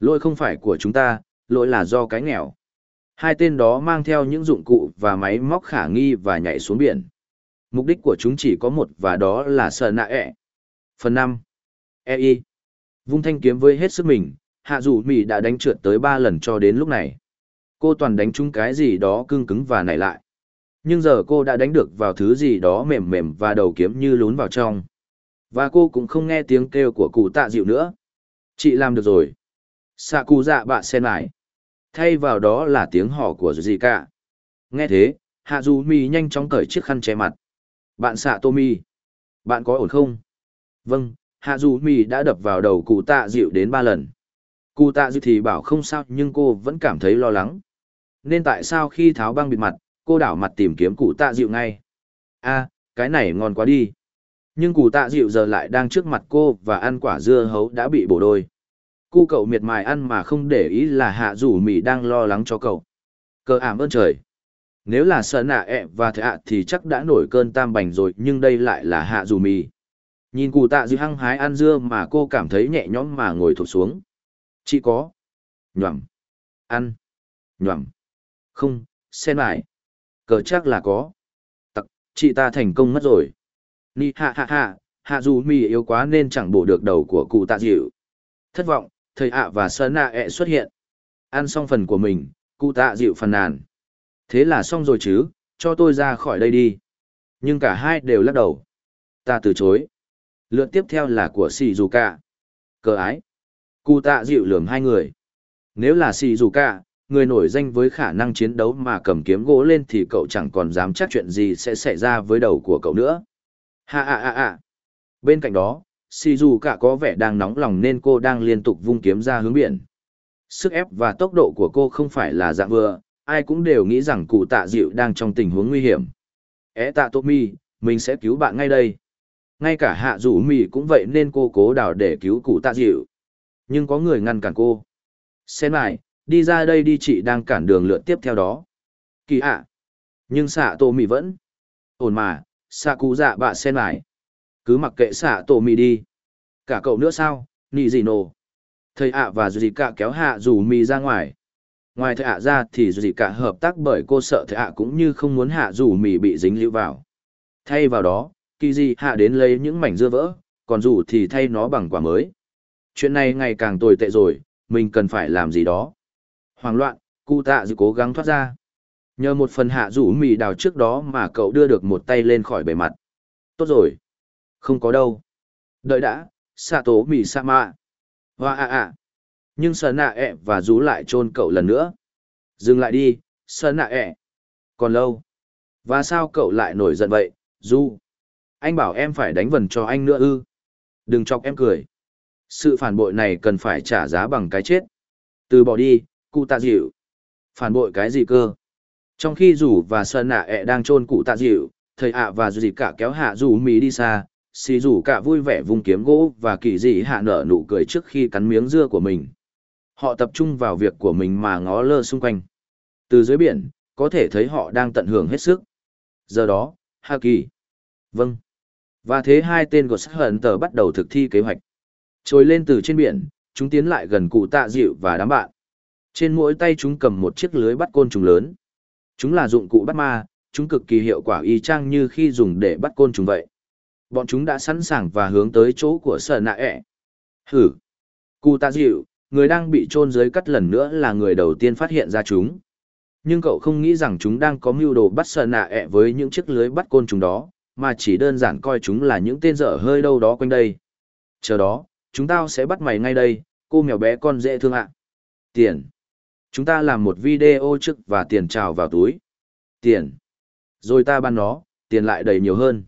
Lỗi không phải của chúng ta, lỗi là do cái nghèo. Hai tên đó mang theo những dụng cụ và máy móc khả nghi và nhảy xuống biển. Mục đích của chúng chỉ có một và đó là sợ nạ ẹ. Phần năm EI. Vung thanh kiếm với hết sức mình, hạ dù mỹ đã đánh trượt tới ba lần cho đến lúc này. Cô toàn đánh trúng cái gì đó cưng cứng và nảy lại. Nhưng giờ cô đã đánh được vào thứ gì đó mềm mềm và đầu kiếm như lún vào trong. Và cô cũng không nghe tiếng kêu của cụ tạ dịu nữa. Chị làm được rồi. xạ cụ dạ bạ sen lại. Thay vào đó là tiếng hò của gì cả. Nghe thế, hạ dù mi nhanh chóng cởi chiếc khăn che mặt. Bạn xạ tô mi. Bạn có ổn không? Vâng, hạ dù mi đã đập vào đầu cụ tạ dịu đến ba lần. Cụ tạ dịu thì bảo không sao nhưng cô vẫn cảm thấy lo lắng. Nên tại sao khi tháo băng bịt mặt, cô đảo mặt tìm kiếm cụ tạ dịu ngay. a cái này ngon quá đi. Nhưng cụ tạ dịu giờ lại đang trước mặt cô và ăn quả dưa hấu đã bị bổ đôi. Cu cậu miệt mài ăn mà không để ý là hạ rủ mì đang lo lắng cho cậu. Cờ ảm ơn trời. Nếu là sợ nạ ẹ và thạ thì chắc đã nổi cơn tam bành rồi nhưng đây lại là hạ rủ mì. Nhìn cụ tạ dịu hăng hái ăn dưa mà cô cảm thấy nhẹ nhõm mà ngồi thụt xuống. Chị có. Nhỏm. Ăn. Nhỏm. Không, sen lại cờ chắc là có. Tặc, chị ta thành công mất rồi. Ni hạ hạ hạ, hạ dù mì yếu quá nên chẳng bổ được đầu của cụ tạ dịu. Thất vọng, thầy ạ và sơn nạ ẹ xuất hiện. Ăn xong phần của mình, cụ tạ dịu phần nàn. Thế là xong rồi chứ, cho tôi ra khỏi đây đi. Nhưng cả hai đều lắc đầu. Ta từ chối. Lượt tiếp theo là của Sì Dù Cả. Cờ ái. Cụ tạ dịu lườm hai người. Nếu là Sì Dù Cả, người nổi danh với khả năng chiến đấu mà cầm kiếm gỗ lên thì cậu chẳng còn dám chắc chuyện gì sẽ xảy ra với đầu của cậu nữa. Ha ha ha ha. Bên cạnh đó, Shizuka cả có vẻ đang nóng lòng nên cô đang liên tục vung kiếm ra hướng biển. Sức ép và tốc độ của cô không phải là dạng vừa, ai cũng đều nghĩ rằng cụ tạ dịu đang trong tình huống nguy hiểm. É tạ tô mi, mình sẽ cứu bạn ngay đây. Ngay cả hạ rủ mì cũng vậy nên cô cố đào để cứu cụ tạ dịu. Nhưng có người ngăn cản cô. Xem lại, đi ra đây đi chị đang cản đường lượt tiếp theo đó. Kỳ ạ. Nhưng xạ tổ mì vẫn. Ổn mà, xạ cụ dạ bạ sen lại. Cứ mặc kệ xạ tổ mì đi. Cả cậu nữa sao, nị gì nổ. Thầy ạ và dù gì cả kéo hạ rủ mì ra ngoài. Ngoài thầy ạ ra thì dù gì cả hợp tác bởi cô sợ thầy ạ cũng như không muốn hạ rủ mì bị dính lưu vào. Thay vào đó, kỳ gì hạ đến lấy những mảnh dưa vỡ, còn dù thì thay nó bằng quả mới. Chuyện này ngày càng tồi tệ rồi, mình cần phải làm gì đó. Hoảng loạn, cụ tạ dự cố gắng thoát ra. Nhờ một phần hạ rủ mì đào trước đó mà cậu đưa được một tay lên khỏi bề mặt. Tốt rồi. Không có đâu. Đợi đã, xạ tố mì sa mạ. Hoa à à. Nhưng sờ nạ ẹ và rú lại chôn cậu lần nữa. Dừng lại đi, sờ nạ ẹ. Còn lâu. Và sao cậu lại nổi giận vậy, du? Anh bảo em phải đánh vần cho anh nữa ư. Đừng chọc em cười. Sự phản bội này cần phải trả giá bằng cái chết. Từ bỏ đi, cụ tạ dịu. Phản bội cái gì cơ? Trong khi rủ và sơn nạ ẹ đang chôn cụ tạ dịu, thầy ạ và dù gì cả kéo hạ rủ mì đi xa, xì rủ cả vui vẻ vung kiếm gỗ và kỳ dị hạ nở nụ cười trước khi cắn miếng dưa của mình. Họ tập trung vào việc của mình mà ngó lơ xung quanh. Từ dưới biển, có thể thấy họ đang tận hưởng hết sức. Giờ đó, Hà Kỳ. Vâng. Và thế hai tên của sắc hận tờ bắt đầu thực thi kế hoạch. Trồi lên từ trên biển, chúng tiến lại gần cụ tạ dịu và đám bạn. Trên mỗi tay chúng cầm một chiếc lưới bắt côn trùng lớn. Chúng là dụng cụ bắt ma, chúng cực kỳ hiệu quả y chang như khi dùng để bắt côn trùng vậy. Bọn chúng đã sẵn sàng và hướng tới chỗ của sở nạ ẹ. Hử! Cụ tạ dịu, người đang bị chôn dưới cắt lần nữa là người đầu tiên phát hiện ra chúng. Nhưng cậu không nghĩ rằng chúng đang có mưu đồ bắt sở nạ ẹ với những chiếc lưới bắt côn trùng đó, mà chỉ đơn giản coi chúng là những tên dở hơi đâu đó quanh đây. Chờ đó, chúng tao sẽ bắt mày ngay đây, cô mèo bé con dễ thương ạ. Tiền. Chúng ta làm một video trước và tiền trào vào túi. Tiền. Rồi ta ban nó, tiền lại đầy nhiều hơn.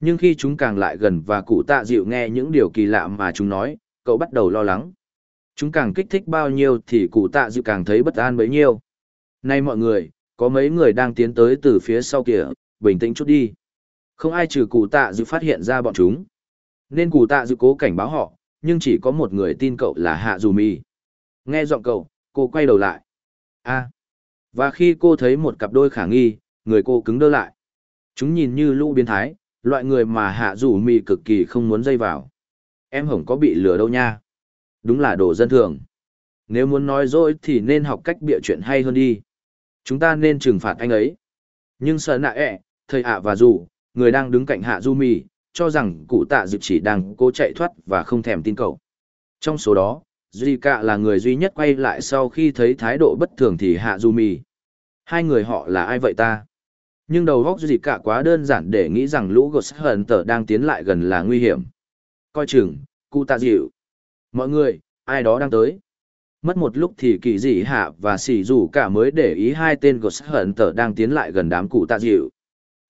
Nhưng khi chúng càng lại gần và cụ tạ dịu nghe những điều kỳ lạ mà chúng nói, cậu bắt đầu lo lắng. Chúng càng kích thích bao nhiêu thì cụ tạ dịu càng thấy bất an bấy nhiêu. Này mọi người, có mấy người đang tiến tới từ phía sau kìa, bình tĩnh chút đi. Không ai trừ cụ tạ dịu phát hiện ra bọn chúng. Nên cụ tạ dịu cố cảnh báo họ, nhưng chỉ có một người tin cậu là Hạ Dù Mi. Nghe giọng cậu, cô quay đầu lại. a Và khi cô thấy một cặp đôi khả nghi, người cô cứng đơ lại. Chúng nhìn như lũ biến thái, loại người mà Hạ rủ Mi cực kỳ không muốn dây vào. Em hổng có bị lừa đâu nha. Đúng là đồ dân thường. Nếu muốn nói dối thì nên học cách bịa chuyện hay hơn đi. Chúng ta nên trừng phạt anh ấy. Nhưng sợ nạ ẹ, thầy ạ và rủ, người đang đứng cạnh Hạ Du Mi, cho rằng cụ tạ dịp chỉ đang cố chạy thoát và không thèm tin cậu. Trong số đó, Zika là người duy nhất quay lại sau khi thấy thái độ bất thường thì Hạ Du mì Hai người họ là ai vậy ta? Nhưng đầu góc Zika quá đơn giản để nghĩ rằng lũ Ghost Hunter đang tiến lại gần là nguy hiểm. Coi chừng, cụ tạ dịu. Mọi người, ai đó đang tới. Mất một lúc thì kỳ dị hạ và xỉ dù cả mới để ý hai tên Ghost Hunter đang tiến lại gần đám cụ tạ dịu.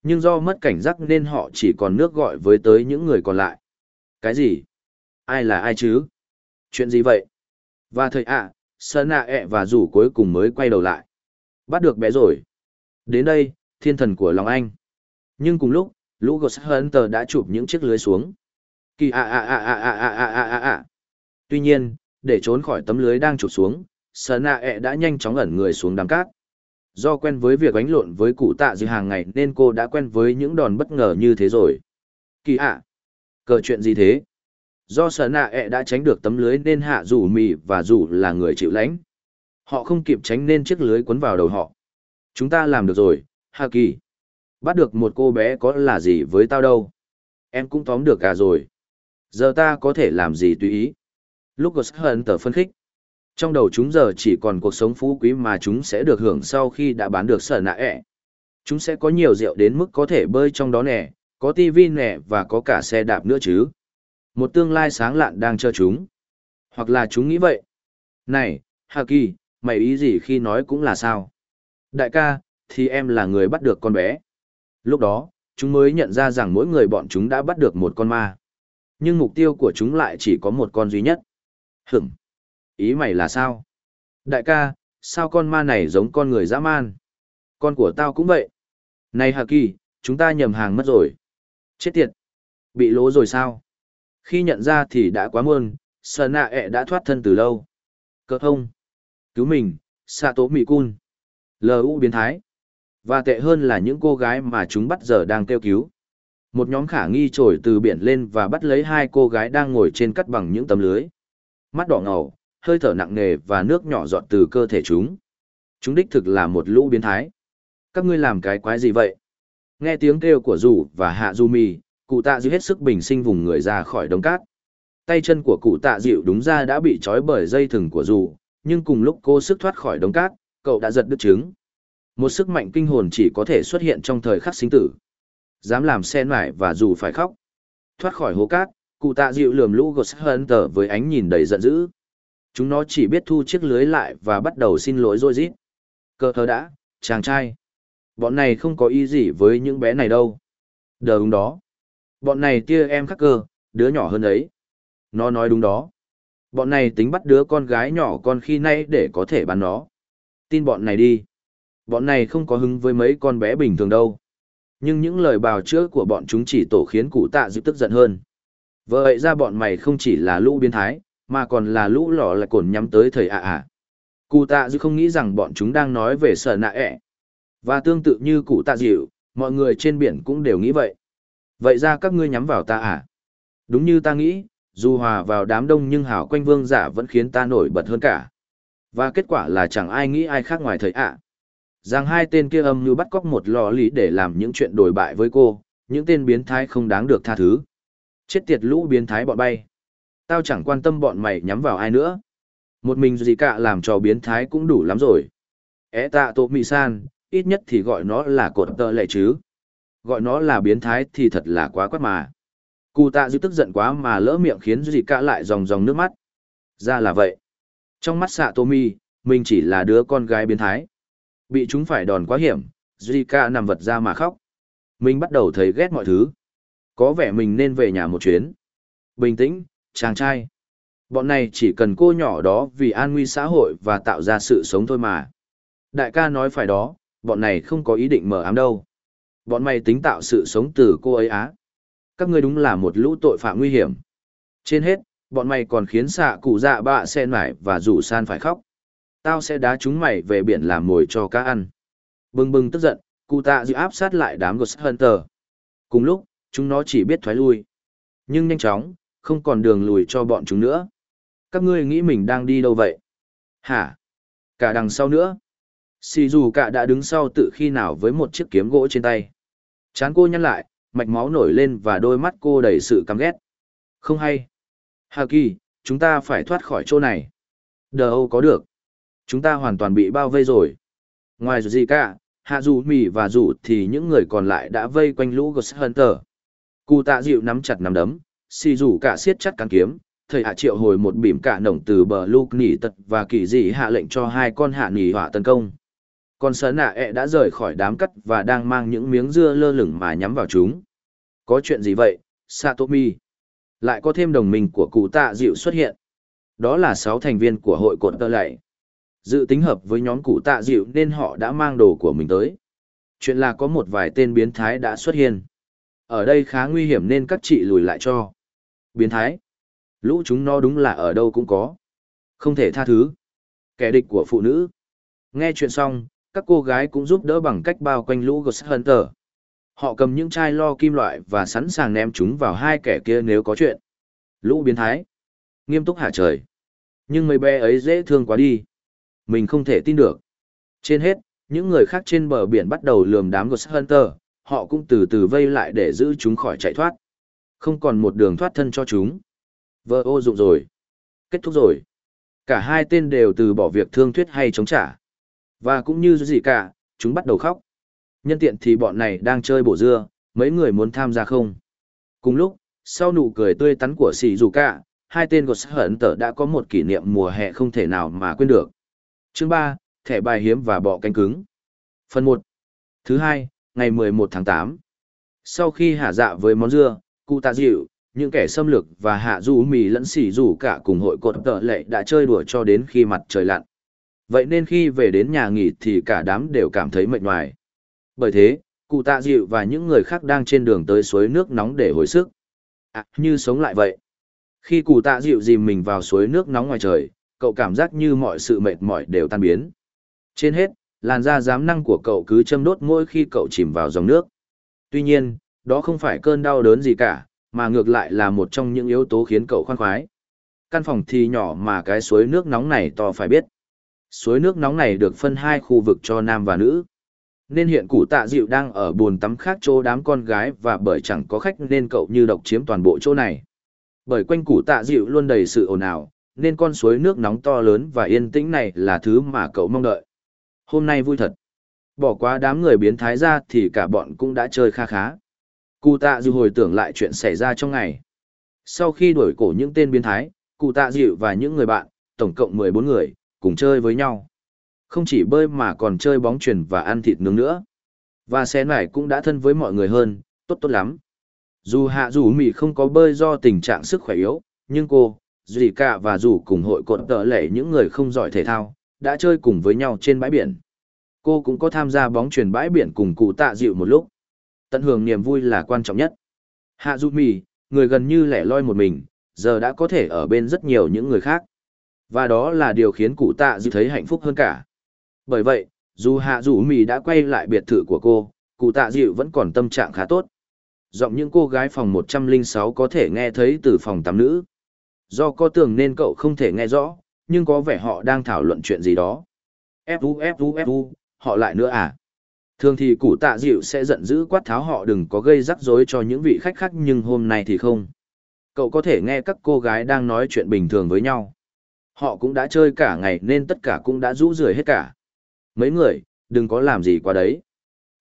Nhưng do mất cảnh giác nên họ chỉ còn nước gọi với tới những người còn lại. Cái gì? Ai là ai chứ? Chuyện gì vậy? Và thầy ạ, à, Sơn ạ ẹ và rủ cuối cùng mới quay đầu lại. Bắt được bé rồi. Đến đây, thiên thần của lòng anh. Nhưng cùng lúc, lũ Ghost Hunter đã chụp những chiếc lưới xuống. Kỳ ạ ạ ạ ạ ạ ạ ạ ạ ạ. Tuy nhiên, để trốn khỏi tấm lưới đang chụp xuống, Sơn ạ ẹ đã nhanh chóng ẩn người xuống đám cát. Do quen với việc đánh lộn với cụ tạ dư hàng ngày nên cô đã quen với những đòn bất ngờ như thế rồi. Kỳ ạ! Cờ chuyện gì thế? Do sở nạ ẹ đã tránh được tấm lưới nên hạ rủ mì và rủ là người chịu lãnh. Họ không kịp tránh nên chiếc lưới quấn vào đầu họ. Chúng ta làm được rồi, Hà Kỳ. Bắt được một cô bé có là gì với tao đâu. Em cũng tóm được cả rồi. Giờ ta có thể làm gì tùy ý. Lúc hận tờ phân khích, trong đầu chúng giờ chỉ còn cuộc sống phú quý mà chúng sẽ được hưởng sau khi đã bán được sở nạ ẹ. Chúng sẽ có nhiều rượu đến mức có thể bơi trong đó nè, có tivi nè và có cả xe đạp nữa chứ. Một tương lai sáng lạn đang chờ chúng. Hoặc là chúng nghĩ vậy. Này, Haki, mày ý gì khi nói cũng là sao? Đại ca, thì em là người bắt được con bé. Lúc đó, chúng mới nhận ra rằng mỗi người bọn chúng đã bắt được một con ma. Nhưng mục tiêu của chúng lại chỉ có một con duy nhất. Hửm. Ý mày là sao? Đại ca, sao con ma này giống con người dã man? Con của tao cũng vậy. Này Hà Kỳ, chúng ta nhầm hàng mất rồi. Chết tiệt. Bị lố rồi sao? Khi nhận ra thì đã quá muôn, sợ nạ ẹ đã thoát thân từ lâu. Cơ thông. Cứu mình, xạ tố mỹ cun. lu biến thái. Và tệ hơn là những cô gái mà chúng bắt giờ đang kêu cứu. Một nhóm khả nghi trồi từ biển lên và bắt lấy hai cô gái đang ngồi trên cắt bằng những tấm lưới. Mắt đỏ ngầu, hơi thở nặng nề và nước nhỏ giọt từ cơ thể chúng. Chúng đích thực là một lũ biến thái. Các ngươi làm cái quái gì vậy? Nghe tiếng kêu của rủ và hạ du mì, cụ tạ dịu hết sức bình sinh vùng người ra khỏi đống cát. Tay chân của cụ tạ dịu đúng ra đã bị trói bởi dây thừng của dù, nhưng cùng lúc cô sức thoát khỏi đống cát, cậu đã giật đứt trứng. Một sức mạnh kinh hồn chỉ có thể xuất hiện trong thời khắc sinh tử. Dám làm xe nải và dù phải khóc. Thoát khỏi hố cát, cụ tạ dịu lườm lũ gột hơn tờ với ánh nhìn đầy giận dữ. Chúng nó chỉ biết thu chiếc lưới lại và bắt đầu xin lỗi rồi rít. Cơ thơ đã, chàng trai. Bọn này không có ý gì với những bé này đâu. Đờ đúng đó. Bọn này tia em khắc cơ, đứa nhỏ hơn ấy. Nó nói đúng đó. Bọn này tính bắt đứa con gái nhỏ con khi nay để có thể bán nó. Tin bọn này đi. Bọn này không có hứng với mấy con bé bình thường đâu. Nhưng những lời bào chữa của bọn chúng chỉ tổ khiến cụ tạ dịu tức giận hơn. Vậy ra bọn mày không chỉ là lũ biến thái, mà còn là lũ lỏ lại cồn nhắm tới thời ạ ạ. À. Cụ tạ dịu không nghĩ rằng bọn chúng đang nói về sở nạ ẹ. Và tương tự như cụ tạ dịu, mọi người trên biển cũng đều nghĩ vậy. Vậy ra các ngươi nhắm vào ta à? Đúng như ta nghĩ, dù hòa vào đám đông nhưng hảo quanh vương giả vẫn khiến ta nổi bật hơn cả. Và kết quả là chẳng ai nghĩ ai khác ngoài thời ạ. Rằng hai tên kia âm như bắt cóc một lò lý để làm những chuyện đổi bại với cô, những tên biến thái không đáng được tha thứ. Chết tiệt lũ biến thái bọn bay. Tao chẳng quan tâm bọn mày nhắm vào ai nữa. Một mình gì cả làm trò biến thái cũng đủ lắm rồi. É tạ tổ mì san, ít nhất thì gọi nó là cột tơ lệ chứ. Gọi nó là biến thái thì thật là quá quát mà. Cụ tạ dư tức giận quá mà lỡ miệng khiến dì cả lại dòng dòng nước mắt. Ra là vậy. Trong mắt xạ tô mi, mình chỉ là đứa con gái biến thái. Bị chúng phải đòn quá hiểm, Zika nằm vật ra mà khóc. Mình bắt đầu thấy ghét mọi thứ. Có vẻ mình nên về nhà một chuyến. Bình tĩnh, chàng trai. Bọn này chỉ cần cô nhỏ đó vì an nguy xã hội và tạo ra sự sống thôi mà. Đại ca nói phải đó, bọn này không có ý định mở ám đâu. Bọn mày tính tạo sự sống từ cô ấy á. Các ngươi đúng là một lũ tội phạm nguy hiểm. Trên hết, bọn mày còn khiến xạ cụ dạ bạ sen mải và rủ san phải khóc. Tao sẽ đá chúng mày về biển làm mồi cho cá ăn. Bừng bừng tức giận, cụ tạ dự áp sát lại đám Ghost Hunter. Cùng lúc, chúng nó chỉ biết thoái lui. Nhưng nhanh chóng, không còn đường lùi cho bọn chúng nữa. Các ngươi nghĩ mình đang đi đâu vậy? Hả? Cả đằng sau nữa? Xì dù cả đã đứng sau tự khi nào với một chiếc kiếm gỗ trên tay. Chán cô nhăn lại, mạch máu nổi lên và đôi mắt cô đầy sự căm ghét. Không hay. Hà Kỳ, chúng ta phải thoát khỏi chỗ này. Đờ Âu có được. Chúng ta hoàn toàn bị bao vây rồi. Ngoài gì cả, hạ dù mì và dù thì những người còn lại đã vây quanh lũ Ghost Hunter. Cụ tạ dịu nắm chặt nắm đấm, xì dù cả siết chặt cán kiếm, thầy hạ triệu hồi một bìm cả nổng từ bờ lục nỉ tật và kỳ dị hạ lệnh cho hai con hạ nỉ hỏa tấn công. Còn sớ nạ ẹ đã rời khỏi đám cắt và đang mang những miếng dưa lơ lửng mà nhắm vào chúng. Có chuyện gì vậy, Satomi? Lại có thêm đồng minh của cụ tạ dịu xuất hiện. Đó là sáu thành viên của hội cột tơ lạy. Dự tính hợp với nhóm cụ tạ dịu nên họ đã mang đồ của mình tới. Chuyện là có một vài tên biến thái đã xuất hiện. Ở đây khá nguy hiểm nên các chị lùi lại cho. Biến thái. Lũ chúng nó đúng là ở đâu cũng có. Không thể tha thứ. Kẻ địch của phụ nữ. Nghe chuyện xong, các cô gái cũng giúp đỡ bằng cách bao quanh lũ Ghost Hunter. Họ cầm những chai lo kim loại và sẵn sàng ném chúng vào hai kẻ kia nếu có chuyện. Lũ biến thái. Nghiêm túc hạ trời. Nhưng mấy bé ấy dễ thương quá đi. Mình không thể tin được. Trên hết, những người khác trên bờ biển bắt đầu lườm đám Ghost Hunter, họ cũng từ từ vây lại để giữ chúng khỏi chạy thoát. Không còn một đường thoát thân cho chúng. Vợ ô dụng rồi. Kết thúc rồi. Cả hai tên đều từ bỏ việc thương thuyết hay chống trả. Và cũng như gì cả, chúng bắt đầu khóc. Nhân tiện thì bọn này đang chơi bổ dưa, mấy người muốn tham gia không? Cùng lúc, sau nụ cười tươi tắn của sỉ dù cả, hai tên của hận tở đã có một kỷ niệm mùa hè không thể nào mà quên được. Chương ba thẻ bài hiếm và bọ cánh cứng. Phần một Thứ hai, ngày 11 tháng 8. Sau khi hạ dạ với món dưa, cụ tạ dịu, những kẻ xâm lược và hạ du mì lẫn xỉ rủ cả cùng hội cột tợ lệ đã chơi đùa cho đến khi mặt trời lặn. Vậy nên khi về đến nhà nghỉ thì cả đám đều cảm thấy mệt nhoài. Bởi thế, cụ tạ dịu và những người khác đang trên đường tới suối nước nóng để hồi sức. À, như sống lại vậy. Khi cụ tạ dịu dìm mình vào suối nước nóng ngoài trời, cậu cảm giác như mọi sự mệt mỏi đều tan biến. Trên hết, làn da giám năng của cậu cứ châm đốt mỗi khi cậu chìm vào dòng nước. Tuy nhiên, đó không phải cơn đau đớn gì cả, mà ngược lại là một trong những yếu tố khiến cậu khoan khoái. Căn phòng thì nhỏ mà cái suối nước nóng này to phải biết. Suối nước nóng này được phân hai khu vực cho nam và nữ. Nên hiện cụ tạ dịu đang ở bồn tắm khác chỗ đám con gái và bởi chẳng có khách nên cậu như độc chiếm toàn bộ chỗ này. Bởi quanh cụ tạ dịu luôn đầy sự ồn ào, nên con suối nước nóng to lớn và yên tĩnh này là thứ mà cậu mong đợi. Hôm nay vui thật. Bỏ qua đám người biến thái ra thì cả bọn cũng đã chơi kha khá. Cụ tạ dịu hồi tưởng lại chuyện xảy ra trong ngày. Sau khi đuổi cổ những tên biến thái, cụ tạ dịu và những người bạn, tổng cộng 14 người, cùng chơi với nhau. Không chỉ bơi mà còn chơi bóng chuyền và ăn thịt nướng nữa. Và xe này cũng đã thân với mọi người hơn, tốt tốt lắm. Dù hạ dù mì không có bơi do tình trạng sức khỏe yếu, nhưng cô, dì cả và dù cùng hội cột tợ lệ những người không giỏi thể thao, đã chơi cùng với nhau trên bãi biển. Cô cũng có tham gia bóng chuyền bãi biển cùng cụ tạ dịu một lúc. Tận hưởng niềm vui là quan trọng nhất. Hạ dù mì, người gần như lẻ loi một mình, giờ đã có thể ở bên rất nhiều những người khác. Và đó là điều khiến cụ tạ dịu thấy hạnh phúc hơn cả. Bởi vậy, dù hạ rủ mì đã quay lại biệt thự của cô, cụ tạ dịu vẫn còn tâm trạng khá tốt. Giọng những cô gái phòng 106 có thể nghe thấy từ phòng tắm nữ. Do có tường nên cậu không thể nghe rõ, nhưng có vẻ họ đang thảo luận chuyện gì đó. Fu fu fu, họ lại nữa à? Thường thì cụ tạ dịu sẽ giận dữ quát tháo họ đừng có gây rắc rối cho những vị khách khác nhưng hôm nay thì không. Cậu có thể nghe các cô gái đang nói chuyện bình thường với nhau. Họ cũng đã chơi cả ngày nên tất cả cũng đã rũ rượi hết cả. Mấy người, đừng có làm gì qua đấy.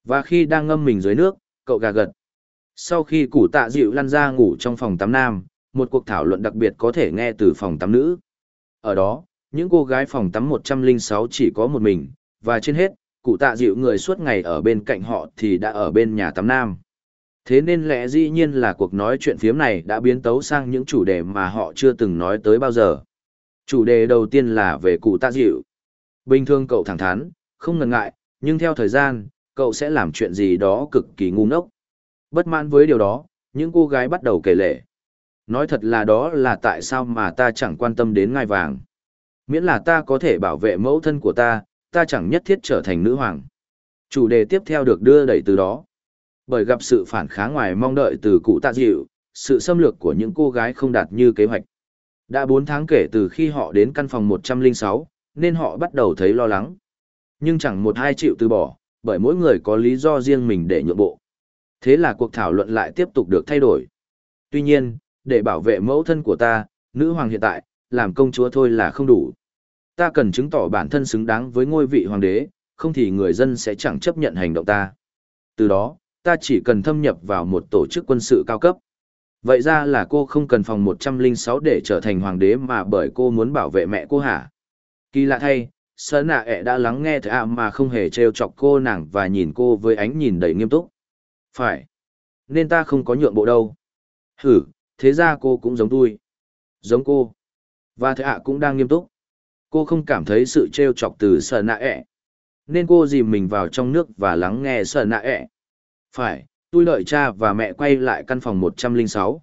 Và khi đang ngâm mình dưới nước, cậu gà gật. Sau khi củ tạ dịu lăn ra ngủ trong phòng tắm nam, một cuộc thảo luận đặc biệt có thể nghe từ phòng tắm nữ. Ở đó, những cô gái phòng tắm 106 chỉ có một mình, và trên hết, cụ tạ dịu người suốt ngày ở bên cạnh họ thì đã ở bên nhà tắm nam. Thế nên lẽ dĩ nhiên là cuộc nói chuyện phiếm này đã biến tấu sang những chủ đề mà họ chưa từng nói tới bao giờ. Chủ đề đầu tiên là về cụ tạ dịu. Bình thường cậu thẳng thắn, không ngần ngại, nhưng theo thời gian, cậu sẽ làm chuyện gì đó cực kỳ ngu ngốc. Bất mãn với điều đó, những cô gái bắt đầu kể lể. Nói thật là đó là tại sao mà ta chẳng quan tâm đến ngai vàng. Miễn là ta có thể bảo vệ mẫu thân của ta, ta chẳng nhất thiết trở thành nữ hoàng. Chủ đề tiếp theo được đưa đẩy từ đó. Bởi gặp sự phản kháng ngoài mong đợi từ cụ tạ dịu, sự xâm lược của những cô gái không đạt như kế hoạch. Đã 4 tháng kể từ khi họ đến căn phòng 106, nên họ bắt đầu thấy lo lắng. Nhưng chẳng một ai chịu từ bỏ, bởi mỗi người có lý do riêng mình để nhượng bộ. Thế là cuộc thảo luận lại tiếp tục được thay đổi. Tuy nhiên, để bảo vệ mẫu thân của ta, nữ hoàng hiện tại, làm công chúa thôi là không đủ. Ta cần chứng tỏ bản thân xứng đáng với ngôi vị hoàng đế, không thì người dân sẽ chẳng chấp nhận hành động ta. Từ đó, ta chỉ cần thâm nhập vào một tổ chức quân sự cao cấp. Vậy ra là cô không cần phòng 106 để trở thành hoàng đế mà bởi cô muốn bảo vệ mẹ cô hả? Kỳ lạ thay, sở nạ ẹ đã lắng nghe thầy ạ mà không hề trêu chọc cô nàng và nhìn cô với ánh nhìn đầy nghiêm túc. Phải. Nên ta không có nhượng bộ đâu. Hử, thế ra cô cũng giống tôi. Giống cô. Và thầy ạ cũng đang nghiêm túc. Cô không cảm thấy sự trêu chọc từ sở nạ ẹ. Nên cô dìm mình vào trong nước và lắng nghe sở nạ ẹ. Phải, tôi đợi cha và mẹ quay lại căn phòng 106.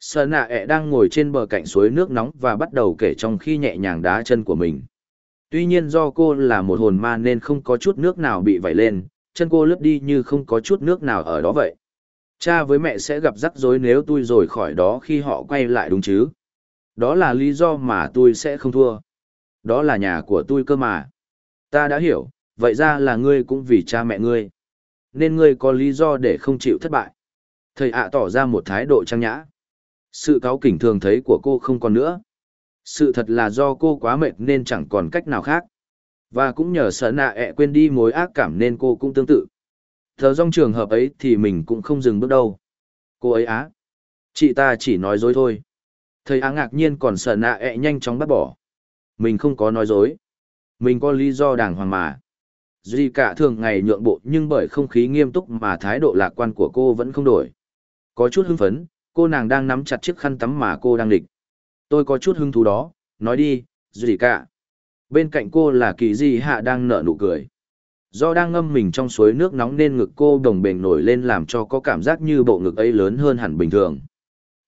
Sở nạ ẹ đang ngồi trên bờ cạnh suối nước nóng và bắt đầu kể trong khi nhẹ nhàng đá chân của mình Tuy nhiên do cô là một hồn ma nên không có chút nước nào bị vẩy lên, chân cô lướt đi như không có chút nước nào ở đó vậy. Cha với mẹ sẽ gặp rắc rối nếu tôi rồi khỏi đó khi họ quay lại đúng chứ. Đó là lý do mà tôi sẽ không thua. Đó là nhà của tôi cơ mà. Ta đã hiểu, vậy ra là ngươi cũng vì cha mẹ ngươi. Nên ngươi có lý do để không chịu thất bại. Thầy ạ tỏ ra một thái độ trang nhã. Sự cáo kỉnh thường thấy của cô không còn nữa. Sự thật là do cô quá mệt nên chẳng còn cách nào khác. Và cũng nhờ sợ nạ ẹ quên đi mối ác cảm nên cô cũng tương tự. Thờ trong trường hợp ấy thì mình cũng không dừng bước đâu. Cô ấy á. Chị ta chỉ nói dối thôi. Thầy á ngạc nhiên còn sợ nạ ẹ nhanh chóng bắt bỏ. Mình không có nói dối. Mình có lý do đàng hoàng mà. Duy cả thường ngày nhượng bộ nhưng bởi không khí nghiêm túc mà thái độ lạc quan của cô vẫn không đổi. Có chút hưng phấn, cô nàng đang nắm chặt chiếc khăn tắm mà cô đang địch. Tôi có chút hứng thú đó, nói đi, gì cả. Bên cạnh cô là kỳ di hạ đang nở nụ cười. Do đang ngâm mình trong suối nước nóng nên ngực cô đồng bền nổi lên làm cho có cảm giác như bộ ngực ấy lớn hơn hẳn bình thường.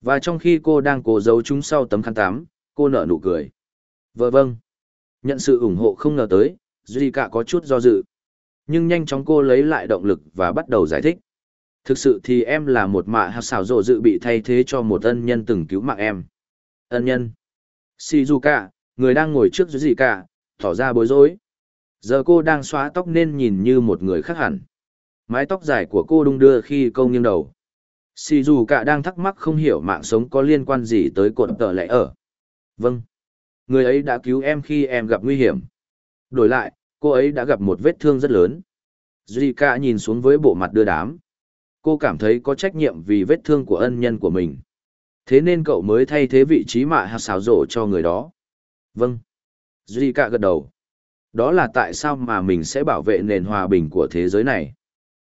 Và trong khi cô đang cố giấu chúng sau tấm khăn tắm, cô nở nụ cười. Vâng vâng. Nhận sự ủng hộ không ngờ tới, Duy cả có chút do dự. Nhưng nhanh chóng cô lấy lại động lực và bắt đầu giải thích. Thực sự thì em là một mạ hạt xảo rộ dự bị thay thế cho một ân nhân từng cứu mạng em. Ân nhân. Shizuka, người đang ngồi trước dưới gì cả, tỏ ra bối rối. Giờ cô đang xóa tóc nên nhìn như một người khác hẳn. Mái tóc dài của cô đung đưa khi câu nghiêng đầu. Shizuka đang thắc mắc không hiểu mạng sống có liên quan gì tới cột tờ lẽ ở. Vâng. Người ấy đã cứu em khi em gặp nguy hiểm. Đổi lại, cô ấy đã gặp một vết thương rất lớn. Zika nhìn xuống với bộ mặt đưa đám. Cô cảm thấy có trách nhiệm vì vết thương của ân nhân của mình. Thế nên cậu mới thay thế vị trí mạ hạt xáo rổ cho người đó. Vâng. Zika gật đầu. Đó là tại sao mà mình sẽ bảo vệ nền hòa bình của thế giới này.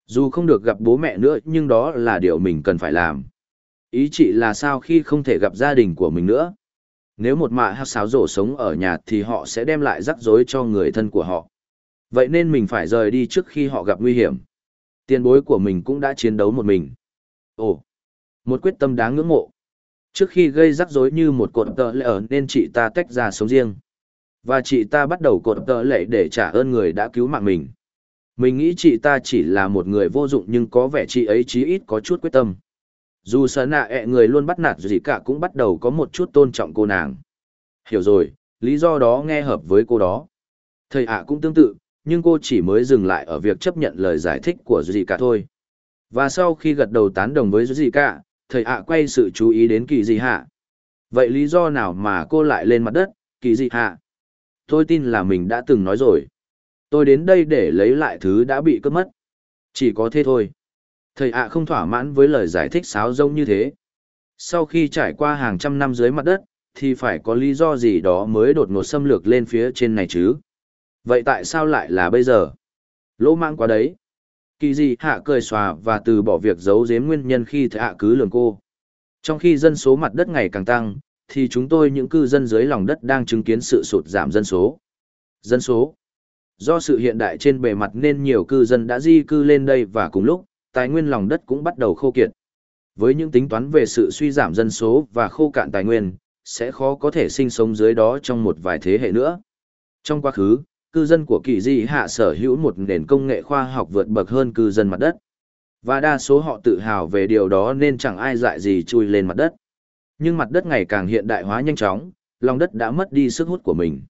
Dù không được gặp bố mẹ nữa, nhưng đó là điều mình cần phải làm. Ý chị là sao khi không thể gặp gia đình của mình nữa? Nếu một mạ hát xáo rổ sống ở nhà thì họ sẽ đem lại rắc rối cho người thân của họ. Vậy nên mình phải rời đi trước khi họ gặp nguy hiểm. Tiền bối của mình cũng đã chiến đấu một mình. Ồ, một quyết tâm đáng ngưỡng mộ. Trước khi gây rắc rối như một cột tợ lệ ở nên chị ta tách ra sống riêng. Và chị ta bắt đầu cột tợ lệ để trả ơn người đã cứu mạng mình. Mình nghĩ chị ta chỉ là một người vô dụng nhưng có vẻ chị ấy chí ít có chút quyết tâm. Dù sợ nạ ẹ người luôn bắt nạt gì cả cũng bắt đầu có một chút tôn trọng cô nàng. Hiểu rồi, lý do đó nghe hợp với cô đó. Thầy ạ cũng tương tự, nhưng cô chỉ mới dừng lại ở việc chấp nhận lời giải thích của gì cả thôi. Và sau khi gật đầu tán đồng với gì cả, thầy ạ quay sự chú ý đến kỳ Dị hạ. Vậy lý do nào mà cô lại lên mặt đất, kỳ Dị hạ? Tôi tin là mình đã từng nói rồi. Tôi đến đây để lấy lại thứ đã bị cướp mất. Chỉ có thế thôi. Thầy ạ không thỏa mãn với lời giải thích sáo rông như thế. Sau khi trải qua hàng trăm năm dưới mặt đất, thì phải có lý do gì đó mới đột ngột xâm lược lên phía trên này chứ. Vậy tại sao lại là bây giờ? Lỗ mang quá đấy. Kỳ gì hạ cười xòa và từ bỏ việc giấu giếm nguyên nhân khi thầy hạ cứ lường cô. Trong khi dân số mặt đất ngày càng tăng, thì chúng tôi những cư dân dưới lòng đất đang chứng kiến sự sụt giảm dân số. Dân số. Do sự hiện đại trên bề mặt nên nhiều cư dân đã di cư lên đây và cùng lúc, tài nguyên lòng đất cũng bắt đầu khô kiệt. Với những tính toán về sự suy giảm dân số và khô cạn tài nguyên, sẽ khó có thể sinh sống dưới đó trong một vài thế hệ nữa. Trong quá khứ, cư dân của kỳ di hạ sở hữu một nền công nghệ khoa học vượt bậc hơn cư dân mặt đất. Và đa số họ tự hào về điều đó nên chẳng ai dại gì chui lên mặt đất. Nhưng mặt đất ngày càng hiện đại hóa nhanh chóng, lòng đất đã mất đi sức hút của mình.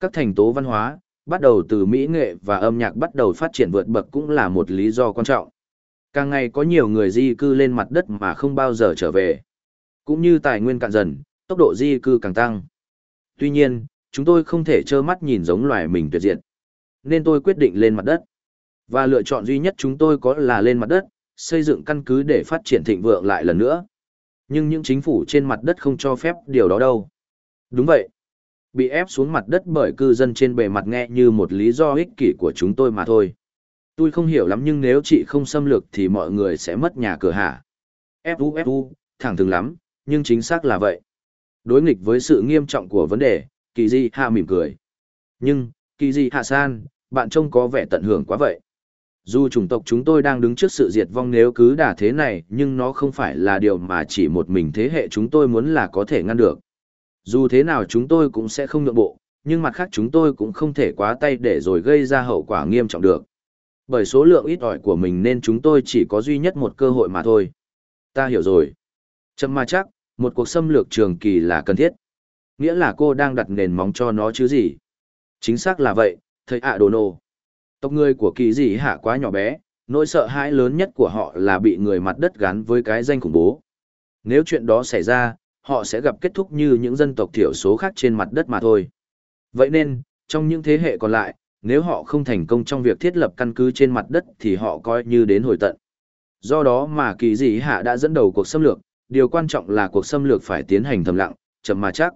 Các thành tố văn hóa, bắt đầu từ mỹ nghệ và âm nhạc bắt đầu phát triển vượt bậc cũng là một lý do quan trọng. Càng ngày có nhiều người di cư lên mặt đất mà không bao giờ trở về. Cũng như tài nguyên cạn dần, tốc độ di cư càng tăng. Tuy nhiên, chúng tôi không thể trơ mắt nhìn giống loài mình tuyệt diệt. Nên tôi quyết định lên mặt đất. Và lựa chọn duy nhất chúng tôi có là lên mặt đất, xây dựng căn cứ để phát triển thịnh vượng lại lần nữa. Nhưng những chính phủ trên mặt đất không cho phép điều đó đâu. Đúng vậy. Bị ép xuống mặt đất bởi cư dân trên bề mặt nghe như một lý do ích kỷ của chúng tôi mà thôi. Tôi không hiểu lắm nhưng nếu chị không xâm lược thì mọi người sẽ mất nhà cửa hả? Fu fu, thẳng thừng lắm, nhưng chính xác là vậy. Đối nghịch với sự nghiêm trọng của vấn đề, kỳ di hạ mỉm cười. Nhưng, kỳ di hạ san, bạn trông có vẻ tận hưởng quá vậy. Dù chủng tộc chúng tôi đang đứng trước sự diệt vong nếu cứ đà thế này, nhưng nó không phải là điều mà chỉ một mình thế hệ chúng tôi muốn là có thể ngăn được. Dù thế nào chúng tôi cũng sẽ không nhượng bộ, nhưng mặt khác chúng tôi cũng không thể quá tay để rồi gây ra hậu quả nghiêm trọng được. Bởi số lượng ít ỏi của mình nên chúng tôi chỉ có duy nhất một cơ hội mà thôi. Ta hiểu rồi. Chậm mà chắc, một cuộc xâm lược trường kỳ là cần thiết. Nghĩa là cô đang đặt nền móng cho nó chứ gì. Chính xác là vậy, thầy ạ đồ nô. Tộc người của kỳ dị hạ quá nhỏ bé, nỗi sợ hãi lớn nhất của họ là bị người mặt đất gắn với cái danh khủng bố. Nếu chuyện đó xảy ra, họ sẽ gặp kết thúc như những dân tộc thiểu số khác trên mặt đất mà thôi. Vậy nên, trong những thế hệ còn lại, nếu họ không thành công trong việc thiết lập căn cứ trên mặt đất thì họ coi như đến hồi tận. Do đó mà kỳ dị hạ đã dẫn đầu cuộc xâm lược, điều quan trọng là cuộc xâm lược phải tiến hành thầm lặng, chậm mà chắc.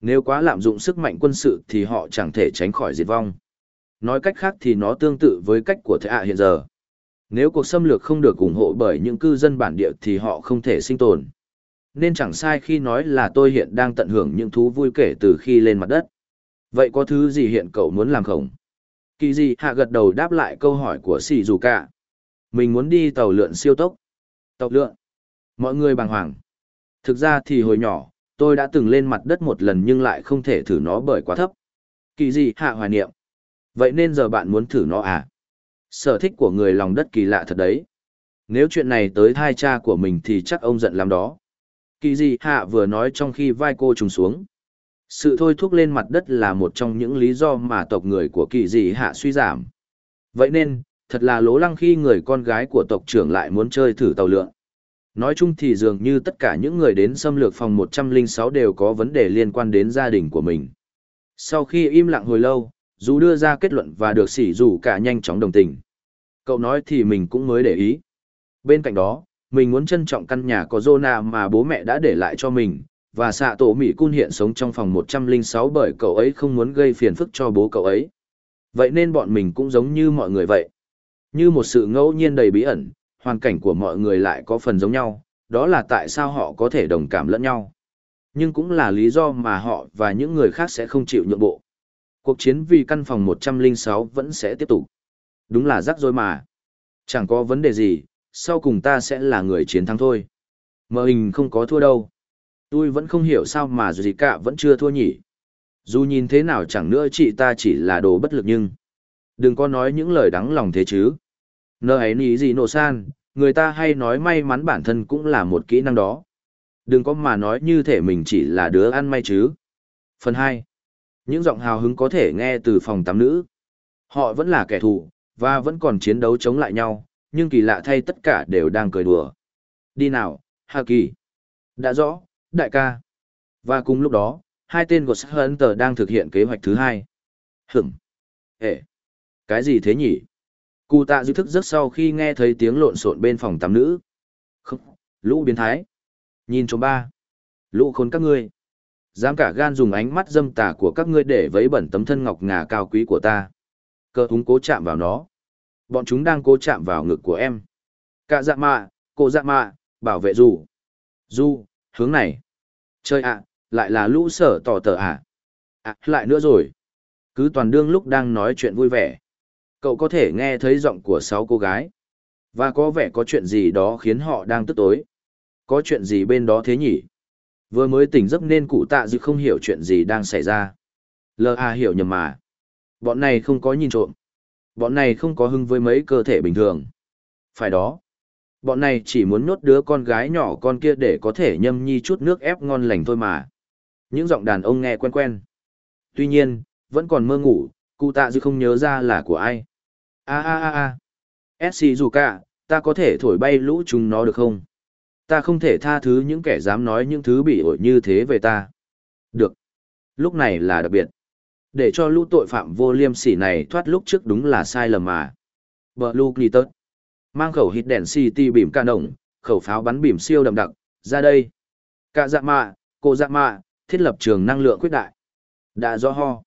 Nếu quá lạm dụng sức mạnh quân sự thì họ chẳng thể tránh khỏi diệt vong. Nói cách khác thì nó tương tự với cách của thế hạ hiện giờ. Nếu cuộc xâm lược không được ủng hộ bởi những cư dân bản địa thì họ không thể sinh tồn. Nên chẳng sai khi nói là tôi hiện đang tận hưởng những thú vui kể từ khi lên mặt đất. Vậy có thứ gì hiện cậu muốn làm không? Kỳ gì hạ gật đầu đáp lại câu hỏi của xì dù cả. Mình muốn đi tàu lượn siêu tốc. Tàu lượn. Mọi người bàng hoàng. Thực ra thì hồi nhỏ, tôi đã từng lên mặt đất một lần nhưng lại không thể thử nó bởi quá thấp. Kỳ gì hạ hoài niệm. Vậy nên giờ bạn muốn thử nó à? Sở thích của người lòng đất kỳ lạ thật đấy. Nếu chuyện này tới thai cha của mình thì chắc ông giận lắm đó. Kỳ gì hạ vừa nói trong khi vai cô trùng xuống. Sự thôi thúc lên mặt đất là một trong những lý do mà tộc người của kỳ dị hạ suy giảm. Vậy nên, thật là lố lăng khi người con gái của tộc trưởng lại muốn chơi thử tàu lượn. Nói chung thì dường như tất cả những người đến xâm lược phòng 106 đều có vấn đề liên quan đến gia đình của mình. Sau khi im lặng hồi lâu, dù đưa ra kết luận và được sỉ dù cả nhanh chóng đồng tình. Cậu nói thì mình cũng mới để ý. Bên cạnh đó, mình muốn trân trọng căn nhà có Zona mà bố mẹ đã để lại cho mình, và xạ tổ Mỹ Cun hiện sống trong phòng 106 bởi cậu ấy không muốn gây phiền phức cho bố cậu ấy. Vậy nên bọn mình cũng giống như mọi người vậy. Như một sự ngẫu nhiên đầy bí ẩn, hoàn cảnh của mọi người lại có phần giống nhau, đó là tại sao họ có thể đồng cảm lẫn nhau. Nhưng cũng là lý do mà họ và những người khác sẽ không chịu nhượng bộ. Cuộc chiến vì căn phòng 106 vẫn sẽ tiếp tục. Đúng là rắc rối mà. Chẳng có vấn đề gì, sau cùng ta sẽ là người chiến thắng thôi. Mờ hình không có thua đâu. Tôi vẫn không hiểu sao mà gì cả vẫn chưa thua nhỉ. Dù nhìn thế nào chẳng nữa chị ta chỉ là đồ bất lực nhưng. Đừng có nói những lời đắng lòng thế chứ. Nờ ấy ní gì nổ san, người ta hay nói may mắn bản thân cũng là một kỹ năng đó. Đừng có mà nói như thể mình chỉ là đứa ăn may chứ. Phần 2. Những giọng hào hứng có thể nghe từ phòng tắm nữ. Họ vẫn là kẻ thù, và vẫn còn chiến đấu chống lại nhau, nhưng kỳ lạ thay tất cả đều đang cười đùa. Đi nào, Hà Kỳ. Đã rõ, đại ca. Và cùng lúc đó, hai tên của Hunter đang thực hiện kế hoạch thứ hai. Hửm. Ê. Cái gì thế nhỉ? Cụ tạ dư thức rất sau khi nghe thấy tiếng lộn xộn bên phòng tắm nữ. Không, lũ biến thái. Nhìn chồng ba. Lũ khốn các ngươi. Dám cả gan dùng ánh mắt dâm tà của các ngươi để vấy bẩn tấm thân ngọc ngà cao quý của ta. Cơ húng cố chạm vào nó. Bọn chúng đang cố chạm vào ngực của em. Cả dạ mạ, cô dạ mạ, bảo vệ dù. Du, hướng này. Chơi ạ, lại là lũ sở tỏ tờ ạ. À. à, lại nữa rồi. Cứ toàn đương lúc đang nói chuyện vui vẻ. Cậu có thể nghe thấy giọng của sáu cô gái. Và có vẻ có chuyện gì đó khiến họ đang tức tối. Có chuyện gì bên đó thế nhỉ? Vừa mới tỉnh giấc nên cụ tạ dư không hiểu chuyện gì đang xảy ra. Lờ à hiểu nhầm mà. Bọn này không có nhìn trộm. Bọn này không có hưng với mấy cơ thể bình thường. Phải đó. Bọn này chỉ muốn nhốt đứa con gái nhỏ con kia để có thể nhâm nhi chút nước ép ngon lành thôi mà. Những giọng đàn ông nghe quen quen. Tuy nhiên, vẫn còn mơ ngủ, cụ tạ dư không nhớ ra là của ai. A a a a. SC dù cả, ta có thể thổi bay lũ chúng nó được không? Ta không thể tha thứ những kẻ dám nói những thứ bị ổi như thế về ta. Được. Lúc này là đặc biệt. Để cho lũ tội phạm vô liêm sỉ này thoát lúc trước đúng là sai lầm mà. Blue Glitter. Mang khẩu hít đèn CT bìm ca đồng, khẩu pháo bắn bìm siêu đậm đặc, ra đây. Cả dạ mạ, cô dạ mạ, thiết lập trường năng lượng quyết đại. Đã rõ ho.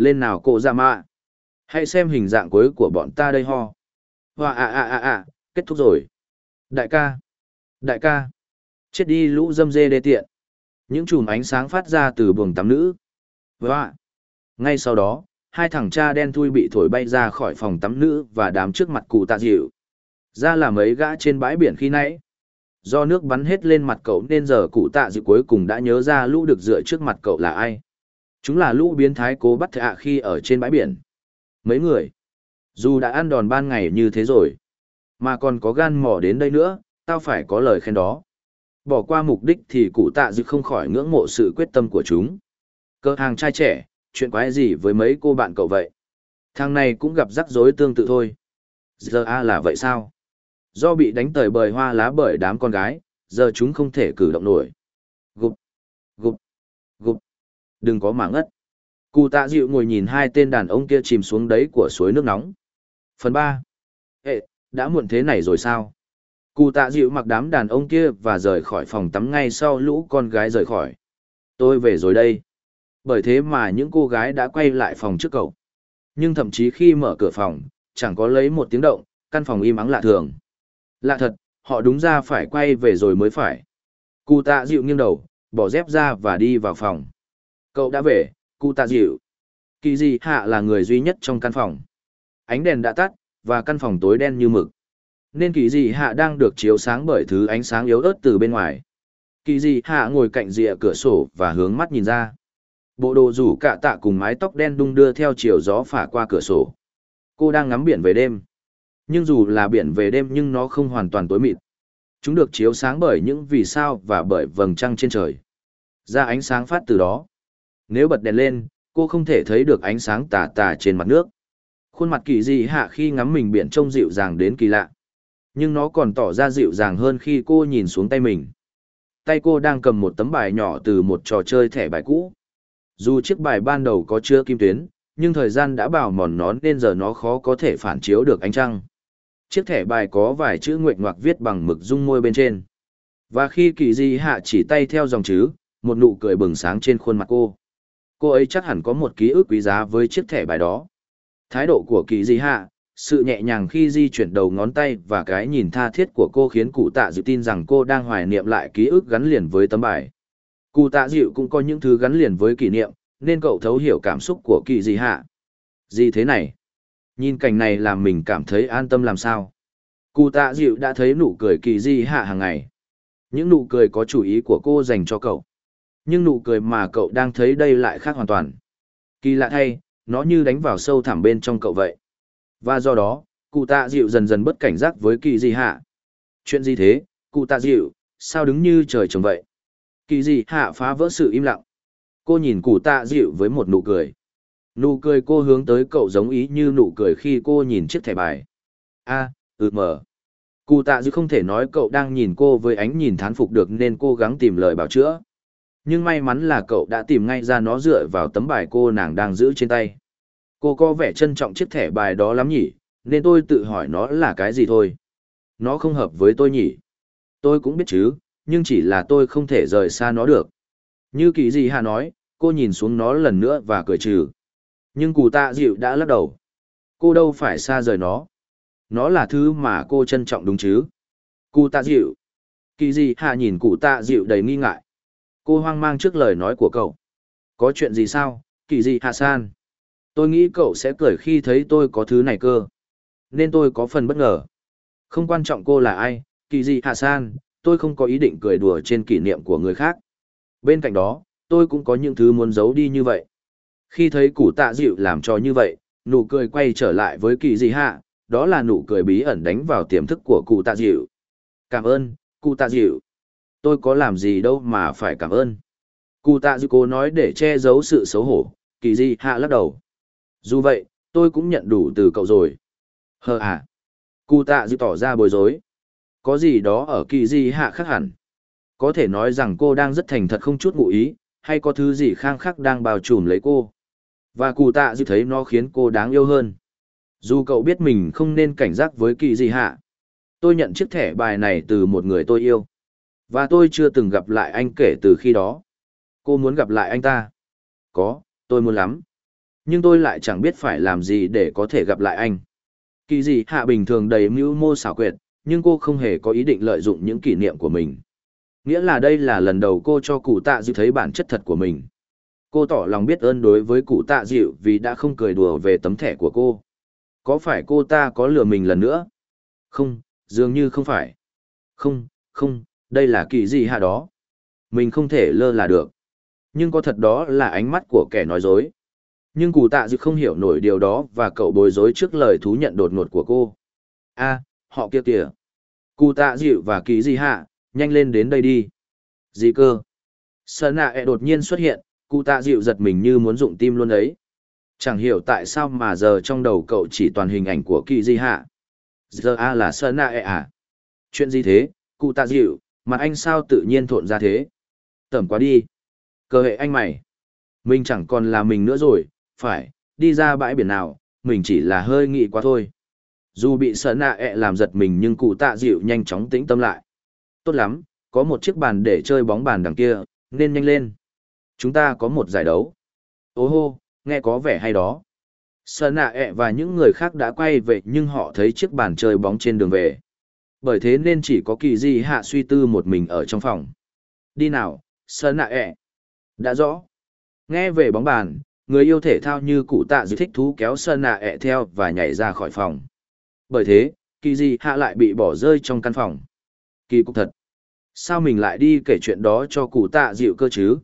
Lên nào cô ra mạ. Hãy xem hình dạng cuối của bọn ta đây ho. Hoa à à à à, kết thúc rồi. Đại ca. Đại ca. Chết đi lũ dâm dê đê tiện. Những chùm ánh sáng phát ra từ buồng tắm nữ. Hoa. Ngay sau đó, hai thằng cha đen thui bị thổi bay ra khỏi phòng tắm nữ và đám trước mặt cụ tạ dịu. Ra là mấy gã trên bãi biển khi nãy. Do nước bắn hết lên mặt cậu nên giờ cụ tạ dịu cuối cùng đã nhớ ra lũ được dựa trước mặt cậu là ai. Chúng là lũ biến thái cố bắt thạ khi ở trên bãi biển. Mấy người. Dù đã ăn đòn ban ngày như thế rồi. Mà còn có gan mò đến đây nữa, tao phải có lời khen đó. Bỏ qua mục đích thì cụ tạ dịu không khỏi ngưỡng mộ sự quyết tâm của chúng. Cơ hàng trai trẻ, chuyện quái gì với mấy cô bạn cậu vậy? Thằng này cũng gặp rắc rối tương tự thôi. Giờ a là vậy sao? Do bị đánh tời bời hoa lá bởi đám con gái, giờ chúng không thể cử động nổi. Gục, gục, gục. Đừng có mà ngất. Cụ tạ dịu ngồi nhìn hai tên đàn ông kia chìm xuống đấy của suối nước nóng. Phần ba. Ê, đã muộn thế này rồi sao? Cụ tạ dịu mặc đám đàn ông kia và rời khỏi phòng tắm ngay sau lũ con gái rời khỏi. Tôi về rồi đây. Bởi thế mà những cô gái đã quay lại phòng trước cậu. Nhưng thậm chí khi mở cửa phòng, chẳng có lấy một tiếng động, căn phòng im ắng lạ thường. Lạ thật, họ đúng ra phải quay về rồi mới phải. Cụ tạ dịu nghiêng đầu, bỏ dép ra và đi vào phòng. Cậu đã về, cụ tạ dịu. Kỳ Dị hạ là người duy nhất trong căn phòng. Ánh đèn đã tắt, và căn phòng tối đen như mực. Nên kỳ Dị hạ đang được chiếu sáng bởi thứ ánh sáng yếu ớt từ bên ngoài. Kỳ Dị hạ ngồi cạnh rìa cửa sổ và hướng mắt nhìn ra. Bộ đồ rủ cạ tạ cùng mái tóc đen đung đưa theo chiều gió phả qua cửa sổ. Cô đang ngắm biển về đêm. Nhưng dù là biển về đêm nhưng nó không hoàn toàn tối mịt. Chúng được chiếu sáng bởi những vì sao và bởi vầng trăng trên trời. Ra ánh sáng phát từ đó. Nếu bật đèn lên, cô không thể thấy được ánh sáng tà tà trên mặt nước. Khuôn mặt kỳ dị hạ khi ngắm mình biển trông dịu dàng đến kỳ lạ. Nhưng nó còn tỏ ra dịu dàng hơn khi cô nhìn xuống tay mình. Tay cô đang cầm một tấm bài nhỏ từ một trò chơi thẻ bài cũ. Dù chiếc bài ban đầu có chưa kim tuyến, nhưng thời gian đã bào mòn nó nên giờ nó khó có thể phản chiếu được ánh trăng. Chiếc thẻ bài có vài chữ nguyệt ngoạc viết bằng mực dung môi bên trên. Và khi kỳ di hạ chỉ tay theo dòng chữ, một nụ cười bừng sáng trên khuôn mặt cô. Cô ấy chắc hẳn có một ký ức quý giá với chiếc thẻ bài đó. Thái độ của kỳ di hạ, sự nhẹ nhàng khi di chuyển đầu ngón tay và cái nhìn tha thiết của cô khiến cụ tạ dịu tin rằng cô đang hoài niệm lại ký ức gắn liền với tấm bài. Cụ tạ dịu cũng có những thứ gắn liền với kỷ niệm, nên cậu thấu hiểu cảm xúc của kỳ di hạ. Gì thế này? Nhìn cảnh này làm mình cảm thấy an tâm làm sao. Cụ tạ dịu đã thấy nụ cười kỳ di hạ hàng ngày. Những nụ cười có chủ ý của cô dành cho cậu. Nhưng nụ cười mà cậu đang thấy đây lại khác hoàn toàn. Kỳ lạ thay, nó như đánh vào sâu thẳm bên trong cậu vậy. Và do đó, cụ tạ dịu dần dần bất cảnh giác với kỳ di hạ. Chuyện gì thế, cụ tạ dịu, sao đứng như trời trồng vậy? Kỳ di hạ phá vỡ sự im lặng. Cô nhìn cụ tạ dịu với một nụ cười. Nụ cười cô hướng tới cậu giống ý như nụ cười khi cô nhìn chiếc thẻ bài. a ừ mờ. Cụ tạ dịu không thể nói cậu đang nhìn cô với ánh nhìn thán phục được nên cố gắng tìm lời bảo chữa. Nhưng may mắn là cậu đã tìm ngay ra nó dựa vào tấm bài cô nàng đang giữ trên tay. Cô có vẻ trân trọng chiếc thẻ bài đó lắm nhỉ, nên tôi tự hỏi nó là cái gì thôi. Nó không hợp với tôi nhỉ. Tôi cũng biết chứ, nhưng chỉ là tôi không thể rời xa nó được. Như kỳ gì hà nói, cô nhìn xuống nó lần nữa và cười trừ. Nhưng cụ tạ dịu đã lắc đầu. Cô đâu phải xa rời nó. Nó là thứ mà cô trân trọng đúng chứ. Cụ tạ dịu. Kỳ gì Hà nhìn cụ tạ dịu đầy nghi ngại. Cô hoang mang trước lời nói của cậu. Có chuyện gì sao, kỳ gì hạ san? Tôi nghĩ cậu sẽ cười khi thấy tôi có thứ này cơ. Nên tôi có phần bất ngờ. Không quan trọng cô là ai, kỳ gì hạ san, tôi không có ý định cười đùa trên kỷ niệm của người khác. Bên cạnh đó, tôi cũng có những thứ muốn giấu đi như vậy. Khi thấy củ tạ dịu làm cho như vậy, nụ cười quay trở lại với kỳ dị hạ, đó là nụ cười bí ẩn đánh vào tiềm thức của cụ tạ dịu. Cảm ơn, cụ tạ dịu. Tôi có làm gì đâu mà phải cảm ơn. Cụ tạ dư cố nói để che giấu sự xấu hổ, kỳ Di hạ lắc đầu. Dù vậy, tôi cũng nhận đủ từ cậu rồi. Hờ à. Cụ tạ dư tỏ ra bối rối. Có gì đó ở kỳ Di hạ khác hẳn. Có thể nói rằng cô đang rất thành thật không chút ngụ ý, hay có thứ gì khang khắc đang bao trùm lấy cô. Và cụ tạ dư thấy nó khiến cô đáng yêu hơn. Dù cậu biết mình không nên cảnh giác với kỳ Di hạ. Tôi nhận chiếc thẻ bài này từ một người tôi yêu. Và tôi chưa từng gặp lại anh kể từ khi đó. Cô muốn gặp lại anh ta? Có, tôi muốn lắm. Nhưng tôi lại chẳng biết phải làm gì để có thể gặp lại anh. Kỳ gì hạ bình thường đầy mưu mô xảo quyệt, nhưng cô không hề có ý định lợi dụng những kỷ niệm của mình. Nghĩa là đây là lần đầu cô cho cụ tạ dịu thấy bản chất thật của mình. Cô tỏ lòng biết ơn đối với cụ tạ dịu vì đã không cười đùa về tấm thẻ của cô. Có phải cô ta có lừa mình lần nữa? Không, dường như không phải. Không, không, đây là kỳ gì hạ đó. Mình không thể lơ là được. Nhưng có thật đó là ánh mắt của kẻ nói dối. Nhưng cụ tạ dịu không hiểu nổi điều đó và cậu bối rối trước lời thú nhận đột ngột của cô. a họ kia kìa. Cụ tạ dịu và kỳ Di hạ, nhanh lên đến đây đi. Gì cơ? sợ nạ e đột nhiên xuất hiện, cụ tạ dịu giật mình như muốn rụng tim luôn ấy. Chẳng hiểu tại sao mà giờ trong đầu cậu chỉ toàn hình ảnh của kỳ di hạ. Giờ a là sợ nạ e à? Chuyện gì thế, cụ tạ dịu, mặt anh sao tự nhiên thộn ra thế? Tẩm quá đi. Cơ hệ anh mày. Mình chẳng còn là mình nữa rồi, phải, đi ra bãi biển nào, mình chỉ là hơi nghĩ quá thôi. Dù bị sợ nạ ẹ làm giật mình nhưng cụ tạ dịu nhanh chóng tĩnh tâm lại. Tốt lắm, có một chiếc bàn để chơi bóng bàn đằng kia, nên nhanh lên. Chúng ta có một giải đấu. Ô hô, nghe có vẻ hay đó. Sơn nạ ẹ và những người khác đã quay về nhưng họ thấy chiếc bàn chơi bóng trên đường về. Bởi thế nên chỉ có kỳ di hạ suy tư một mình ở trong phòng. Đi nào, Sơn nạ ẹ. Đã rõ. Nghe về bóng bàn, người yêu thể thao như cụ tạ dư thích thú kéo sơn nạ ẹ theo và nhảy ra khỏi phòng. Bởi thế, kỳ di hạ lại bị bỏ rơi trong căn phòng. Kỳ cục thật. Sao mình lại đi kể chuyện đó cho cụ tạ dịu cơ chứ?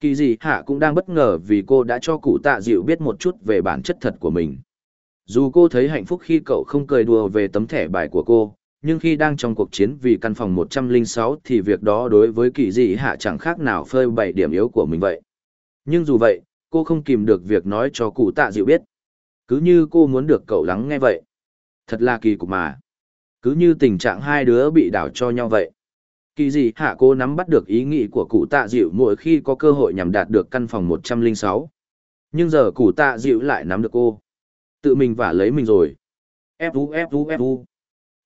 Kỳ di hạ cũng đang bất ngờ vì cô đã cho cụ tạ dịu biết một chút về bản chất thật của mình. Dù cô thấy hạnh phúc khi cậu không cười đùa về tấm thẻ bài của cô, nhưng khi đang trong cuộc chiến vì căn phòng 106 thì việc đó đối với kỳ dị hạ chẳng khác nào phơi bày điểm yếu của mình vậy. Nhưng dù vậy, cô không kìm được việc nói cho cụ tạ dịu biết. Cứ như cô muốn được cậu lắng nghe vậy. Thật là kỳ cục mà. Cứ như tình trạng hai đứa bị đảo cho nhau vậy. Kỳ dị hạ cô nắm bắt được ý nghĩ của cụ tạ dịu mỗi khi có cơ hội nhằm đạt được căn phòng 106. Nhưng giờ cụ tạ dịu lại nắm được cô. Tự mình vả lấy mình rồi. Fu fu fu.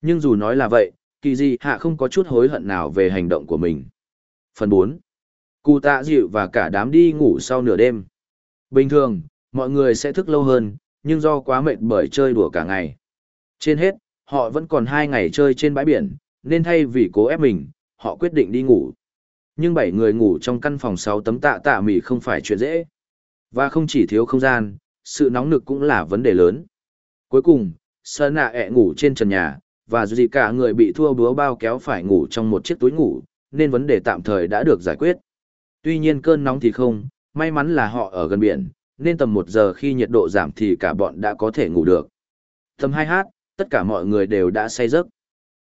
Nhưng dù nói là vậy, kỳ gì hạ không có chút hối hận nào về hành động của mình. Phần 4. Cụ tạ dịu và cả đám đi ngủ sau nửa đêm. Bình thường, mọi người sẽ thức lâu hơn, nhưng do quá mệt bởi chơi đùa cả ngày. Trên hết, họ vẫn còn hai ngày chơi trên bãi biển, nên thay vì cố ép mình, họ quyết định đi ngủ. Nhưng bảy người ngủ trong căn phòng sáu tấm tạ tạ mỉ không phải chuyện dễ. Và không chỉ thiếu không gian, sự nóng nực cũng là vấn đề lớn. Cuối cùng, Sơn nạ ẹ ngủ trên trần nhà, và dù gì cả người bị thua búa bao kéo phải ngủ trong một chiếc túi ngủ, nên vấn đề tạm thời đã được giải quyết. Tuy nhiên cơn nóng thì không, may mắn là họ ở gần biển, nên tầm một giờ khi nhiệt độ giảm thì cả bọn đã có thể ngủ được. Tầm hai hát, tất cả mọi người đều đã say giấc.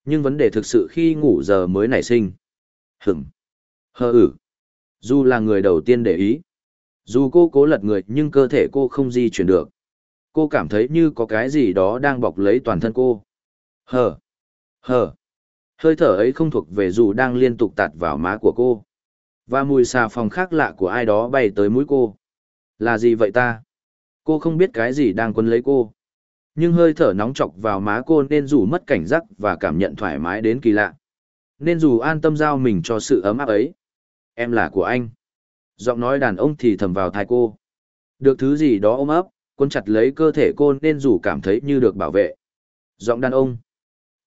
Nhưng vấn đề thực sự khi ngủ giờ mới nảy sinh. Hửm. Hơ ử. Dù là người đầu tiên để ý. Dù cô cố lật người nhưng cơ thể cô không di chuyển được. Cô cảm thấy như có cái gì đó đang bọc lấy toàn thân cô. Hờ. Hờ. Hơi thở ấy không thuộc về dù đang liên tục tạt vào má của cô. Và mùi xà phòng khác lạ của ai đó bay tới mũi cô. Là gì vậy ta? Cô không biết cái gì đang quấn lấy cô. Nhưng hơi thở nóng chọc vào má cô nên dù mất cảnh giác và cảm nhận thoải mái đến kỳ lạ. Nên dù an tâm giao mình cho sự ấm áp ấy. Em là của anh. Giọng nói đàn ông thì thầm vào thai cô. Được thứ gì đó ôm ấp, quân chặt lấy cơ thể cô nên dù cảm thấy như được bảo vệ. Giọng đàn ông.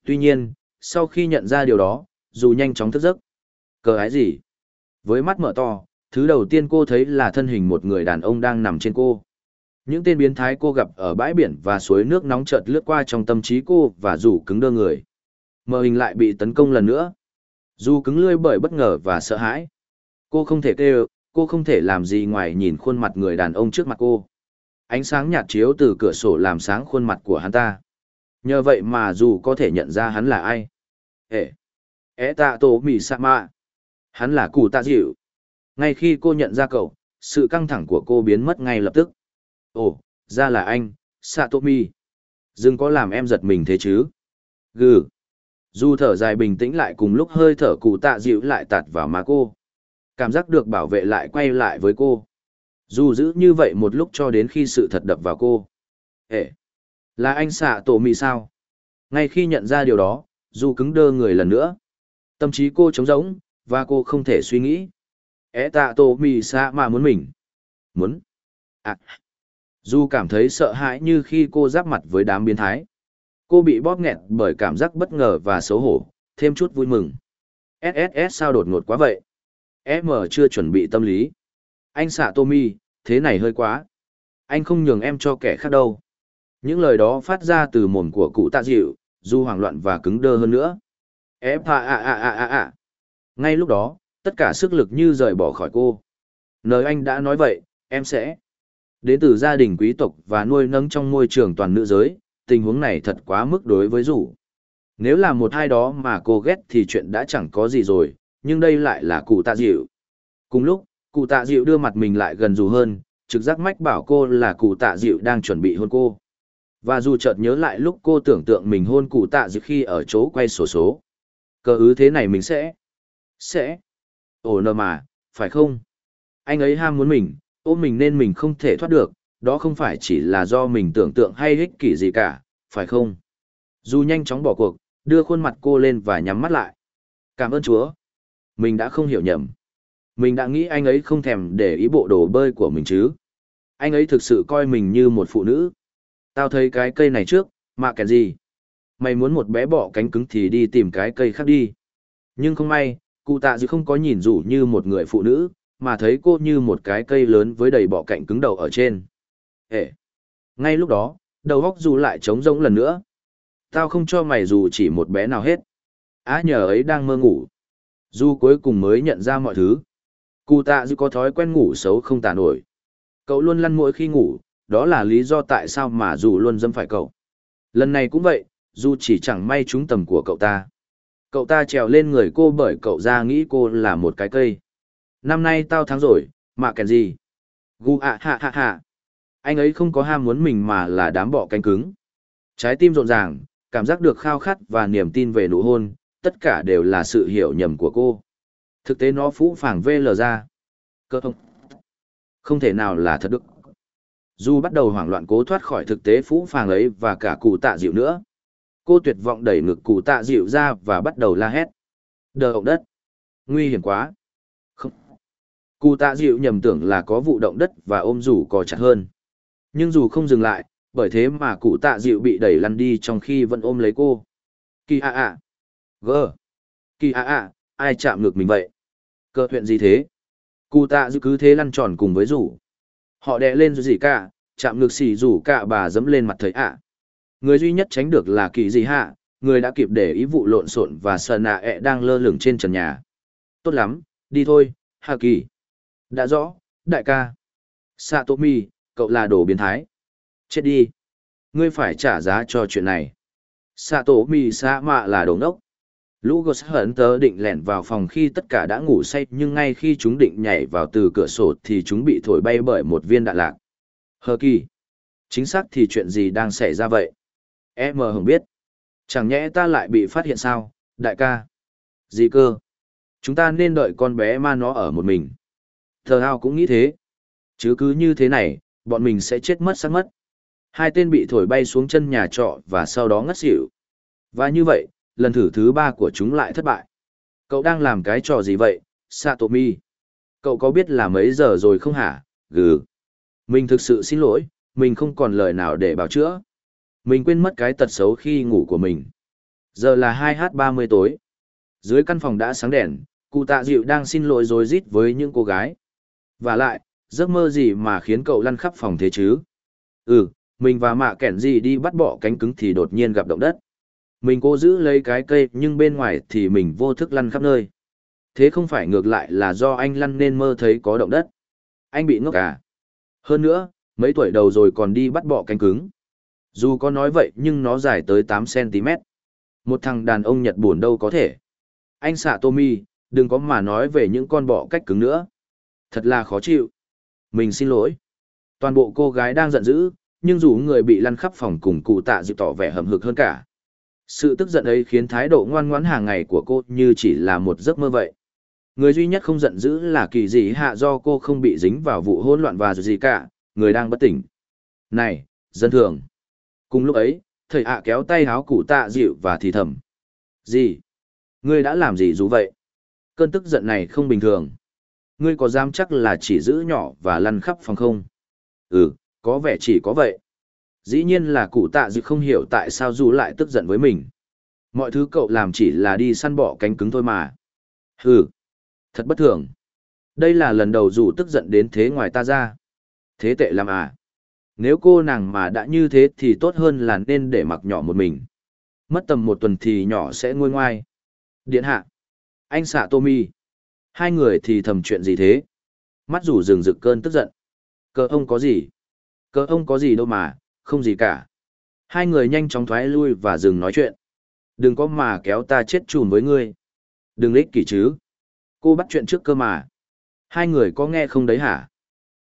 Tuy nhiên, sau khi nhận ra điều đó, dù nhanh chóng thức giấc. Cờ ái gì? Với mắt mở to, thứ đầu tiên cô thấy là thân hình một người đàn ông đang nằm trên cô. Những tên biến thái cô gặp ở bãi biển và suối nước nóng chợt lướt qua trong tâm trí cô và rủ cứng đơ người. Mờ hình lại bị tấn công lần nữa. Dù cứng lươi bởi bất ngờ và sợ hãi. Cô không thể kêu, cô không thể làm gì ngoài nhìn khuôn mặt người đàn ông trước mặt cô. Ánh sáng nhạt chiếu từ cửa sổ làm sáng khuôn mặt của hắn ta. Nhờ vậy mà dù có thể nhận ra hắn là ai. Ê! Ế tạ tổ mì sa mạ. Hắn là cụ tạ dịu. Ngay khi cô nhận ra cậu, sự căng thẳng của cô biến mất ngay lập tức. Ồ, ra là anh, Satomi. Dừng có làm em giật mình thế chứ? Gừ. Dù thở dài bình tĩnh lại cùng lúc hơi thở cụ tạ dịu lại tạt vào má cô. Cảm giác được bảo vệ lại quay lại với cô. Dù giữ như vậy một lúc cho đến khi sự thật đập vào cô. Ê! Là anh xạ tổ mì sao? Ngay khi nhận ra điều đó, dù cứng đơ người lần nữa. Tâm trí cô trống rỗng, và cô không thể suy nghĩ. É tạ tổ mì xạ mà muốn mình. Muốn. À. Dù cảm thấy sợ hãi như khi cô giáp mặt với đám biến thái. Cô bị bóp nghẹt bởi cảm giác bất ngờ và xấu hổ, thêm chút vui mừng. SSS sao đột ngột quá vậy? M chưa chuẩn bị tâm lý. Anh xạ Tommy, thế này hơi quá. Anh không nhường em cho kẻ khác đâu. Những lời đó phát ra từ mồm của cụ tạ dịu, dù hoảng loạn và cứng đơ hơn nữa. Ép à à à à à à. Ngay lúc đó, tất cả sức lực như rời bỏ khỏi cô. Nơi anh đã nói vậy, em sẽ. Đến từ gia đình quý tộc và nuôi nấng trong môi trường toàn nữ giới, tình huống này thật quá mức đối với rủ. Nếu là một hai đó mà cô ghét thì chuyện đã chẳng có gì rồi, nhưng đây lại là cụ tạ dịu. Cùng lúc, cụ tạ dịu đưa mặt mình lại gần dù hơn, trực giác mách bảo cô là cụ tạ dịu đang chuẩn bị hôn cô. Và dù chợt nhớ lại lúc cô tưởng tượng mình hôn cụ tạ dịu khi ở chỗ quay sổ số. Cơ ứ thế này mình sẽ... Sẽ... Ồ nờ mà, phải không? Anh ấy ham muốn mình, ôm mình nên mình không thể thoát được, đó không phải chỉ là do mình tưởng tượng hay ích kỷ gì cả, phải không? Dù nhanh chóng bỏ cuộc, đưa khuôn mặt cô lên và nhắm mắt lại. Cảm ơn Chúa. Mình đã không hiểu nhầm. Mình đã nghĩ anh ấy không thèm để ý bộ đồ bơi của mình chứ. Anh ấy thực sự coi mình như một phụ nữ. Tao thấy cái cây này trước, mà kèn gì? Mày muốn một bé bọ cánh cứng thì đi tìm cái cây khác đi. Nhưng không may, cụ tạ dư không có nhìn rủ như một người phụ nữ, mà thấy cô như một cái cây lớn với đầy bọ cạnh cứng đầu ở trên. Ê! Ngay lúc đó, đầu góc dù lại trống rỗng lần nữa. Tao không cho mày dù chỉ một bé nào hết. Á nhờ ấy đang mơ ngủ. Du cuối cùng mới nhận ra mọi thứ. Cụ tạ dư có thói quen ngủ xấu không tả nổi. Cậu luôn lăn mỗi khi ngủ, đó là lý do tại sao mà dù luôn dâm phải cậu. Lần này cũng vậy, dù chỉ chẳng may trúng tầm của cậu ta. Cậu ta trèo lên người cô bởi cậu ra nghĩ cô là một cái cây. Năm nay tao thắng rồi, mà kèn gì? Gu ạ hạ hạ hạ. Anh ấy không có ham muốn mình mà là đám bọ cánh cứng. Trái tim rộn ràng, cảm giác được khao khát và niềm tin về nụ hôn, tất cả đều là sự hiểu nhầm của cô. Thực tế nó phũ phàng VL ra. Cơ không? Không thể nào là thật đức. Dù bắt đầu hoảng loạn cố thoát khỏi thực tế phũ phàng ấy và cả cụ tạ dịu nữa. Cô tuyệt vọng đẩy ngực cụ tạ dịu ra và bắt đầu la hét. Đờ động đất. Nguy hiểm quá. Không. Cụ tạ dịu nhầm tưởng là có vụ động đất và ôm rủ cò chặt hơn. Nhưng dù không dừng lại, bởi thế mà cụ tạ dịu bị đẩy lăn đi trong khi vẫn ôm lấy cô. Kỳ a a g Kỳ a a, ai chạm ngực mình vậy? Cơ huyện gì thế? Cụ tạ dịu cứ thế lăn tròn cùng với rủ. Họ đè lên gì cả, chạm ngực xì rủ cả bà dẫm lên mặt thầy ạ. Người duy nhất tránh được là kỳ gì hạ, người đã kịp để ý vụ lộn xộn và sờ nạ ẹ đang lơ lửng trên trần nhà. Tốt lắm, đi thôi, Hà Kỳ. Đã rõ, đại ca. Satomi, cậu là đồ biến thái. Chết đi. Ngươi phải trả giá cho chuyện này. Satomi Sa Mạ là đồ ngốc. Lũ Ghost hận tớ định lẻn vào phòng khi tất cả đã ngủ say nhưng ngay khi chúng định nhảy vào từ cửa sổ thì chúng bị thổi bay bởi một viên đạn lạc. Hờ kỳ. Chính xác thì chuyện gì đang xảy ra vậy? Em mờ biết. Chẳng nhẽ ta lại bị phát hiện sao, đại ca? Gì cơ? Chúng ta nên đợi con bé ma nó ở một mình. Thờ hao cũng nghĩ thế. Chứ cứ như thế này, bọn mình sẽ chết mất sắc mất. Hai tên bị thổi bay xuống chân nhà trọ và sau đó ngất xỉu. Và như vậy, lần thử thứ ba của chúng lại thất bại. Cậu đang làm cái trò gì vậy, Satomi? Cậu có biết là mấy giờ rồi không hả? Gừ. Mình thực sự xin lỗi, mình không còn lời nào để bảo chữa. Mình quên mất cái tật xấu khi ngủ của mình. Giờ là 2h30 tối. Dưới căn phòng đã sáng đèn, cụ tạ dịu đang xin lỗi rồi rít với những cô gái. Và lại, giấc mơ gì mà khiến cậu lăn khắp phòng thế chứ? Ừ, mình và mạ kẻn gì đi bắt bỏ cánh cứng thì đột nhiên gặp động đất. Mình cố giữ lấy cái cây nhưng bên ngoài thì mình vô thức lăn khắp nơi. Thế không phải ngược lại là do anh lăn nên mơ thấy có động đất. Anh bị ngốc à? Hơn nữa, mấy tuổi đầu rồi còn đi bắt bọ cánh cứng. Dù có nói vậy nhưng nó dài tới 8cm. Một thằng đàn ông Nhật buồn đâu có thể. Anh xạ Tommy, đừng có mà nói về những con bọ cách cứng nữa. Thật là khó chịu. Mình xin lỗi. Toàn bộ cô gái đang giận dữ, nhưng dù người bị lăn khắp phòng cùng cụ tạ dịu tỏ vẻ hầm hực hơn cả. Sự tức giận ấy khiến thái độ ngoan ngoãn hàng ngày của cô như chỉ là một giấc mơ vậy. Người duy nhất không giận dữ là kỳ dị hạ do cô không bị dính vào vụ hỗn loạn và gì cả, người đang bất tỉnh. Này, dân thường. Cùng lúc ấy, thầy ạ kéo tay háo cụ tạ dịu và thì thầm. Gì? Ngươi đã làm gì dù vậy? Cơn tức giận này không bình thường. Ngươi có dám chắc là chỉ giữ nhỏ và lăn khắp phòng không? Ừ, có vẻ chỉ có vậy. Dĩ nhiên là cụ tạ dịu không hiểu tại sao dù lại tức giận với mình. Mọi thứ cậu làm chỉ là đi săn bỏ cánh cứng thôi mà. Hừ, thật bất thường. Đây là lần đầu dù tức giận đến thế ngoài ta ra. Thế tệ làm à? Nếu cô nàng mà đã như thế thì tốt hơn là nên để mặc nhỏ một mình. Mất tầm một tuần thì nhỏ sẽ nguôi ngoai. Điện hạ. Anh xạ Tommy. Hai người thì thầm chuyện gì thế? Mắt rủ rừng rực cơn tức giận. Cờ ông có gì? Cờ ông có gì đâu mà, không gì cả. Hai người nhanh chóng thoái lui và dừng nói chuyện. Đừng có mà kéo ta chết chùm với ngươi. Đừng ích kỷ chứ. Cô bắt chuyện trước cơ mà. Hai người có nghe không đấy hả?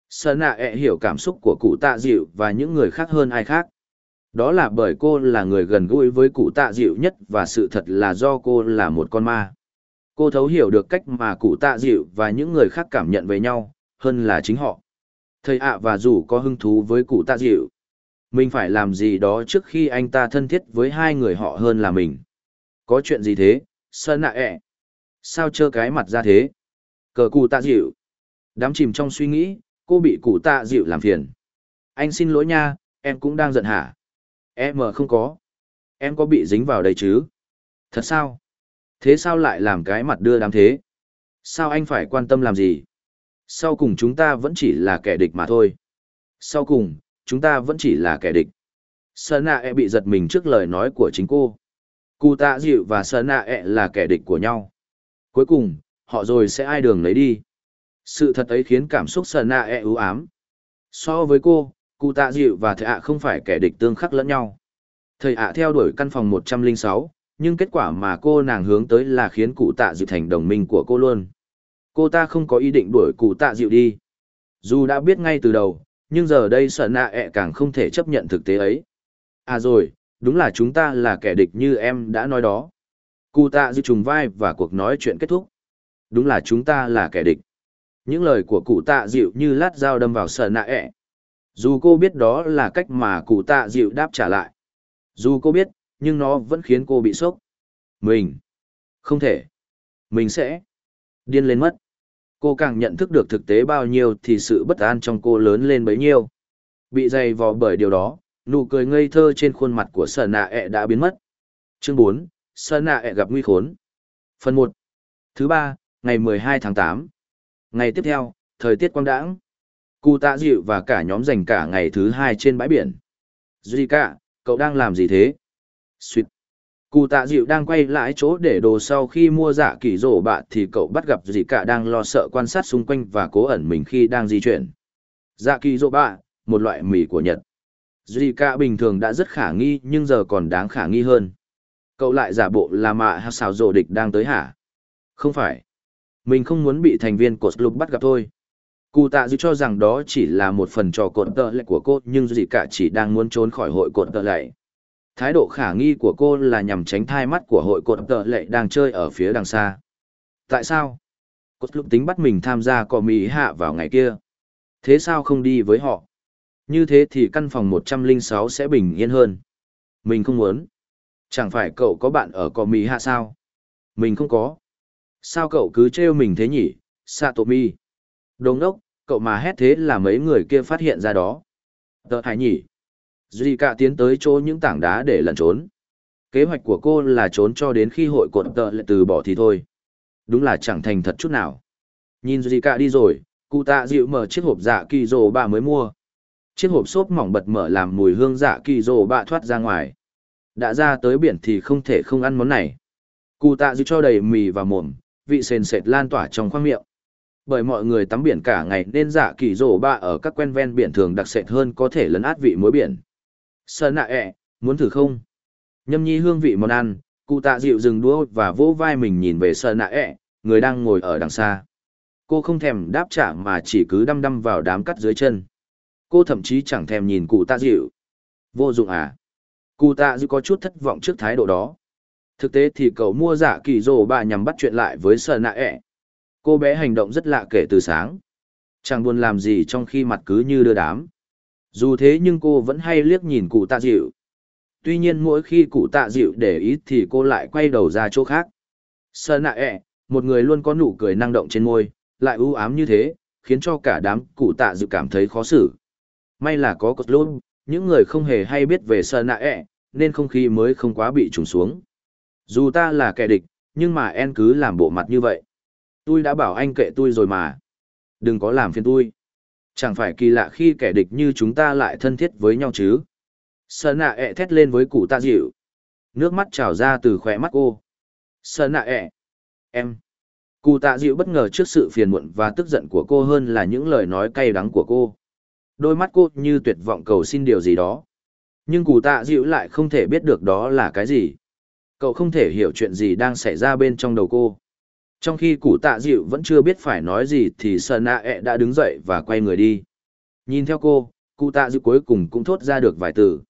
Sơn nạ ẹ hiểu cảm xúc của cụ tạ dịu và những người khác hơn ai khác. Đó là bởi cô là người gần gũi với cụ tạ dịu nhất và sự thật là do cô là một con ma. Cô thấu hiểu được cách mà cụ tạ dịu và những người khác cảm nhận về nhau, hơn là chính họ. Thầy ạ và dù có hứng thú với cụ tạ dịu, mình phải làm gì đó trước khi anh ta thân thiết với hai người họ hơn là mình. Có chuyện gì thế, sơn nạ ẹ? Sao trơ cái mặt ra thế? Cờ cụ tạ dịu. Đám chìm trong suy nghĩ, cô bị cụ tạ dịu làm phiền. Anh xin lỗi nha, em cũng đang giận hả? Em mà không có. Em có bị dính vào đây chứ? Thật sao? Thế sao lại làm cái mặt đưa đám thế? Sao anh phải quan tâm làm gì? Sau cùng chúng ta vẫn chỉ là kẻ địch mà thôi. Sau cùng, chúng ta vẫn chỉ là kẻ địch. Sơn nạ e bị giật mình trước lời nói của chính cô. Cụ tạ dịu và Sơn nạ e là kẻ địch của nhau. Cuối cùng, họ rồi sẽ ai đường lấy đi. Sự thật ấy khiến cảm xúc Sơn nạ e ưu ám. So với cô, cụ tạ dịu và thầy ạ không phải kẻ địch tương khắc lẫn nhau. Thầy ạ theo đuổi căn phòng 106, nhưng kết quả mà cô nàng hướng tới là khiến cụ tạ dịu thành đồng minh của cô luôn. Cô ta không có ý định đuổi cụ tạ dịu đi. Dù đã biết ngay từ đầu, nhưng giờ đây sợ nạ ẹ càng không thể chấp nhận thực tế ấy. À rồi, đúng là chúng ta là kẻ địch như em đã nói đó. Cụ tạ dư trùng vai và cuộc nói chuyện kết thúc. Đúng là chúng ta là kẻ địch. Những lời của cụ tạ dịu như lát dao đâm vào sợ nạ ẹ. Dù cô biết đó là cách mà cụ tạ dịu đáp trả lại. Dù cô biết, nhưng nó vẫn khiến cô bị sốc. Mình. Không thể. Mình sẽ. Điên lên mất. Cô càng nhận thức được thực tế bao nhiêu thì sự bất an trong cô lớn lên bấy nhiêu. Bị dày vò bởi điều đó, nụ cười ngây thơ trên khuôn mặt của sở nạ ẹ đã biến mất. Chương 4, sở nạ ẹ gặp nguy khốn. Phần 1. Thứ ba, ngày 12 tháng 8. Ngày tiếp theo, thời tiết quang đãng. Cụ tạ dịu và cả nhóm dành cả ngày thứ hai trên bãi biển. Zika, cậu đang làm gì thế? Xuyệt. Cụ tạ dịu đang quay lại chỗ để đồ sau khi mua dạ kỳ rổ bạ thì cậu bắt gặp gì cả đang lo sợ quan sát xung quanh và cố ẩn mình khi đang di chuyển. Dạ kỳ rổ bạ, một loại mì của Nhật. Duy cả bình thường đã rất khả nghi nhưng giờ còn đáng khả nghi hơn. Cậu lại giả bộ là mạ hát xào rổ địch đang tới hả? Không phải. Mình không muốn bị thành viên của club bắt gặp thôi. Cụ tạ dịu cho rằng đó chỉ là một phần trò cột tợ lệ của cô nhưng gì cả chỉ đang muốn trốn khỏi hội cột tợ lệ. Thái độ khả nghi của cô là nhằm tránh thai mắt của hội cột tợ lệ đang chơi ở phía đằng xa. Tại sao? Cột lúc tính bắt mình tham gia cò mỹ hạ vào ngày kia. Thế sao không đi với họ? Như thế thì căn phòng 106 sẽ bình yên hơn. Mình không muốn. Chẳng phải cậu có bạn ở cò mỹ hạ sao? Mình không có. Sao cậu cứ trêu mình thế nhỉ, Satomi? Đồng đốc, cậu mà hét thế là mấy người kia phát hiện ra đó. Tợ hải nhỉ? Duy cả tiến tới chỗ những tảng đá để lẩn trốn. Kế hoạch của cô là trốn cho đến khi hội cột tợ lại từ bỏ thì thôi. Đúng là chẳng thành thật chút nào. Nhìn Duy cả đi rồi, cụ tạ dịu mở chiếc hộp dạ kỳ rồ bà mới mua. Chiếc hộp xốp mỏng bật mở làm mùi hương dạ kỳ rồ bà thoát ra ngoài. Đã ra tới biển thì không thể không ăn món này. Cụ tạ dịu cho đầy mì và mồm, vị sền sệt lan tỏa trong khoang miệng. Bởi mọi người tắm biển cả ngày nên dạ kỳ rồ bà ở các quen ven biển thường đặc sệt hơn có thể lấn át vị muối biển. Sơn nạ ẹ, muốn thử không? Nhâm nhi hương vị món ăn, cụ tạ dịu dừng đũa và vỗ vai mình nhìn về sơn nạ ẹ, người đang ngồi ở đằng xa. Cô không thèm đáp trả mà chỉ cứ đăm đăm vào đám cắt dưới chân. Cô thậm chí chẳng thèm nhìn cụ tạ dịu. Vô dụng à? Cụ tạ dịu có chút thất vọng trước thái độ đó. Thực tế thì cậu mua giả kỳ rồ bà nhằm bắt chuyện lại với sơn nạ ẹ. Cô bé hành động rất lạ kể từ sáng. Chẳng buồn làm gì trong khi mặt cứ như đưa đám. Dù thế nhưng cô vẫn hay liếc nhìn cụ tạ dịu. Tuy nhiên mỗi khi cụ tạ dịu để ý thì cô lại quay đầu ra chỗ khác. Sơ nạ ẹ, một người luôn có nụ cười năng động trên môi, lại ưu ám như thế, khiến cho cả đám cụ tạ dịu cảm thấy khó xử. May là có cột Lôn, những người không hề hay biết về sơ nạ ẹ, nên không khí mới không quá bị trùng xuống. Dù ta là kẻ địch, nhưng mà en cứ làm bộ mặt như vậy. Tôi đã bảo anh kệ tôi rồi mà. Đừng có làm phiền tôi. Chẳng phải kỳ lạ khi kẻ địch như chúng ta lại thân thiết với nhau chứ. Sơn nạ ẹ thét lên với cụ tạ dịu. Nước mắt trào ra từ khỏe mắt cô. Sơn nạ ẹ. Em. Cụ tạ dịu bất ngờ trước sự phiền muộn và tức giận của cô hơn là những lời nói cay đắng của cô. Đôi mắt cô như tuyệt vọng cầu xin điều gì đó. Nhưng cụ tạ dịu lại không thể biết được đó là cái gì. Cậu không thể hiểu chuyện gì đang xảy ra bên trong đầu cô. Trong khi cụ tạ dịu vẫn chưa biết phải nói gì thì sờ nạ ẹ đã đứng dậy và quay người đi. Nhìn theo cô, cụ tạ dịu cuối cùng cũng thốt ra được vài từ.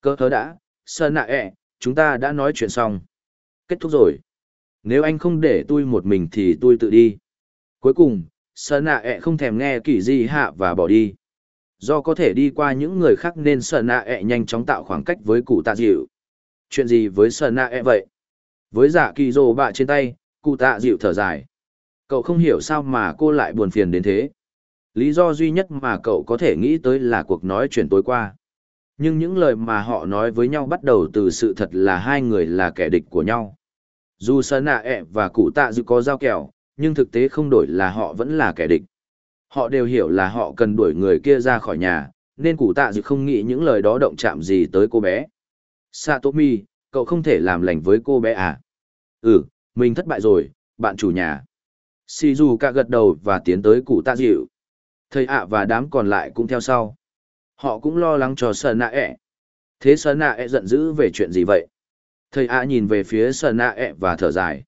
Cơ thớ đã, sờ nạ ẹ, chúng ta đã nói chuyện xong. Kết thúc rồi. Nếu anh không để tôi một mình thì tôi tự đi. Cuối cùng, sờ nạ ẹ không thèm nghe kỳ gì hạ và bỏ đi. Do có thể đi qua những người khác nên sờ nạ ẹ nhanh chóng tạo khoảng cách với cụ tạ dịu. Chuyện gì với sờ nạ ẹ vậy? Với giả kỳ rồ bạ trên tay, cụ tạ dịu thở dài. Cậu không hiểu sao mà cô lại buồn phiền đến thế. Lý do duy nhất mà cậu có thể nghĩ tới là cuộc nói chuyện tối qua. Nhưng những lời mà họ nói với nhau bắt đầu từ sự thật là hai người là kẻ địch của nhau. Dù Sơn Nạ ẹ và cụ tạ dịu có giao kèo, nhưng thực tế không đổi là họ vẫn là kẻ địch. Họ đều hiểu là họ cần đuổi người kia ra khỏi nhà, nên cụ tạ Dịu không nghĩ những lời đó động chạm gì tới cô bé. Satomi, cậu không thể làm lành với cô bé à? Ừ, mình thất bại rồi, bạn chủ nhà. Shizuka gật đầu và tiến tới cụ tạ dịu. Thầy ạ và đám còn lại cũng theo sau. Họ cũng lo lắng cho Sơn Nạ ẹ. Thế Sơn Nạ ẹ giận dữ về chuyện gì vậy? Thầy ạ nhìn về phía Sơn Nạ ẹ và thở dài.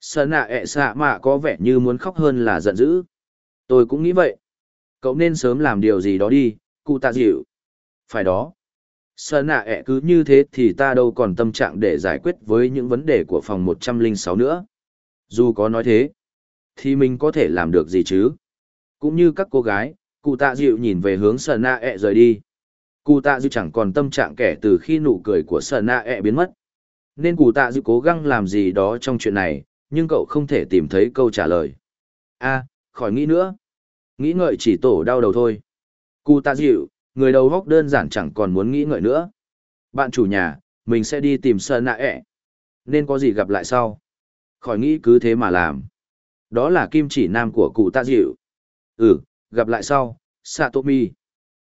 Sơn Nạ ẹ xạ mạ có vẻ như muốn khóc hơn là giận dữ. Tôi cũng nghĩ vậy. Cậu nên sớm làm điều gì đó đi, cụ tạ dịu. Phải đó. Sơn Nạ ẹ cứ như thế thì ta đâu còn tâm trạng để giải quyết với những vấn đề của phòng 106 nữa. Dù có nói thế, thì mình có thể làm được gì chứ? Cũng như các cô gái, cụ tạ dịu nhìn về hướng Sở Na ẹ rời đi. Cụ tạ dịu chẳng còn tâm trạng kẻ từ khi nụ cười của Sở Na ẹ biến mất. Nên cụ tạ dịu cố gắng làm gì đó trong chuyện này, nhưng cậu không thể tìm thấy câu trả lời. a khỏi nghĩ nữa. Nghĩ ngợi chỉ tổ đau đầu thôi. Cụ tạ dịu, người đầu góc đơn giản chẳng còn muốn nghĩ ngợi nữa. Bạn chủ nhà, mình sẽ đi tìm Sở nạ ẹ. Nên có gì gặp lại sau. Khỏi nghĩ cứ thế mà làm. Đó là kim chỉ nam của cụ tạ dịu. Ừ, gặp lại sau, Satomi.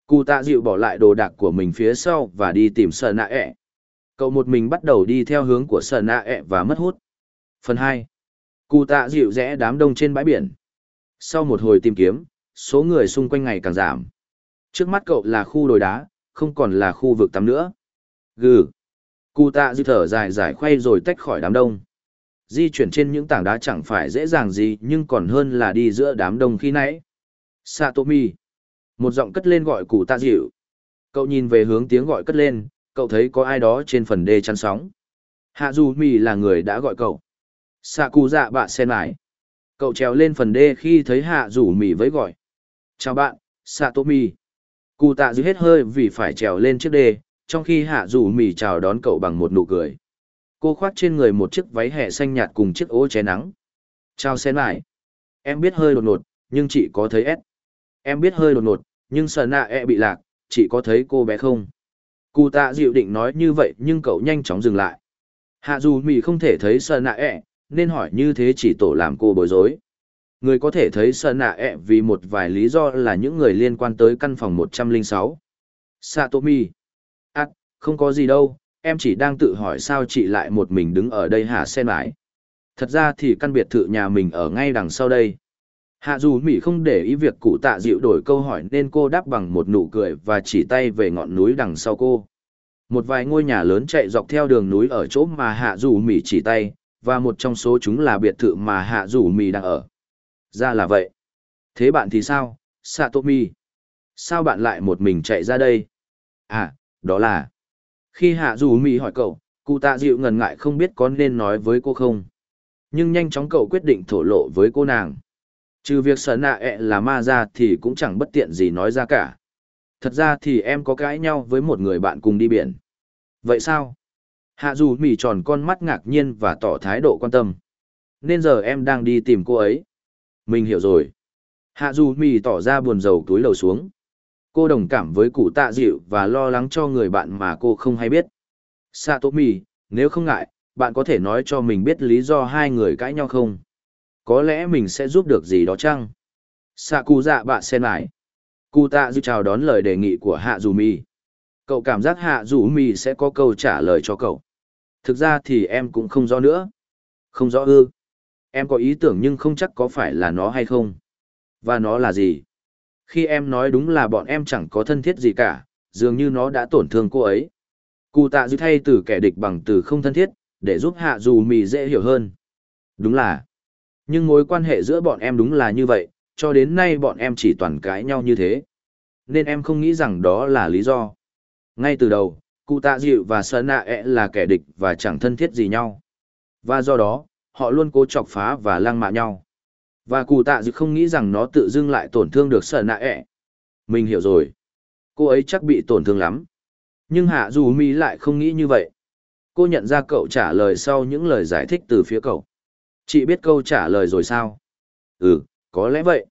Cụ tạ dịu bỏ lại đồ đạc của mình phía sau và đi tìm Sở Nạ ẹ. Cậu một mình bắt đầu đi theo hướng của Sở Nạ ẹ và mất hút. Phần hai, Cụ tạ dịu rẽ đám đông trên bãi biển. Sau một hồi tìm kiếm, số người xung quanh ngày càng giảm. Trước mắt cậu là khu đồi đá, không còn là khu vực tắm nữa. Gừ. Cụ tạ dư thở dài giải khoay rồi tách khỏi đám đông. Di chuyển trên những tảng đá chẳng phải dễ dàng gì nhưng còn hơn là đi giữa đám đông khi nãy. Satomi. Một giọng cất lên gọi cụ tạ dịu. Cậu nhìn về hướng tiếng gọi cất lên, cậu thấy có ai đó trên phần đê chắn sóng. Hạ dù mì là người đã gọi cậu. Sạ cụ dạ bạ sen lại. Cậu trèo lên phần đê khi thấy hạ rủ mì với gọi. Chào bạn, Satomi. Cụ tạ dư hết hơi vì phải trèo lên chiếc đê, trong khi hạ Dù mì chào đón cậu bằng một nụ cười. Cô khoác trên người một chiếc váy hẹ xanh nhạt cùng chiếc ô che nắng. Chào sen lại. Em biết hơi đột ngột, nhưng chị có thấy S. Em biết hơi đột ngột, nhưng sờ nạ e bị lạc, chị có thấy cô bé không? Cụ tạ dịu định nói như vậy nhưng cậu nhanh chóng dừng lại. Hạ dù mì không thể thấy sờ nạ e, nên hỏi như thế chỉ tổ làm cô bối rối. Người có thể thấy sợ nạ ẹ vì một vài lý do là những người liên quan tới căn phòng 106. Satomi. À, không có gì đâu, em chỉ đang tự hỏi sao chị lại một mình đứng ở đây hả sen mãi. Thật ra thì căn biệt thự nhà mình ở ngay đằng sau đây. Hạ dù Mỹ không để ý việc cụ tạ dịu đổi câu hỏi nên cô đáp bằng một nụ cười và chỉ tay về ngọn núi đằng sau cô. Một vài ngôi nhà lớn chạy dọc theo đường núi ở chỗ mà Hạ dù Mỹ chỉ tay, và một trong số chúng là biệt thự mà Hạ dù Mỹ đang ở. Ra là vậy. Thế bạn thì sao, Satomi? Sao bạn lại một mình chạy ra đây? À, đó là... Khi Hạ dù Mỹ hỏi cậu, cụ tạ dịu ngần ngại không biết có nên nói với cô không. Nhưng nhanh chóng cậu quyết định thổ lộ với cô nàng. Trừ việc sở nạ ẹ là ma ra thì cũng chẳng bất tiện gì nói ra cả. Thật ra thì em có cãi nhau với một người bạn cùng đi biển. Vậy sao? Hạ dù mỉ tròn con mắt ngạc nhiên và tỏ thái độ quan tâm. Nên giờ em đang đi tìm cô ấy. Mình hiểu rồi. Hạ dù Mì tỏ ra buồn rầu túi lầu xuống. Cô đồng cảm với cụ tạ dịu và lo lắng cho người bạn mà cô không hay biết. Satomi, nếu không ngại, bạn có thể nói cho mình biết lý do hai người cãi nhau không? Có lẽ mình sẽ giúp được gì đó chăng? Sạ cụ dạ bạ sen lại. Cụ tạ dịu chào đón lời đề nghị của hạ dù mi. Cậu cảm giác hạ dù mi sẽ có câu trả lời cho cậu. Thực ra thì em cũng không rõ nữa. Không rõ ư. Em có ý tưởng nhưng không chắc có phải là nó hay không. Và nó là gì? Khi em nói đúng là bọn em chẳng có thân thiết gì cả, dường như nó đã tổn thương cô ấy. Cụ tạ dư thay từ kẻ địch bằng từ không thân thiết, để giúp hạ dù mì dễ hiểu hơn. Đúng là, nhưng mối quan hệ giữa bọn em đúng là như vậy, cho đến nay bọn em chỉ toàn cãi nhau như thế. Nên em không nghĩ rằng đó là lý do. Ngay từ đầu, cụ tạ dịu và sơn nạ ẹ là kẻ địch và chẳng thân thiết gì nhau. Và do đó, họ luôn cố chọc phá và lăng mạ nhau. Và cụ tạ dự không nghĩ rằng nó tự dưng lại tổn thương được sở nạ ẹ. Mình hiểu rồi. Cô ấy chắc bị tổn thương lắm. Nhưng hạ dù mi lại không nghĩ như vậy. Cô nhận ra cậu trả lời sau những lời giải thích từ phía cậu. Chị biết câu trả lời rồi sao? Ừ, có lẽ vậy.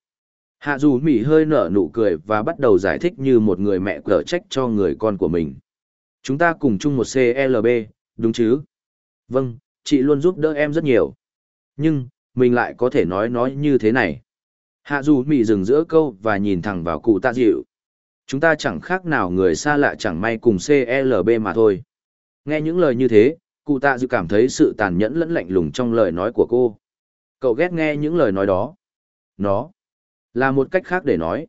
Hạ dù mỉ hơi nở nụ cười và bắt đầu giải thích như một người mẹ cở trách cho người con của mình. Chúng ta cùng chung một CLB, đúng chứ? Vâng, chị luôn giúp đỡ em rất nhiều. Nhưng, mình lại có thể nói nói như thế này. Hạ dù Mị dừng giữa câu và nhìn thẳng vào cụ tạ dịu. Chúng ta chẳng khác nào người xa lạ chẳng may cùng CLB mà thôi. Nghe những lời như thế, cụ tạ dịu cảm thấy sự tàn nhẫn lẫn lạnh lùng trong lời nói của cô. Cậu ghét nghe những lời nói đó. Nó là một cách khác để nói.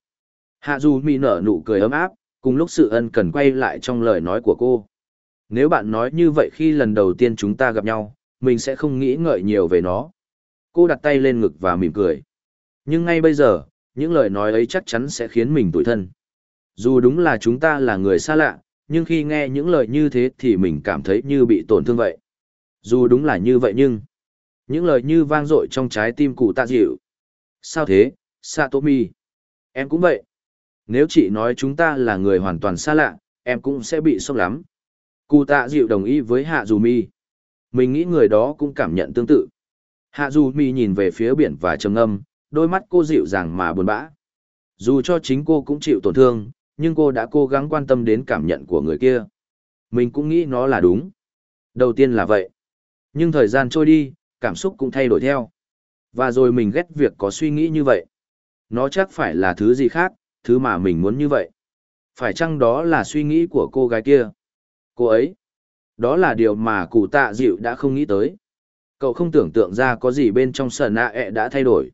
Hạ dù Mị nở nụ cười ấm áp, cùng lúc sự ân cần quay lại trong lời nói của cô. Nếu bạn nói như vậy khi lần đầu tiên chúng ta gặp nhau, mình sẽ không nghĩ ngợi nhiều về nó. Cô đặt tay lên ngực và mỉm cười. Nhưng ngay bây giờ, những lời nói ấy chắc chắn sẽ khiến mình tủi thân. Dù đúng là chúng ta là người xa lạ, nhưng khi nghe những lời như thế thì mình cảm thấy như bị tổn thương vậy. Dù đúng là như vậy nhưng, những lời như vang dội trong trái tim cụ tạ dịu. Sao thế, Satomi? Em cũng vậy. Nếu chị nói chúng ta là người hoàn toàn xa lạ, em cũng sẽ bị sốc lắm. Cụ tạ dịu đồng ý với Hạ Dù Mi. Mình nghĩ người đó cũng cảm nhận tương tự. Hạ Dù Mi nhìn về phía biển và trầm ngâm, đôi mắt cô dịu dàng mà buồn bã. Dù cho chính cô cũng chịu tổn thương, nhưng cô đã cố gắng quan tâm đến cảm nhận của người kia. Mình cũng nghĩ nó là đúng. Đầu tiên là vậy. Nhưng thời gian trôi đi, cảm xúc cũng thay đổi theo. Và rồi mình ghét việc có suy nghĩ như vậy. Nó chắc phải là thứ gì khác, thứ mà mình muốn như vậy. Phải chăng đó là suy nghĩ của cô gái kia? Cô ấy. Đó là điều mà cụ tạ dịu đã không nghĩ tới. Cậu không tưởng tượng ra có gì bên trong sờ nạ ẹ đã thay đổi.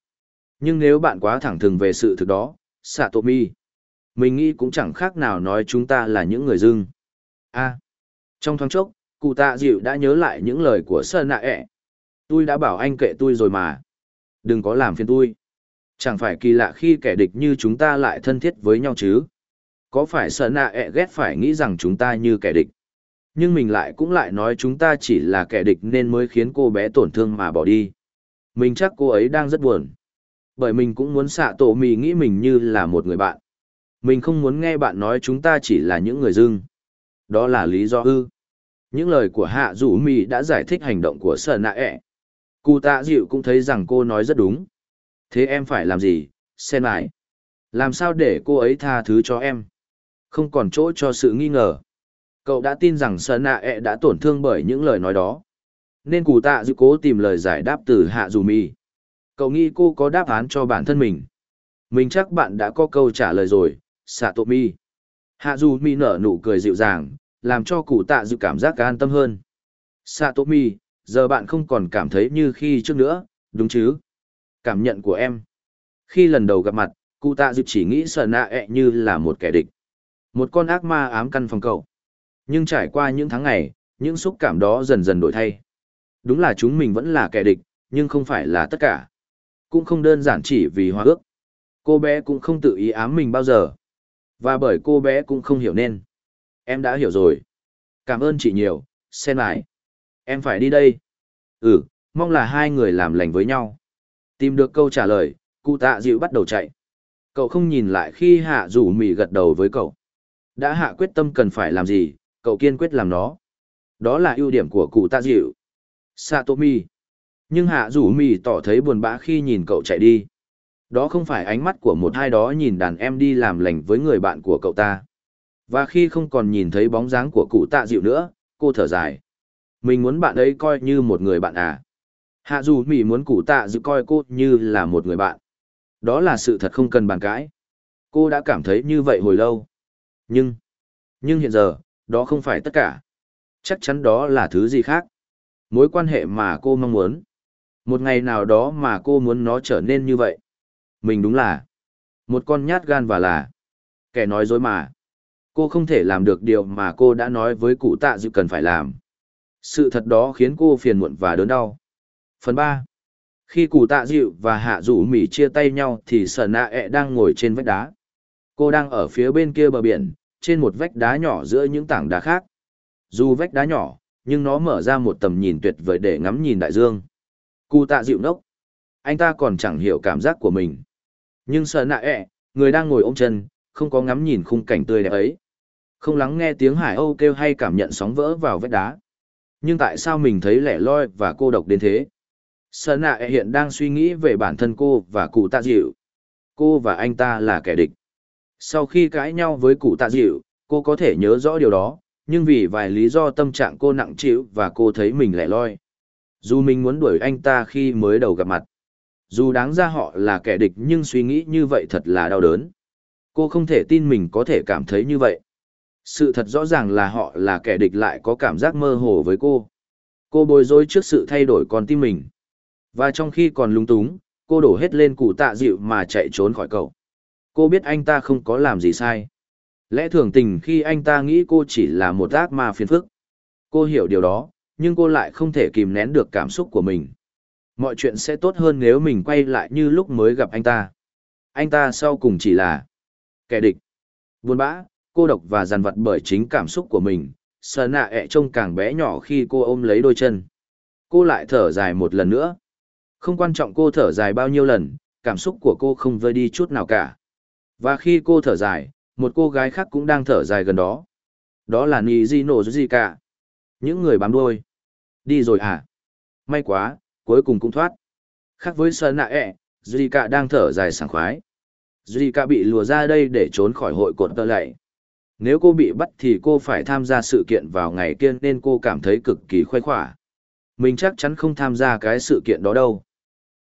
Nhưng nếu bạn quá thẳng thừng về sự thực đó, Satomi, mình nghĩ cũng chẳng khác nào nói chúng ta là những người dưng. a trong thoáng chốc, cụ tạ dịu đã nhớ lại những lời của sờ nạ ẹ. Tôi đã bảo anh kệ tôi rồi mà. Đừng có làm phiền tôi. Chẳng phải kỳ lạ khi kẻ địch như chúng ta lại thân thiết với nhau chứ. Có phải sợ nạ ẹ ghét phải nghĩ rằng chúng ta như kẻ địch. Nhưng mình lại cũng lại nói chúng ta chỉ là kẻ địch nên mới khiến cô bé tổn thương mà bỏ đi. Mình chắc cô ấy đang rất buồn. Bởi mình cũng muốn xạ tổ mì nghĩ mình như là một người bạn. Mình không muốn nghe bạn nói chúng ta chỉ là những người dưng. Đó là lý do ư. Những lời của hạ rủ mì đã giải thích hành động của sở nạ ẹ. Cụ tạ dịu cũng thấy rằng cô nói rất đúng. Thế em phải làm gì, xem lại. Làm sao để cô ấy tha thứ cho em? Không còn chỗ cho sự nghi ngờ. Cậu đã tin rằng Sơn Nạ ẹ đã tổn thương bởi những lời nói đó. Nên cụ tạ dự cố tìm lời giải đáp từ Hạ Dù Mi. Cậu nghĩ cô có đáp án cho bản thân mình. Mình chắc bạn đã có câu trả lời rồi, Sato Mi. Hạ Dù Mi nở nụ cười dịu dàng, làm cho cụ tạ dự cảm giác an tâm hơn. Sato Mi, giờ bạn không còn cảm thấy như khi trước nữa, đúng chứ? Cảm nhận của em. Khi lần đầu gặp mặt, cụ tạ dự chỉ nghĩ Sơn nạ ẹ như là một kẻ địch. Một con ác ma ám căn phòng cậu. Nhưng trải qua những tháng ngày, những xúc cảm đó dần dần đổi thay. Đúng là chúng mình vẫn là kẻ địch, nhưng không phải là tất cả. Cũng không đơn giản chỉ vì hòa ước. Cô bé cũng không tự ý ám mình bao giờ. Và bởi cô bé cũng không hiểu nên. Em đã hiểu rồi. Cảm ơn chị nhiều, sen lại. Em phải đi đây. Ừ, mong là hai người làm lành với nhau. Tìm được câu trả lời, cụ tạ dịu bắt đầu chạy. Cậu không nhìn lại khi hạ rủ mì gật đầu với cậu. Đã hạ quyết tâm cần phải làm gì, cậu kiên quyết làm nó. Đó là ưu điểm của cụ tạ dịu. Satomi. Nhưng hạ rủ mì tỏ thấy buồn bã khi nhìn cậu chạy đi. Đó không phải ánh mắt của một hai đó nhìn đàn em đi làm lành với người bạn của cậu ta. Và khi không còn nhìn thấy bóng dáng của cụ tạ dịu nữa, cô thở dài. Mình muốn bạn ấy coi như một người bạn à. Hạ dù Mỹ muốn cụ tạ dịu coi cô như là một người bạn. Đó là sự thật không cần bàn cãi. Cô đã cảm thấy như vậy hồi lâu. Nhưng, nhưng hiện giờ, đó không phải tất cả. Chắc chắn đó là thứ gì khác. Mối quan hệ mà cô mong muốn. Một ngày nào đó mà cô muốn nó trở nên như vậy. Mình đúng là một con nhát gan và là kẻ nói dối mà. Cô không thể làm được điều mà cô đã nói với cụ tạ dự cần phải làm. Sự thật đó khiến cô phiền muộn và đớn đau. Phần ba, Khi cụ tạ dịu và hạ rủ mỉ chia tay nhau thì sở nạ ẹ e đang ngồi trên vách đá. Cô đang ở phía bên kia bờ biển, trên một vách đá nhỏ giữa những tảng đá khác. Dù vách đá nhỏ, nhưng nó mở ra một tầm nhìn tuyệt vời để ngắm nhìn đại dương. Cụ tạ dịu nốc. Anh ta còn chẳng hiểu cảm giác của mình. Nhưng sợ nạ ẹ, người đang ngồi ôm chân, không có ngắm nhìn khung cảnh tươi đẹp ấy. Không lắng nghe tiếng hải âu kêu hay cảm nhận sóng vỡ vào vách đá. Nhưng tại sao mình thấy lẻ loi và cô độc đến thế? Sở nạ hiện đang suy nghĩ về bản thân cô và cụ tạ dịu. Cô và anh ta là kẻ địch. Sau khi cãi nhau với cụ tạ dịu, cô có thể nhớ rõ điều đó, nhưng vì vài lý do tâm trạng cô nặng chịu và cô thấy mình lẻ loi. Dù mình muốn đuổi anh ta khi mới đầu gặp mặt. Dù đáng ra họ là kẻ địch nhưng suy nghĩ như vậy thật là đau đớn. Cô không thể tin mình có thể cảm thấy như vậy. Sự thật rõ ràng là họ là kẻ địch lại có cảm giác mơ hồ với cô. Cô bối rối trước sự thay đổi con tim mình. Và trong khi còn lung túng, cô đổ hết lên cụ tạ dịu mà chạy trốn khỏi cậu. Cô biết anh ta không có làm gì sai. Lẽ thường tình khi anh ta nghĩ cô chỉ là một ác ma phiền phức. Cô hiểu điều đó, nhưng cô lại không thể kìm nén được cảm xúc của mình. Mọi chuyện sẽ tốt hơn nếu mình quay lại như lúc mới gặp anh ta. Anh ta sau cùng chỉ là kẻ địch. Buồn bã, cô độc và dằn vặt bởi chính cảm xúc của mình. Sờ nạ ẹ trông càng bé nhỏ khi cô ôm lấy đôi chân. Cô lại thở dài một lần nữa. Không quan trọng cô thở dài bao nhiêu lần, cảm xúc của cô không vơi đi chút nào cả. Và khi cô thở dài, một cô gái khác cũng đang thở dài gần đó. Đó là Nijino Zika. Những người bám đuôi. Đi rồi à? May quá, cuối cùng cũng thoát. Khác với Sanae, Zika đang thở dài sảng khoái. Zika bị lùa ra đây để trốn khỏi hội cột tơ lệ. Nếu cô bị bắt thì cô phải tham gia sự kiện vào ngày kia nên cô cảm thấy cực kỳ khoái khỏa. Mình chắc chắn không tham gia cái sự kiện đó đâu.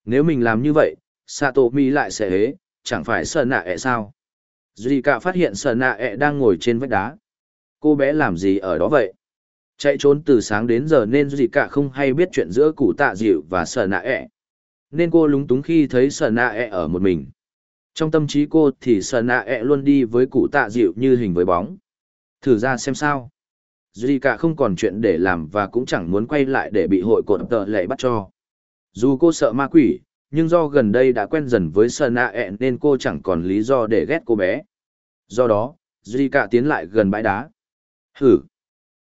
Nếu mình làm như vậy, Sato Mi lại sẽ hế, chẳng phải sợ Nạ ẹ sao? cả phát hiện sợ Nạ ẹ đang ngồi trên vách đá. Cô bé làm gì ở đó vậy? Chạy trốn từ sáng đến giờ nên duy cả không hay biết chuyện giữa cụ tạ dịu và sở nạ ẹ. Nên cô lúng túng khi thấy sở nạ ẹ ở một mình. Trong tâm trí cô thì sở nạ ẹ luôn đi với cụ tạ dịu như hình với bóng. Thử ra xem sao. Duy cả không còn chuyện để làm và cũng chẳng muốn quay lại để bị hội cột tợ lệ bắt cho. Dù cô sợ ma quỷ, nhưng do gần đây đã quen dần với sơn a ẹ e nên cô chẳng còn lý do để ghét cô bé. Do đó, Duy cả tiến lại gần bãi đá. Hử!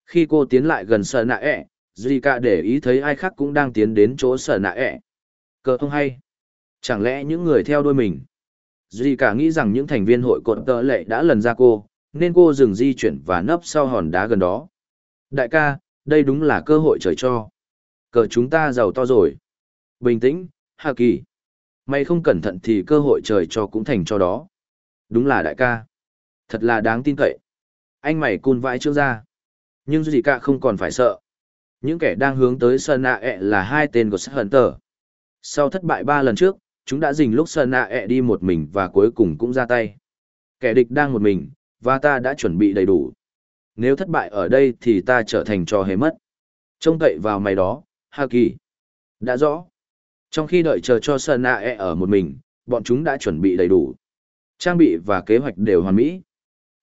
Khi cô tiến lại gần sơn a ẹ, e, Zika để ý thấy ai khác cũng đang tiến đến chỗ sơn a ẹ. E. Cờ không hay. Chẳng lẽ những người theo đuôi mình? Zika nghĩ rằng những thành viên hội cột tợ lệ đã lần ra cô, nên cô dừng di chuyển và nấp sau hòn đá gần đó. Đại ca, đây đúng là cơ hội trời cho. Cờ chúng ta giàu to rồi. Bình tĩnh, Hà Kỳ. Mày không cẩn thận thì cơ hội trời cho cũng thành cho đó. Đúng là đại ca. Thật là đáng tin cậy. Anh mày cun vãi trước ra. Nhưng gì cả không còn phải sợ. Những kẻ đang hướng tới Sơn Nạ ẹ là hai tên của Hunter. Sau thất bại ba lần trước, chúng đã dình lúc Sơn Nạ ẹ đi một mình và cuối cùng cũng ra tay. Kẻ địch đang một mình, và ta đã chuẩn bị đầy đủ. Nếu thất bại ở đây thì ta trở thành trò hề mất. Trông cậy vào mày đó, Hà Kỳ. Đã rõ. Trong khi đợi chờ cho Sơn e ở một mình, bọn chúng đã chuẩn bị đầy đủ. Trang bị và kế hoạch đều hoàn mỹ.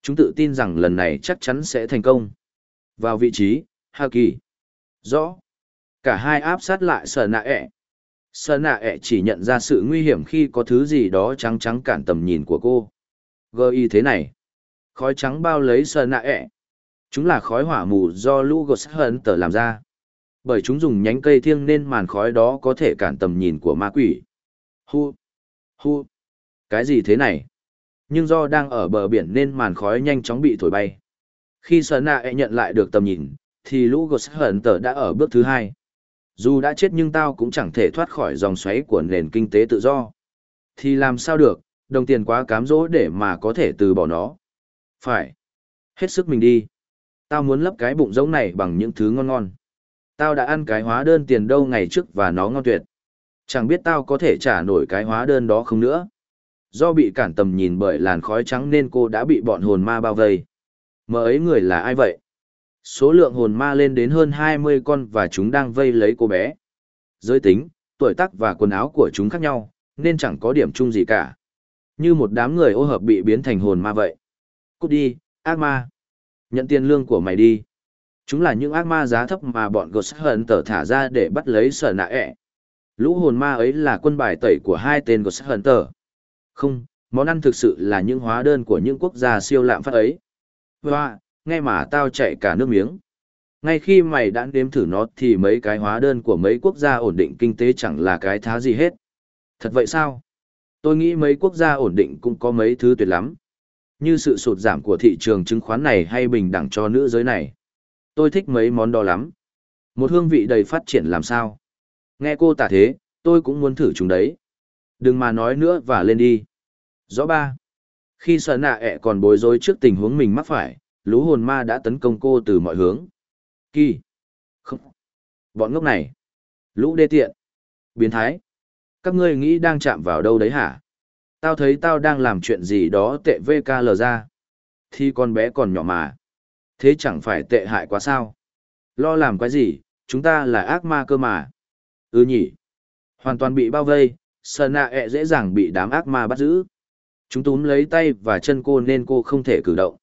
Chúng tự tin rằng lần này chắc chắn sẽ thành công. Vào vị trí, ha Kỳ. Rõ. Cả hai áp sát lại sở e. nạ e chỉ nhận ra sự nguy hiểm khi có thứ gì đó trắng trắng cản tầm nhìn của cô. Gơ y thế này. Khói trắng bao lấy sở. Chúng là khói hỏa mù do Lugos gột tờ làm ra. Bởi chúng dùng nhánh cây thiêng nên màn khói đó có thể cản tầm nhìn của ma quỷ. Hu. Hu. Cái gì thế này? Nhưng do đang ở bờ biển nên màn khói nhanh chóng bị thổi bay. Khi Sơn Nạ e nhận lại được tầm nhìn, thì lũ hận tớ đã ở bước thứ hai. Dù đã chết nhưng tao cũng chẳng thể thoát khỏi dòng xoáy của nền kinh tế tự do. Thì làm sao được, đồng tiền quá cám dỗ để mà có thể từ bỏ nó. Phải. Hết sức mình đi. Tao muốn lấp cái bụng giống này bằng những thứ ngon ngon. Tao đã ăn cái hóa đơn tiền đâu ngày trước và nó ngon tuyệt. Chẳng biết tao có thể trả nổi cái hóa đơn đó không nữa. Do bị cản tầm nhìn bởi làn khói trắng nên cô đã bị bọn hồn ma bao vây. Mờ ấy người là ai vậy? Số lượng hồn ma lên đến hơn 20 con và chúng đang vây lấy cô bé. Giới tính, tuổi tác và quần áo của chúng khác nhau, nên chẳng có điểm chung gì cả. Như một đám người ô hợp bị biến thành hồn ma vậy. Cút đi, ác ma. Nhận tiền lương của mày đi. Chúng là những ác ma giá thấp mà bọn Ghost Hunter thả ra để bắt lấy sở nạ ẹ. Lũ hồn ma ấy là quân bài tẩy của hai tên Ghost Hunter. Không, món ăn thực sự là những hóa đơn của những quốc gia siêu lạm phát ấy. Hoa, nghe mà tao chạy cả nước miếng. Ngay khi mày đã nếm thử nó thì mấy cái hóa đơn của mấy quốc gia ổn định kinh tế chẳng là cái thá gì hết. Thật vậy sao? Tôi nghĩ mấy quốc gia ổn định cũng có mấy thứ tuyệt lắm. Như sự sụt giảm của thị trường chứng khoán này hay bình đẳng cho nữ giới này. Tôi thích mấy món đó lắm. Một hương vị đầy phát triển làm sao? Nghe cô tả thế, tôi cũng muốn thử chúng đấy. Đừng mà nói nữa và lên đi. Rõ ba. Khi sợ nạ ẹ còn bối rối trước tình huống mình mắc phải, lũ hồn ma đã tấn công cô từ mọi hướng. Kỳ! Không! Bọn ngốc này! Lũ đê tiện! Biến thái! Các ngươi nghĩ đang chạm vào đâu đấy hả? Tao thấy tao đang làm chuyện gì đó tệ VKL ra. Thì con bé còn nhỏ mà. Thế chẳng phải tệ hại quá sao? Lo làm cái gì, chúng ta là ác ma cơ mà. Ừ nhỉ. Hoàn toàn bị bao vây, sờ nạ ẹ e dễ dàng bị đám ác ma bắt giữ. Chúng túm lấy tay và chân cô nên cô không thể cử động.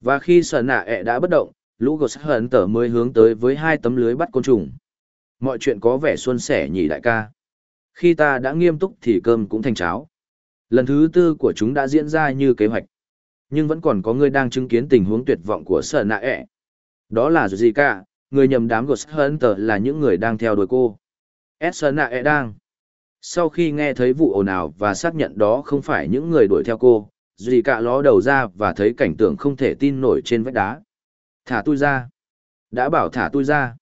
Và khi sờ nạ ẹ e đã bất động, lũ gột hận tở mới hướng tới với hai tấm lưới bắt côn trùng. Mọi chuyện có vẻ suôn sẻ nhỉ đại ca. Khi ta đã nghiêm túc thì cơm cũng thành cháo. Lần thứ tư của chúng đã diễn ra như kế hoạch. Nhưng vẫn còn có người đang chứng kiến tình huống tuyệt vọng của sở nạ ẹ. Đó là gì cả, người nhầm đám của Hunter là những người đang theo đuổi cô. Sở nạ ẹ đang. Sau khi nghe thấy vụ ồn ào và xác nhận đó không phải những người đuổi theo cô, Duy cả ló đầu ra và thấy cảnh tượng không thể tin nổi trên vách đá. Thả tôi ra. Đã bảo thả tôi ra.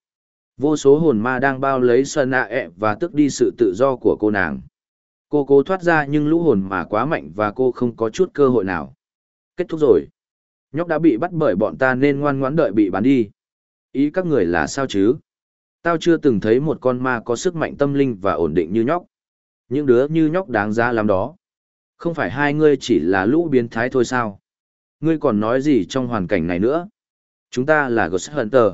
Vô số hồn ma đang bao lấy Sơn nạ ẹ và tước đi sự tự do của cô nàng. Cô cố thoát ra nhưng lũ hồn mà quá mạnh và cô không có chút cơ hội nào. Kết thúc rồi. Nhóc đã bị bắt bởi bọn ta nên ngoan ngoãn đợi bị bán đi. Ý các người là sao chứ? Tao chưa từng thấy một con ma có sức mạnh tâm linh và ổn định như nhóc. Những đứa như nhóc đáng giá lắm đó. Không phải hai ngươi chỉ là lũ biến thái thôi sao? Ngươi còn nói gì trong hoàn cảnh này nữa? Chúng ta là Ghost Hunter.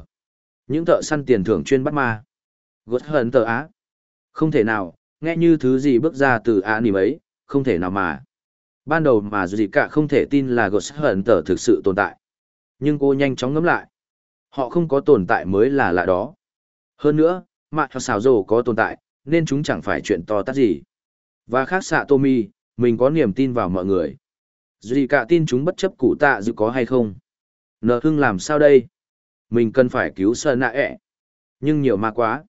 Những thợ săn tiền thưởng chuyên bắt ma. Ghost Hunter á? Không thể nào, nghe như thứ gì bước ra từ á nìm ấy, không thể nào mà. Ban đầu mà dù gì cả không thể tin là Ghost Hunter thực sự tồn tại. Nhưng cô nhanh chóng ngẫm lại. Họ không có tồn tại mới là lạ đó. Hơn nữa, mạng xào rổ có tồn tại, nên chúng chẳng phải chuyện to tát gì. Và khác xạ Tommy, mình có niềm tin vào mọi người. Dù cả tin chúng bất chấp cụ tạ dự có hay không. Nợ hưng làm sao đây? Mình cần phải cứu sơ nạ ẹ. Nhưng nhiều ma quá.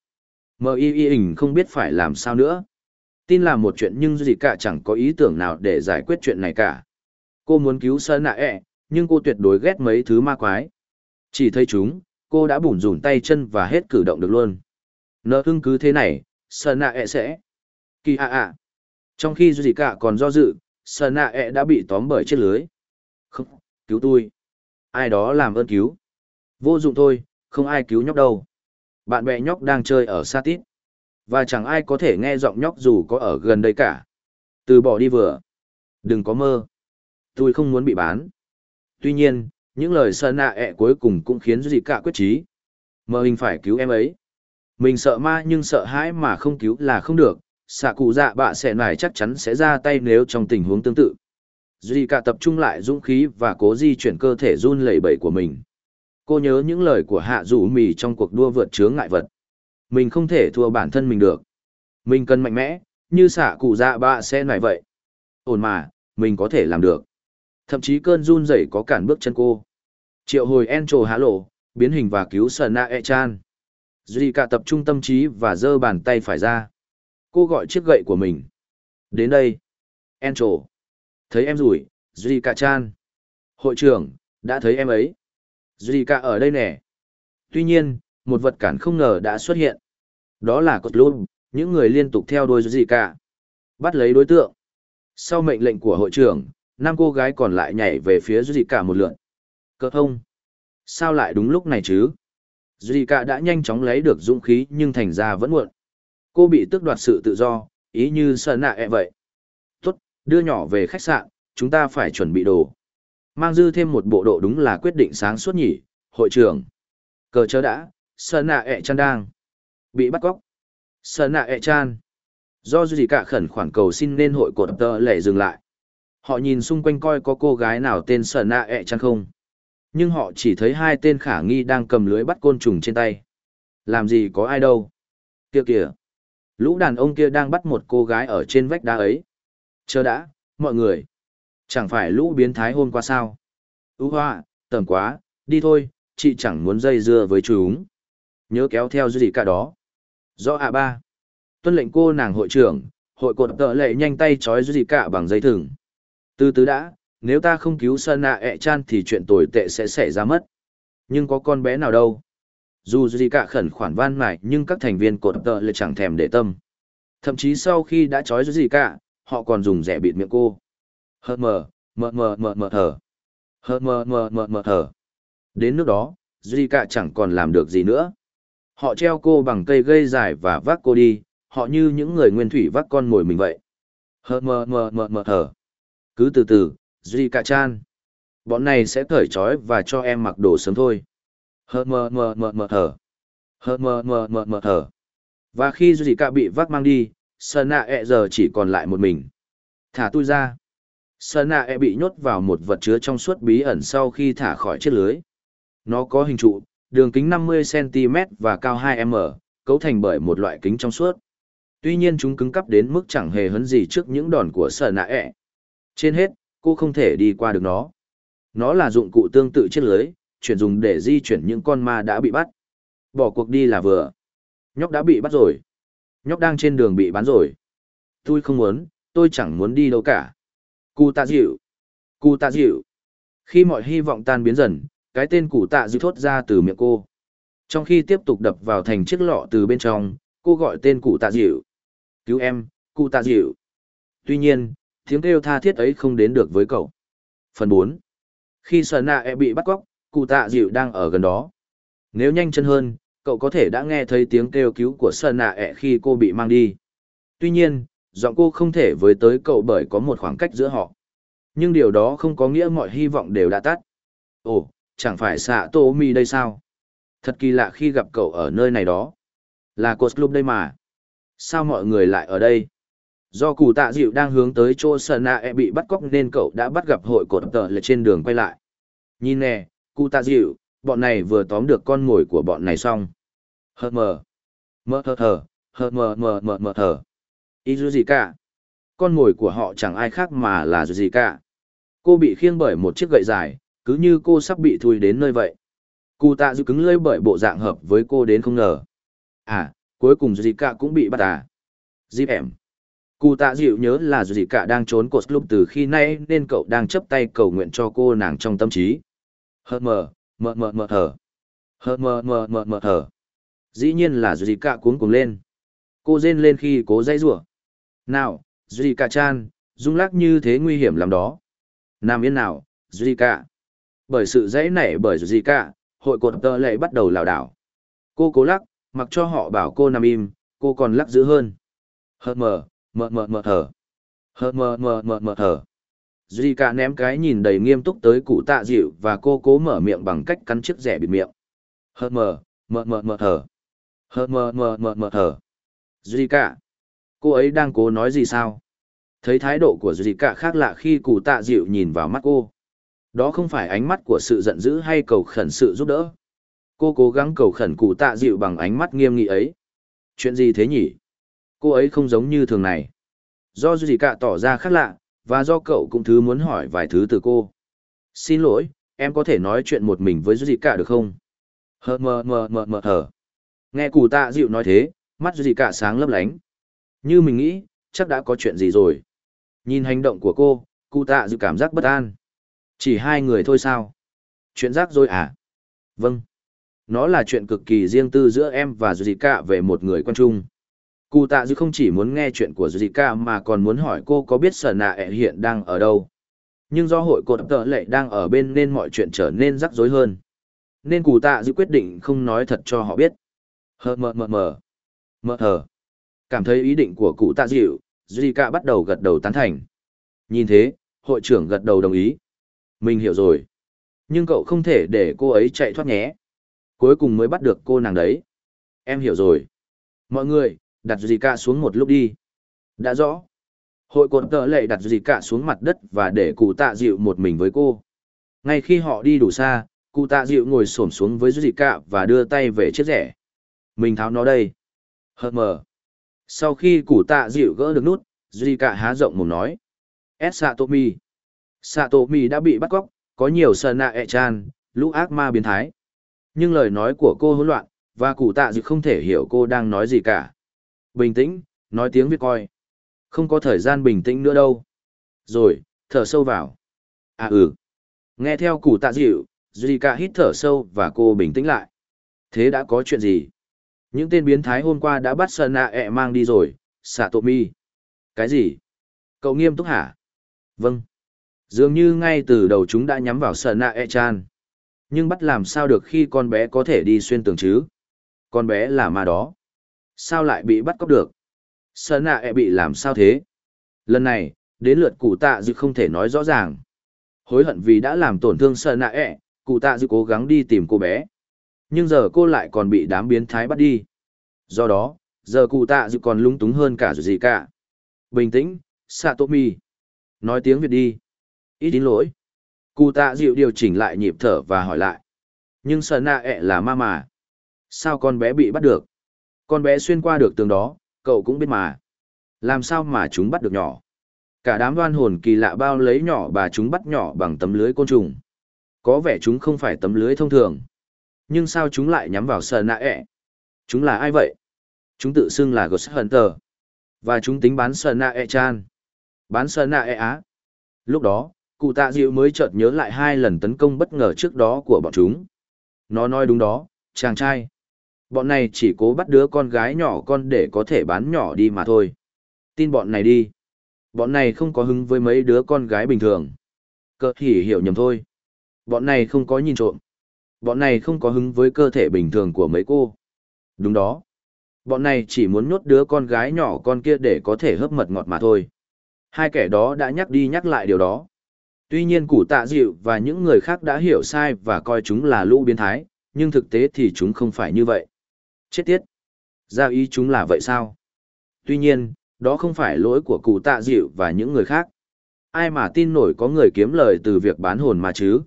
Mờ y y không biết phải làm sao nữa. Tin là một chuyện nhưng gì cả chẳng có ý tưởng nào để giải quyết chuyện này cả. Cô muốn cứu sơn nạ ẹ, nhưng cô tuyệt đối ghét mấy thứ ma quái. Chỉ thấy chúng, cô đã bủn rủn tay chân và hết cử động được luôn. Nợ hưng cứ thế này, sơn nạ ẹ sẽ. Kỳ ạ ạ. Trong khi gì cả còn do dự, sơn nạ ẹ đã bị tóm bởi chiếc lưới. Không, cứu tôi. Ai đó làm ơn cứu. Vô dụng thôi, không ai cứu nhóc đâu. Bạn bè nhóc đang chơi ở xa tít. Và chẳng ai có thể nghe giọng nhóc dù có ở gần đây cả. Từ bỏ đi vừa. Đừng có mơ. Tôi không muốn bị bán. Tuy nhiên, những lời sợ nạ ẹ cuối cùng cũng khiến gì cả quyết trí. Mơ hình phải cứu em ấy. Mình sợ ma nhưng sợ hãi mà không cứu là không được. Xạ cụ dạ bạ sẽ nải chắc chắn sẽ ra tay nếu trong tình huống tương tự. Duy cả tập trung lại dũng khí và cố di chuyển cơ thể run lẩy bẩy của mình. Cô nhớ những lời của hạ rủ mì trong cuộc đua vượt chướng ngại vật. Mình không thể thua bản thân mình được. Mình cần mạnh mẽ, như xạ cụ dạ bạ sẽ nải vậy. Ổn mà, mình có thể làm được. Thậm chí cơn run rẩy có cản bước chân cô. Triệu hồi Encho há lộ, biến hình và cứu Sana E-chan. Duy cả tập trung tâm trí và giơ bàn tay phải ra. Cô gọi chiếc gậy của mình. Đến đây. Encho. Thấy em rủi, Duy cả chan. Hội trưởng, đã thấy em ấy. Duy cả ở đây nè. Tuy nhiên, một vật cản không ngờ đã xuất hiện. Đó là cột lùm, những người liên tục theo đuôi Duy cả. Bắt lấy đối tượng. Sau mệnh lệnh của hội trưởng, năm cô gái còn lại nhảy về phía Duy cả một lượt. Cơ thông. Sao lại đúng lúc này chứ? Duy cả đã nhanh chóng lấy được dũng khí nhưng thành ra vẫn muộn. Cô bị tước đoạt sự tự do, ý như sợ nạ e vậy. Tốt, đưa nhỏ về khách sạn, chúng ta phải chuẩn bị đồ. Mang dư thêm một bộ độ đúng là quyết định sáng suốt nhỉ, hội trưởng. Cờ chớ đã, sợ nạ ẹ chan đang. Bị bắt cóc. Sợ nạ ẹ chan. Do gì cả khẩn khoản cầu xin nên hội cột tờ lẻ dừng lại. Họ nhìn xung quanh coi có cô gái nào tên sợ nạ ẹ chan không. Nhưng họ chỉ thấy hai tên khả nghi đang cầm lưới bắt côn trùng trên tay. Làm gì có ai đâu. Kia kìa. Lũ đàn ông kia đang bắt một cô gái ở trên vách đá ấy. Chờ đã, mọi người. Chẳng phải lũ biến thái hôm qua sao? Ú hoa, tầm quá, đi thôi, chị chẳng muốn dây dưa với chúng. Nhớ kéo theo gì cả đó. Do ạ ba. Tuân lệnh cô nàng hội trưởng, hội cột tợ lệ nhanh tay trói gì cả bằng dây thừng. Từ từ đã, nếu ta không cứu sơn nạ ẹ chan thì chuyện tồi tệ sẽ xảy ra mất. Nhưng có con bé nào đâu. Dù gì cả khẩn khoản van mại nhưng các thành viên cột tợ lệ chẳng thèm để tâm. Thậm chí sau khi đã trói gì cả, họ còn dùng rẻ bịt miệng cô hờ mờ mờ mờ mờ mờ thở hờ mờ mờ mờ mờ thở đến nước đó duy cả chẳng còn làm được gì nữa họ treo cô bằng cây gây dài và vác cô đi họ như những người nguyên thủy vác con mồi mình vậy. Hờ mờ mờ mờ mờ hờ. Cứ từ từ, Duy Cả Chan. Bọn này sẽ cởi trói và cho em mặc đồ sớm thôi. Hờ mờ mờ mờ mờ hờ. Hờ mờ mờ mờ mờ hờ. Và khi Duy Cả bị vác mang đi, Sơn nạ ẹ e giờ chỉ còn lại một mình. Thả tôi ra. Sơn nạ ẹ e bị nhốt vào một vật chứa trong suốt bí ẩn sau khi thả khỏi chiếc lưới. Nó có hình trụ, đường kính 50cm và cao 2m, cấu thành bởi một loại kính trong suốt. Tuy nhiên chúng cứng cắp đến mức chẳng hề hấn gì trước những đòn của Sơn nạ ẹ. Trên hết, cô không thể đi qua được nó. Nó là dụng cụ tương tự chiếc lưới, chuyển dùng để di chuyển những con ma đã bị bắt. Bỏ cuộc đi là vừa. Nhóc đã bị bắt rồi. Nhóc đang trên đường bị bán rồi. Tôi không muốn, tôi chẳng muốn đi đâu cả. Cụ tạ dịu. Cụ tạ dịu. Khi mọi hy vọng tan biến dần, cái tên cụ tạ dư thốt ra từ miệng cô. Trong khi tiếp tục đập vào thành chiếc lọ từ bên trong, cô gọi tên cụ tạ dịu. Cứu em, cụ tạ dịu. Tuy nhiên, tiếng kêu tha thiết ấy không đến được với cậu. Phần bốn, Khi sợ Nạ e bị bắt cóc, cụ tạ dịu đang ở gần đó. Nếu nhanh chân hơn, cậu có thể đã nghe thấy tiếng kêu cứu của sợ Nạ e khi cô bị mang đi. Tuy nhiên, giọng cô không thể với tới cậu bởi có một khoảng cách giữa họ. Nhưng điều đó không có nghĩa mọi hy vọng đều đã tắt. Ồ, chẳng phải xạ tô mi đây sao? Thật kỳ lạ khi gặp cậu ở nơi này đó. Là cột club đây mà. Sao mọi người lại ở đây? Do cụ tạ dịu đang hướng tới chỗ sờ Nạ e bị bắt cóc nên cậu đã bắt gặp hội cột tờ lệ trên đường quay lại. Nhìn nè, cụ tạ dịu, bọn này vừa tóm được con mồi của bọn này xong. Hờ mờ. Mờ thờ thờ, hờ mờ mờ mờ mờ thờ. Ý gì cả. Con mồi của họ chẳng ai khác mà là gì cả. Cô bị khiêng bởi một chiếc gậy dài, cứ như cô sắp bị thui đến nơi vậy. Cụ tạ dịu cứng lưỡi bởi bộ dạng hợp với cô đến không ngờ. À, cuối cùng dì cả cũng bị bắt à. Dịp em. Cụ tạ dịu nhớ là dì cả đang trốn cột lúc từ khi nay nên cậu đang chấp tay cầu nguyện cho cô nàng trong tâm trí. Hờ mờ, mờ mờ mờ thở. Hờ mờ mờ mờ mờ thở. Dĩ nhiên là dì cả cuống cuồng lên. Cô rên lên khi cố dây rủa Nào, dì cả chan, rung lắc như thế nguy hiểm lắm đó. Nam yên nào, dì cả. Bởi sự dãy nảy bởi gì cả, hội cột tơ lệ bắt đầu lảo đảo. Cô cố lắc, mặc cho họ bảo cô nằm im, cô còn lắc dữ hơn. Hờ mờ, mờ mờ mờ thở hờ mờ mờ mờ mờ thở duy cả ném cái nhìn đầy nghiêm túc tới cụ tạ dịu và cô cố mở miệng bằng cách cắn chiếc rẻ bịt miệng hờ mờ mờ mờ mờ thở hờ mờ mờ mờ mờ thở duy cả cô ấy đang cố nói gì sao thấy thái độ của duy cả khác lạ khi cụ tạ dịu nhìn vào mắt cô đó không phải ánh mắt của sự giận dữ hay cầu khẩn sự giúp đỡ cô cố gắng cầu khẩn cụ tạ dịu bằng ánh mắt nghiêm nghị ấy chuyện gì thế nhỉ Cô ấy không giống như thường này. Do gì cả tỏ ra khác lạ, và do cậu cũng thứ muốn hỏi vài thứ từ cô. Xin lỗi, em có thể nói chuyện một mình với gì cả được không? Hờ mờ mờ mờ mờ hờ. Nghe cụ tạ dịu nói thế, mắt gì cả sáng lấp lánh. Như mình nghĩ, chắc đã có chuyện gì rồi. Nhìn hành động của cô, cụ tạ dịu cảm giác bất an. Chỉ hai người thôi sao? Chuyện rác rồi à? Vâng. Nó là chuyện cực kỳ riêng tư giữa em và Cả về một người quan trung. Cụ tạ dư không chỉ muốn nghe chuyện của Zika mà còn muốn hỏi cô có biết sở nạ ẹ hiện đang ở đâu. Nhưng do hội cột tợ lệ đang ở bên nên mọi chuyện trở nên rắc rối hơn. Nên cụ tạ dư quyết định không nói thật cho họ biết. Hờ mờ mờ mờ. Mờ hờ. Cảm thấy ý định của cụ tạ dịu, Zika bắt đầu gật đầu tán thành. Nhìn thế, hội trưởng gật đầu đồng ý. Mình hiểu rồi. Nhưng cậu không thể để cô ấy chạy thoát nhé. Cuối cùng mới bắt được cô nàng đấy. Em hiểu rồi. Mọi người, đặt gì cả xuống một lúc đi. Đã rõ. Hội cột tợ lệ đặt gì cả xuống mặt đất và để cụ tạ dịu một mình với cô. Ngay khi họ đi đủ xa, cụ tạ dịu ngồi xổm xuống với gì cả và đưa tay về chiếc rẻ. Mình tháo nó đây. Hờ mờ. Sau khi cụ tạ dịu gỡ được nút, Duy cả há rộng mồm nói. Sạ tổ mì đã bị bắt cóc, có nhiều sờ nạ e chan, lũ ác ma biến thái. Nhưng lời nói của cô hỗn loạn, và cụ tạ dự không thể hiểu cô đang nói gì cả. Bình tĩnh, nói tiếng Việt coi. Không có thời gian bình tĩnh nữa đâu. Rồi, thở sâu vào. À ừ. Nghe theo củ tạ dịu, Zika hít thở sâu và cô bình tĩnh lại. Thế đã có chuyện gì? Những tên biến thái hôm qua đã bắt Sơn Nạ ẹ mang đi rồi, Satomi. Cái gì? Cậu nghiêm túc hả? Vâng. Dường như ngay từ đầu chúng đã nhắm vào sợ Nạ e chan. Nhưng bắt làm sao được khi con bé có thể đi xuyên tường chứ? Con bé là ma đó. Sao lại bị bắt cóc được? Sợ nạ e bị làm sao thế? Lần này, đến lượt cụ tạ dự không thể nói rõ ràng. Hối hận vì đã làm tổn thương sợ nạ e, cụ tạ dự cố gắng đi tìm cô bé. Nhưng giờ cô lại còn bị đám biến thái bắt đi. Do đó, giờ cụ tạ dự còn lúng túng hơn cả gì cả. Bình tĩnh, Satomi. Nói tiếng Việt đi. Ít đến lỗi. Cụ tạ dịu điều chỉnh lại nhịp thở và hỏi lại. Nhưng sợ nạ ẹ là ma mà. Sao con bé bị bắt được? Con bé xuyên qua được tường đó, cậu cũng biết mà. Làm sao mà chúng bắt được nhỏ? Cả đám đoan hồn kỳ lạ bao lấy nhỏ bà chúng bắt nhỏ bằng tấm lưới côn trùng. Có vẻ chúng không phải tấm lưới thông thường. Nhưng sao chúng lại nhắm vào sợ nạ ẹ? Chúng là ai vậy? Chúng tự xưng là Ghost Hunter. Và chúng tính bán sợ nạ ẹ chan. Bán sợ nạ ẹ á. Lúc đó, cụ tạ dịu mới chợt nhớ lại hai lần tấn công bất ngờ trước đó của bọn chúng. Nó nói đúng đó, chàng trai. Bọn này chỉ cố bắt đứa con gái nhỏ con để có thể bán nhỏ đi mà thôi. Tin bọn này đi. Bọn này không có hứng với mấy đứa con gái bình thường. Cơ hỉ hiểu nhầm thôi. Bọn này không có nhìn trộm. Bọn này không có hứng với cơ thể bình thường của mấy cô. Đúng đó. Bọn này chỉ muốn nhốt đứa con gái nhỏ con kia để có thể hớp mật ngọt mà thôi. Hai kẻ đó đã nhắc đi nhắc lại điều đó. Tuy nhiên củ tạ dịu và những người khác đã hiểu sai và coi chúng là lũ biến thái, nhưng thực tế thì chúng không phải như vậy. Chết tiết! Ra ý chúng là vậy sao? Tuy nhiên, đó không phải lỗi của cụ tạ dịu và những người khác. Ai mà tin nổi có người kiếm lời từ việc bán hồn mà chứ?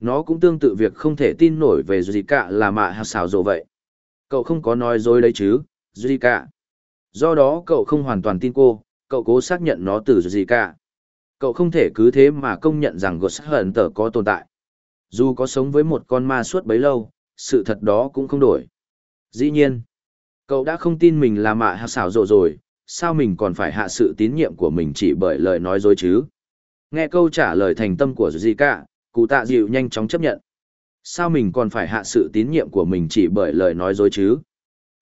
Nó cũng tương tự việc không thể tin nổi về Zika là mạ hạt xào dồ vậy. Cậu không có nói dối đấy chứ, Zika. Do đó cậu không hoàn toàn tin cô, cậu cố xác nhận nó từ Zika. Cậu không thể cứ thế mà công nhận rằng Ghost Hunter có tồn tại. Dù có sống với một con ma suốt bấy lâu, sự thật đó cũng không đổi. Dĩ nhiên, cậu đã không tin mình là mạ hạ xảo rộ rồi, sao mình còn phải hạ sự tín nhiệm của mình chỉ bởi lời nói dối chứ? Nghe câu trả lời thành tâm của Zika, cụ tạ dịu nhanh chóng chấp nhận. Sao mình còn phải hạ sự tín nhiệm của mình chỉ bởi lời nói dối chứ?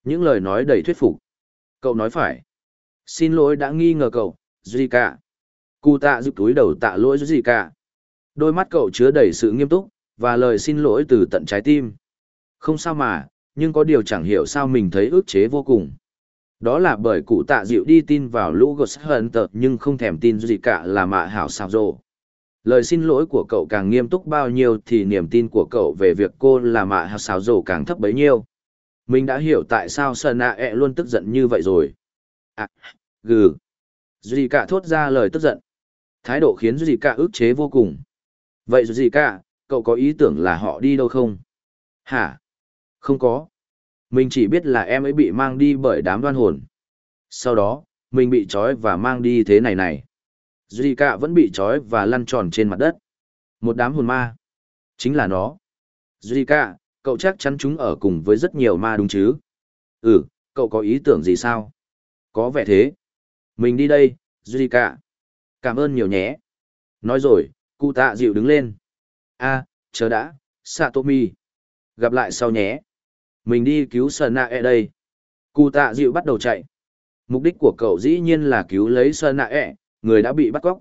Những lời nói đầy thuyết phục. Cậu nói phải. Xin lỗi đã nghi ngờ cậu, Zika. Cụ tạ dịu túi đầu tạ lỗi gì cả. Đôi mắt cậu chứa đầy sự nghiêm túc, và lời xin lỗi từ tận trái tim. Không sao mà, nhưng có điều chẳng hiểu sao mình thấy ức chế vô cùng. Đó là bởi cụ tạ dịu đi tin vào lũ Ghost Hunter nhưng không thèm tin gì cả là mạ hảo sao rồ. Lời xin lỗi của cậu càng nghiêm túc bao nhiêu thì niềm tin của cậu về việc cô là mạ hảo sao rồ càng thấp bấy nhiêu. Mình đã hiểu tại sao Sơn A e luôn tức giận như vậy rồi. À, gừ. Duy cả thốt ra lời tức giận. Thái độ khiến Duy cả ức chế vô cùng. Vậy Duy cả, cậu có ý tưởng là họ đi đâu không? Hả? Không có. Mình chỉ biết là em ấy bị mang đi bởi đám đoan hồn. Sau đó, mình bị trói và mang đi thế này này. Zika vẫn bị trói và lăn tròn trên mặt đất. Một đám hồn ma. Chính là nó. Zika, cậu chắc chắn chúng ở cùng với rất nhiều ma đúng chứ? Ừ, cậu có ý tưởng gì sao? Có vẻ thế. Mình đi đây, Zika. Cảm ơn nhiều nhé. Nói rồi, cụ tạ dịu đứng lên. a chờ đã, Satomi. Gặp lại sau nhé. Mình đi cứu Sơn Nạ E đây. Cụ tạ dịu bắt đầu chạy. Mục đích của cậu dĩ nhiên là cứu lấy Sơn Nạ E, người đã bị bắt cóc.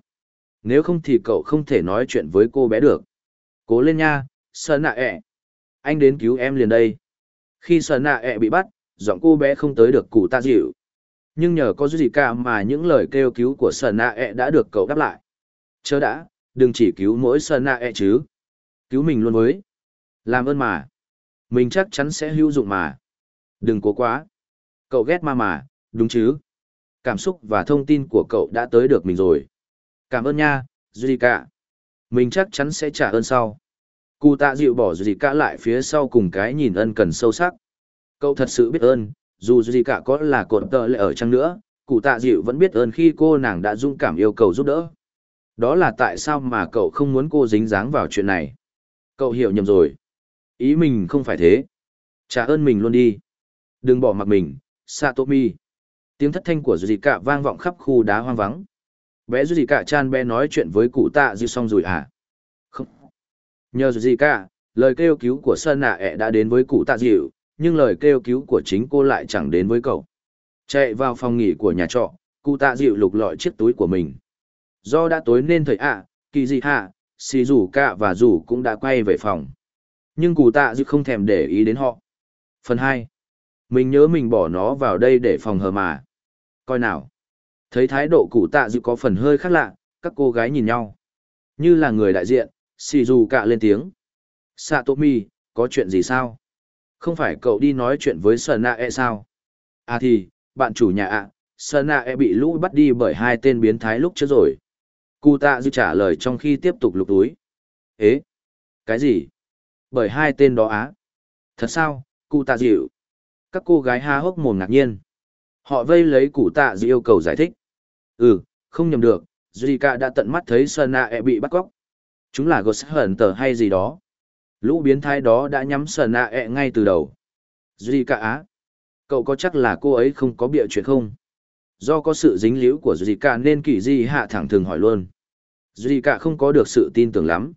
Nếu không thì cậu không thể nói chuyện với cô bé được. Cố lên nha, Sơn Nạ E. Anh đến cứu em liền đây. Khi Sơn Nạ E bị bắt, giọng cô bé không tới được cụ tạ dịu. Nhưng nhờ có gì cả mà những lời kêu cứu của Sơn Nạ E đã được cậu đáp lại. Chớ đã, đừng chỉ cứu mỗi Sơn Nạ E chứ. Cứu mình luôn với. Làm ơn mà. Mình chắc chắn sẽ hữu dụng mà. Đừng cố quá. Cậu ghét ma mà, đúng chứ? Cảm xúc và thông tin của cậu đã tới được mình rồi. Cảm ơn nha, duy cả Mình chắc chắn sẽ trả ơn sau. Cụ tạ dịu bỏ duy cả lại phía sau cùng cái nhìn ân cần sâu sắc. Cậu thật sự biết ơn, dù gì cả có là cột tờ lệ ở chăng nữa, cụ tạ dịu vẫn biết ơn khi cô nàng đã dung cảm yêu cầu giúp đỡ. Đó là tại sao mà cậu không muốn cô dính dáng vào chuyện này. Cậu hiểu nhầm rồi. Ý mình không phải thế. Trả ơn mình luôn đi. Đừng bỏ mặc mình, Satomi. Tiếng thất thanh của Cả vang vọng khắp khu đá hoang vắng. Bé Cả chan bé nói chuyện với cụ tạ dịu xong rồi à? Không. Nhờ Cả, lời kêu cứu của Sơn Nạ ẹ đã đến với cụ tạ dịu, nhưng lời kêu cứu của chính cô lại chẳng đến với cậu. Chạy vào phòng nghỉ của nhà trọ, cụ tạ dịu lục lọi chiếc túi của mình. Do đã tối nên thời ạ, kỳ dị hạ, xì rủ cả và rủ cũng đã quay về phòng. Nhưng cụ tạ dịu không thèm để ý đến họ. Phần hai, Mình nhớ mình bỏ nó vào đây để phòng hờ mà. Coi nào. Thấy thái độ cụ tạ dịu có phần hơi khác lạ, các cô gái nhìn nhau. Như là người đại diện, xì dù cả lên tiếng. Satomi, có chuyện gì sao? Không phải cậu đi nói chuyện với Sơn Nạ E sao? À thì, bạn chủ nhà ạ, à, Sơn Nạ E bị lũ bắt đi bởi hai tên biến thái lúc trước rồi. Cụ tạ dư trả lời trong khi tiếp tục lục túi. Ế? Cái gì? Bởi hai tên đó á? Thật sao, cụ tạ dịu? Các cô gái ha hốc mồm ngạc nhiên. Họ vây lấy cụ tạ dịu yêu cầu giải thích. Ừ, không nhầm được, Zika đã tận mắt thấy Sơn na E bị bắt cóc. Chúng là gos hờn tờ hay gì đó. Lũ biến thái đó đã nhắm sờ Nạ E ngay từ đầu. Zika á? Cậu có chắc là cô ấy không có bịa chuyện không? Do có sự dính líu của Zika nên kỳ di hạ thẳng thường hỏi luôn. Zika không có được sự tin tưởng lắm.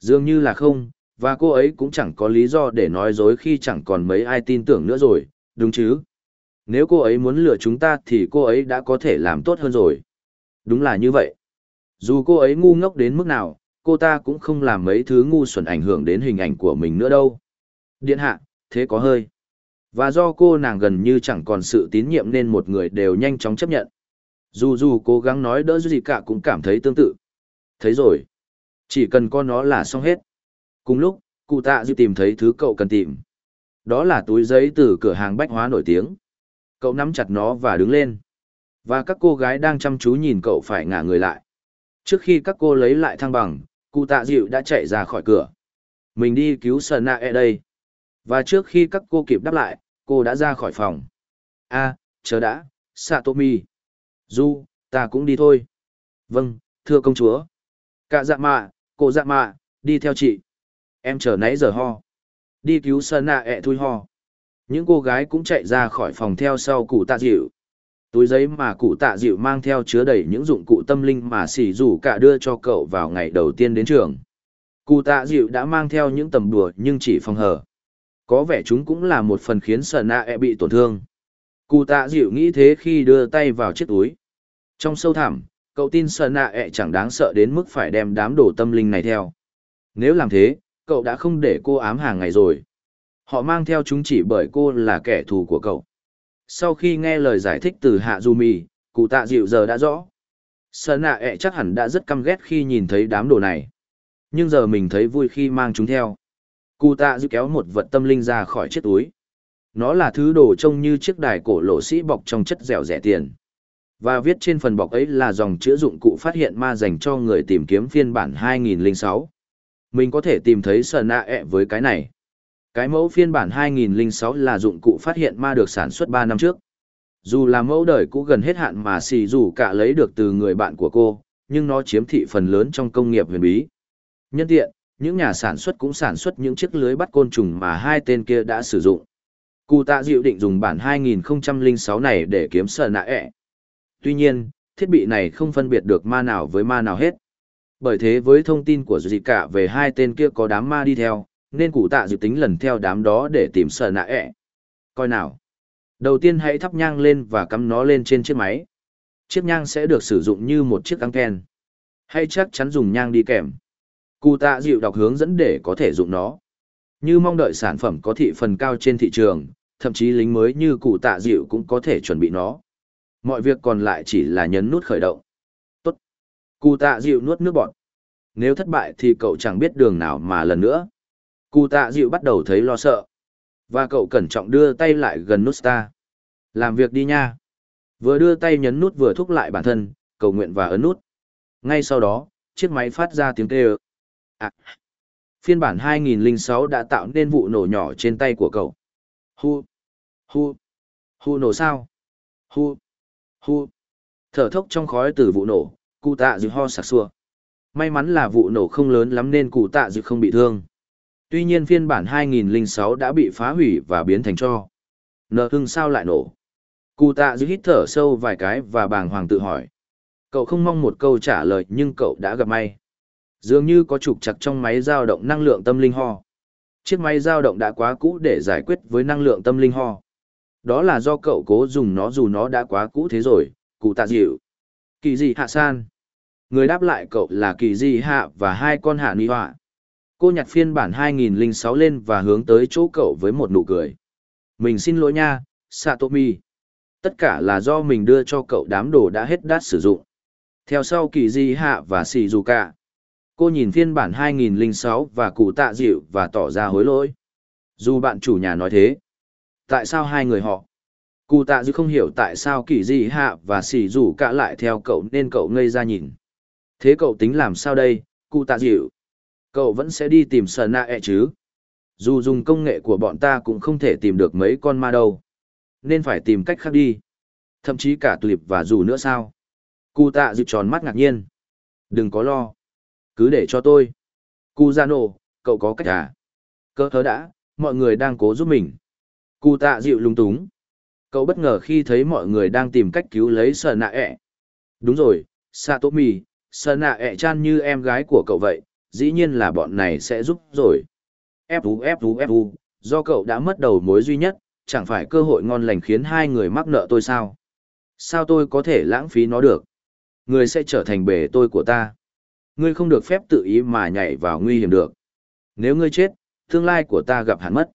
Dường như là không, và cô ấy cũng chẳng có lý do để nói dối khi chẳng còn mấy ai tin tưởng nữa rồi, đúng chứ? Nếu cô ấy muốn lừa chúng ta thì cô ấy đã có thể làm tốt hơn rồi. Đúng là như vậy. Dù cô ấy ngu ngốc đến mức nào, cô ta cũng không làm mấy thứ ngu xuẩn ảnh hưởng đến hình ảnh của mình nữa đâu. Điện hạ, thế có hơi. Và do cô nàng gần như chẳng còn sự tín nhiệm nên một người đều nhanh chóng chấp nhận. Dù dù cố gắng nói đỡ gì cả cũng cảm thấy tương tự. Thấy rồi. Chỉ cần con nó là xong hết. Cùng lúc, cụ tạ dư tìm thấy thứ cậu cần tìm. Đó là túi giấy từ cửa hàng bách hóa nổi tiếng. Cậu nắm chặt nó và đứng lên. Và các cô gái đang chăm chú nhìn cậu phải ngả người lại. Trước khi các cô lấy lại thăng bằng, cụ tạ dịu đã chạy ra khỏi cửa. Mình đi cứu sờ Nạ e đây. Và trước khi các cô kịp đáp lại, cô đã ra khỏi phòng. a chờ đã, Satomi. Du, ta cũng đi thôi. Vâng, thưa công chúa. Cả dạ mạ, cô dạ mạ, đi theo chị. Em chờ nãy giờ ho. Đi cứu sờ Nạ ẹ e thui ho. Những cô gái cũng chạy ra khỏi phòng theo sau cụ tạ dịu. Túi giấy mà cụ tạ dịu mang theo chứa đầy những dụng cụ tâm linh mà xỉ rủ cả đưa cho cậu vào ngày đầu tiên đến trường. Cụ tạ dịu đã mang theo những tầm đùa nhưng chỉ phòng hở. Có vẻ chúng cũng là một phần khiến sợ Nạ E bị tổn thương. Cụ tạ dịu nghĩ thế khi đưa tay vào chiếc túi. Trong sâu thẳm, cậu tin sợ Nạ E chẳng đáng sợ đến mức phải đem đám đồ tâm linh này theo. Nếu làm thế, cậu đã không để cô ám hàng ngày rồi. Họ mang theo chúng chỉ bởi cô là kẻ thù của cậu. Sau khi nghe lời giải thích từ Hạ Du Mì, cụ tạ dịu giờ đã rõ. sợ nạ ẹ chắc hẳn đã rất căm ghét khi nhìn thấy đám đồ này. Nhưng giờ mình thấy vui khi mang chúng theo. Cụ tạ dịu kéo một vật tâm linh ra khỏi chiếc túi. Nó là thứ đồ trông như chiếc đài cổ lộ sĩ bọc trong chất dẻo rẻ tiền. Và viết trên phần bọc ấy là dòng chữ dụng cụ phát hiện ma dành cho người tìm kiếm phiên bản 2006. Mình có thể tìm thấy Sơn nạ ẹ với cái này. Cái mẫu phiên bản 2006 là dụng cụ phát hiện ma được sản xuất 3 năm trước. Dù là mẫu đời cũ gần hết hạn mà xì dù cả lấy được từ người bạn của cô, nhưng nó chiếm thị phần lớn trong công nghiệp huyền bí. Nhân tiện, những nhà sản xuất cũng sản xuất những chiếc lưới bắt côn trùng mà hai tên kia đã sử dụng. Cụ tạ dịu định dùng bản 2006 này để kiếm sờ nạ ẹ. Tuy nhiên, thiết bị này không phân biệt được ma nào với ma nào hết. Bởi thế với thông tin của Zika về hai tên kia có đám ma đi theo, nên cụ tạ dự tính lần theo đám đó để tìm sợ nạ ẹ. Coi nào. Đầu tiên hãy thắp nhang lên và cắm nó lên trên chiếc máy. Chiếc nhang sẽ được sử dụng như một chiếc anten. Hay chắc chắn dùng nhang đi kèm. Cụ tạ dịu đọc hướng dẫn để có thể dùng nó. Như mong đợi sản phẩm có thị phần cao trên thị trường, thậm chí lính mới như cụ tạ dịu cũng có thể chuẩn bị nó. Mọi việc còn lại chỉ là nhấn nút khởi động. Tốt. Cụ tạ dịu nuốt nước bọt. Nếu thất bại thì cậu chẳng biết đường nào mà lần nữa. Cụ tạ dịu bắt đầu thấy lo sợ. Và cậu cẩn trọng đưa tay lại gần nút ta. Làm việc đi nha. Vừa đưa tay nhấn nút vừa thúc lại bản thân, cầu nguyện và ấn nút. Ngay sau đó, chiếc máy phát ra tiếng kêu. À. Phiên bản 2006 đã tạo nên vụ nổ nhỏ trên tay của cậu. Hu. Hu. Hu nổ sao? Hu. Hu. Thở thốc trong khói từ vụ nổ, cụ tạ dịu ho sặc xua. May mắn là vụ nổ không lớn lắm nên cụ tạ dịu không bị thương. Tuy nhiên phiên bản 2006 đã bị phá hủy và biến thành cho. Nợ hưng sao lại nổ? Cụ tạ dư hít thở sâu vài cái và bàng hoàng tự hỏi. Cậu không mong một câu trả lời nhưng cậu đã gặp may. Dường như có trục chặt trong máy dao động năng lượng tâm linh ho. Chiếc máy dao động đã quá cũ để giải quyết với năng lượng tâm linh ho. Đó là do cậu cố dùng nó dù nó đã quá cũ thế rồi, cụ tạ dịu. Kỳ gì hạ san? Người đáp lại cậu là kỳ di hạ và hai con hạ ni họa. Cô nhặt phiên bản 2006 lên và hướng tới chỗ cậu với một nụ cười. Mình xin lỗi nha, Satomi. Tất cả là do mình đưa cho cậu đám đồ đã hết đát sử dụng. Theo sau kỳ di hạ và xì dù cả. Cô nhìn phiên bản 2006 và cụ tạ dịu và tỏ ra hối lỗi. Dù bạn chủ nhà nói thế. Tại sao hai người họ? Cụ tạ dịu không hiểu tại sao kỳ di hạ và xì dù cả lại theo cậu nên cậu ngây ra nhìn. Thế cậu tính làm sao đây, cụ tạ dịu? Cậu vẫn sẽ đi tìm sờ nạ ẹ chứ? Dù dùng công nghệ của bọn ta cũng không thể tìm được mấy con ma đâu. Nên phải tìm cách khác đi. Thậm chí cả tulip và dù nữa sao? Cụ tạ dịu tròn mắt ngạc nhiên. Đừng có lo. Cứ để cho tôi. Cụ ra nổ, cậu có cách à? Cơ thớ đã, mọi người đang cố giúp mình. Cụ tạ dịu lung túng. Cậu bất ngờ khi thấy mọi người đang tìm cách cứu lấy sờ nạ ẹ. Đúng rồi, Satomi, sờ nạ ẹ chan như em gái của cậu vậy, dĩ nhiên là bọn này sẽ giúp rồi. Fu Fu Fu, do cậu đã mất đầu mối duy nhất, chẳng phải cơ hội ngon lành khiến hai người mắc nợ tôi sao? Sao tôi có thể lãng phí nó được? Người sẽ trở thành bể tôi của ta. Ngươi không được phép tự ý mà nhảy vào nguy hiểm được. Nếu ngươi chết, tương lai của ta gặp hẳn mất.